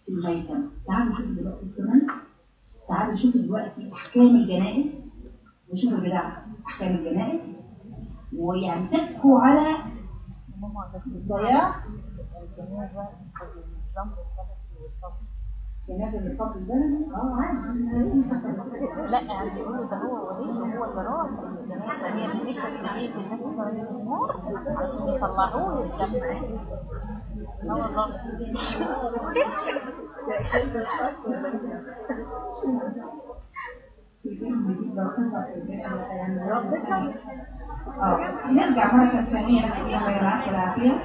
في الميتم تعالوا شوفوا دلوقتي السنن تعالوا شوفوا دلوقتي احكام الجنائز وشوفوا البدع احكام الجنائز ويعني تبكوا على ضياع جنازة الفضل البلدي؟ آه عادي. لا يعني بيقولوا ده هو ولي هو اللي راس الجنازه هي اللي مشت بايد الناس بتوع الجمهور عشان يطلعوه الجنه لا والله. (laughs) (laughs) آه. نرجع مرة ثانية الله يرعاك العافية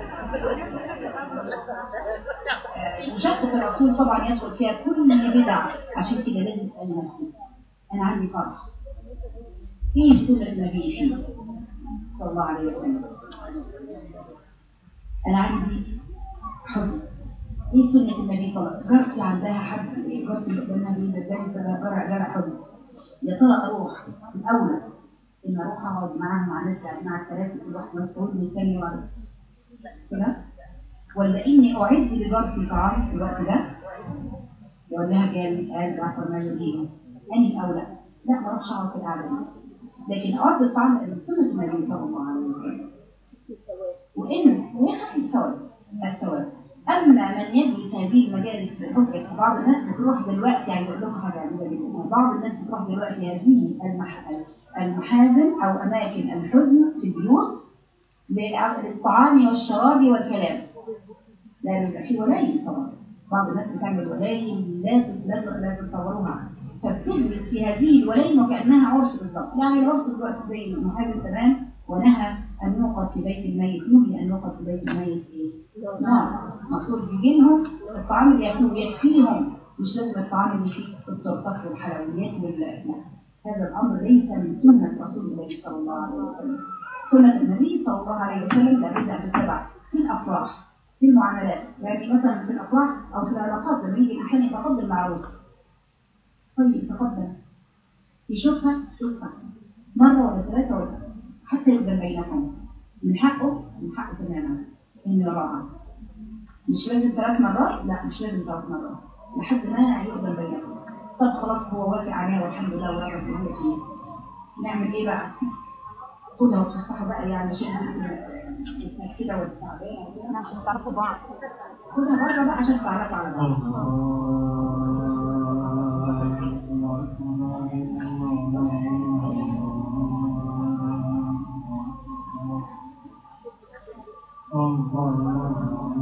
مشقة الرسول طبعا يدخل فيها كل بدع عشان كده لازم تسأل نفسك أنا عندي فرح. إيه سنة النبي فيه صلى الله عليه وسلم. أنا عندي حزن إيه سنة النبي صلى الله عليه وسلم؟ جارتي عندها حد جارتي قدامها بتجري جرع جرع حزن يا ترى أروح الأولى إن أروح أقعد معاها مع ناس مع الكراسي كل واحد مسؤول من الثاني وعلى كده ولا اني اعد لجارتي طعام في الوقت ده يقول لها جامد قال عفوا ما يجيني اني الاولى لا ما اروحش اقعد في القعده دي لكن اعد الطعام لأن سنه النبي صلى الله عليه وسلم وان ويخفي الثواب الثواب اما من يجلس هذه المجالس بحجه بعض الناس بتروح دلوقتي يعني بقول لكم حاجة بعض الناس بتروح دلوقتي هذه المح... المحازن أو أماكن الحزن في البيوت للطعام والشراب والكلام. لا في ولايم طبعا بعض الناس بتعمل ولايم لا لا تتصوروها فبتجلس في هذه الولايم وكأنها عرس بالظبط. يعني العرس دلوقتي زي المحارب تمام ونهى أن نوقد في بيت الميت. نهي أن نوقد في بيت الميت إيه؟ نار. المفروض يجي لهم الطعام اللي ياكلوه يكفيهم. مش لازم الطعام اللي فيه التورتات والحلويات وال هذا الأمر ليس من سنة رسول الله صلى الله عليه وسلم. سنة النبي صلى الله عليه وسلم لابد أن تتبع في الأفراح في المعاملات. يعني مثلا في الأفراح أو في العلاقات لما يجي الانسان يتقبل مع عروسه طيب تقبل. يشوفها شوفها مرة ولا ثلاثة ولا حتى يبقى بينكم. من حقه من حقه تماما. ان يراها مش لازم ثلاث مرات؟ لا مش لازم ثلاث مرات. لحد ما يقبل بينكم. طب خلاص هو وافق عليها والحمد لله ورب العالمين نعمل إيه بقى؟ خدها وتفسحوا بقى إيه يعني عشان كده والتعبانة. وكده عشان تعرفوا بعض. خدها بره بقى عشان تعرف على بعض. الله.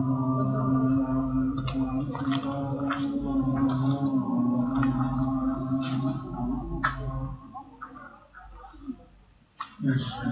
Yes.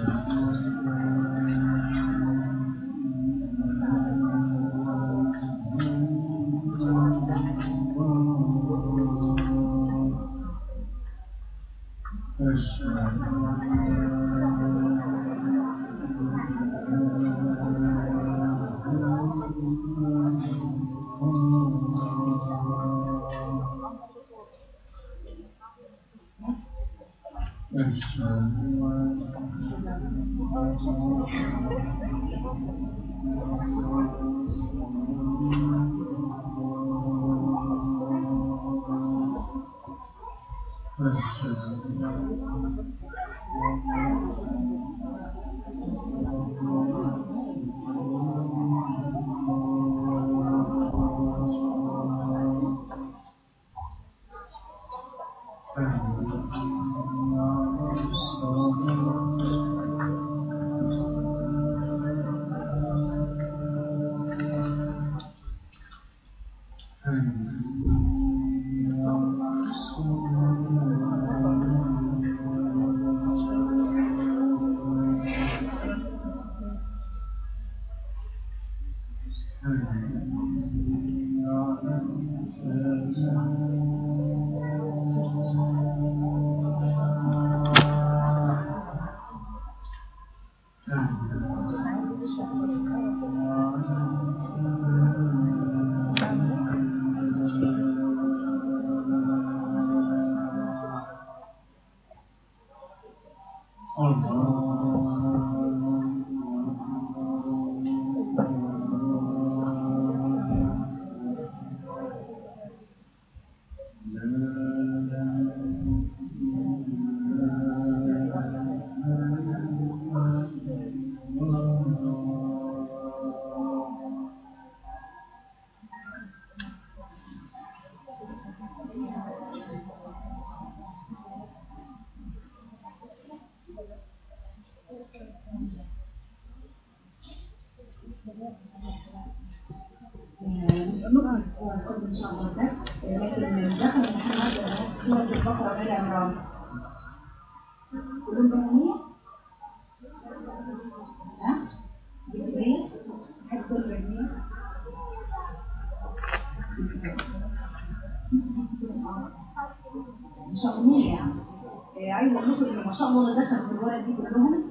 إن شاء الله الدرس لكن دخل محمد سورة البقرة آل عمران كلهم بنانية؟ ها؟ حد كل بجنية؟ إن شاء الله يعني أقول لكم إن ما شاء الله دخلوا في الورق دي كلهم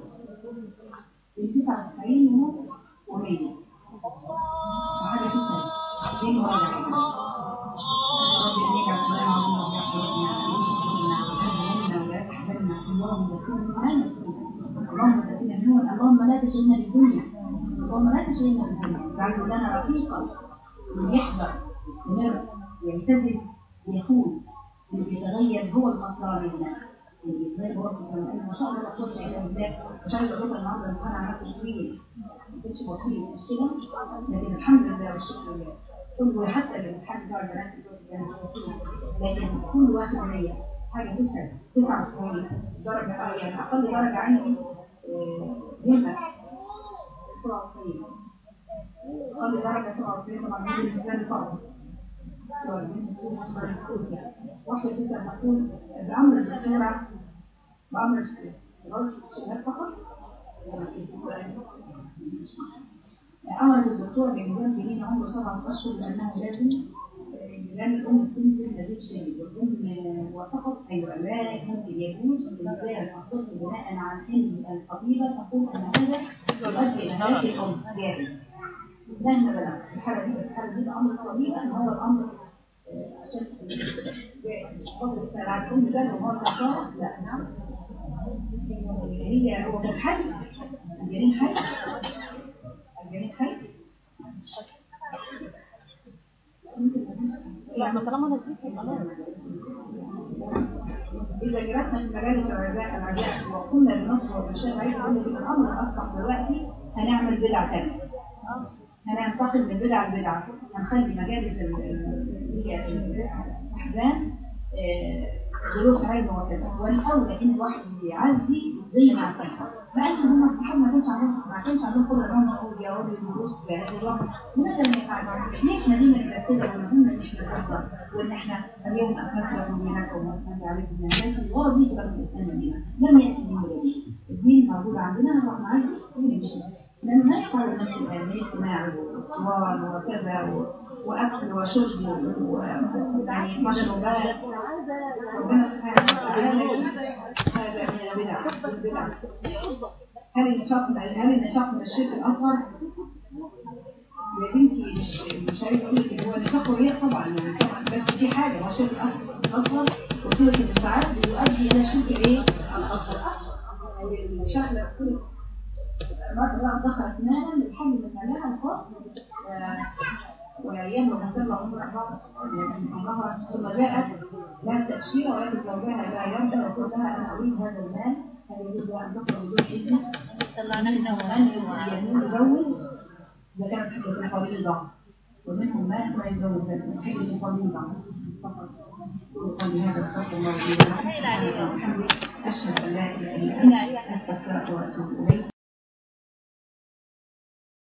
تشغلنا بالدنيا اللهم لا تشغلنا بالدنيا اجعله لنا رفيقا يحذر يستمر يمتثل يكون اللي بيتغير هو بيتغير هو المصدر ما شاء الله قوه الا بالله مش عايزه أقول النهارده ان أنا عملت تشويه ما كنتش بسيط. مش كده؟ لكن الحمد لله والشكر لله. كل حتى الامتحان بتاع البنات لكن كل واحد ليا حاجة تسعة. 99 درجة يعني أقل درجة عندي. همه 97 أقل درجه 97 طبعا بالنسبة لي صعبه واحدة تسأل تقول بأمر الدكتورة بأمر الشباب فقط أمرت الدكتورة بمليون جنيه عمره سبعة أشهر لأنه لازم لأن الأم تنزل نزيف شديد والأم وافقت أيوة لا ممكن يجوز إنزال الطفل بناء عن أن الطبيبة تقول أن هذا يؤدي إلى هلاك الأم. جائز مهما بلغ الحالة دي الحالة دي أمر الطبيبة إن هو الأمر عشان فضل السلام الأم. ده لا نعم. هي هو كان حي الجنين حي الجنين حي. لا ما طالما نزيف خلاص إذا جلسنا في مجالس الرجاء الرجاء وقلنا بنصر والمشاهد عايز أقول لك الأمر أصبح دلوقتي هنعمل بدعة ثانية هننتقل من بدعة لبدعة. هنخلي مجالس الأحزان آه، دروس علم وكذا والأولى إن الواحد يعزي زي ما اعتقد لأن هم الصحابة ما كانش عندهم ما كانش عندهم قدرة إن هم يقولوا يقعدوا يدرسوا في هذا الوقت لماذا لم يفعلوا؟ ليه إحنا دايما نبقى كده ونقول إن إحنا نهزر وإن إحنا اليوم أكملت لكم دينكم وأتممت عليكم نعمتي الغرض دي تبقى من الإسلام دينا لم يأتي من بلادي الدين موجود عندنا نروح نعزي ونمشي لأنه ما يقع الناس الآن من اجتماع وصوان وكذا و- وأكل وشرب و- و- يعني مشروبات ربنا سبحانه وتعالى هذا من هل النفاق هل من الشرك الأصغر؟ يا بنتي مش مش عايزه أقول لك هو النفاق والرياء طبعا بس في حاجة هو الشرك الأصغر الأصغر قلت لك ان ساعات بيؤدي إلى الشرك الايه؟ الأصغر الشكل كل مرة دخلت اسنانا للحل من الخاص وأيام وتسمى أمور الله أمرها ثم جاءت لا تأشيرة ولكن زوجها لا يرضى وقلت لها أنا أريد هذا المال هل يريد أن تخرج بدون إذن أن يتجوز إذا كانت حجة فريضة ومنهم ما ما يتجوز حجة فريضة فقط. قولي هذا الصوت أشهد أن لا إله إلا أنت أستغفرك وأتوب إليك.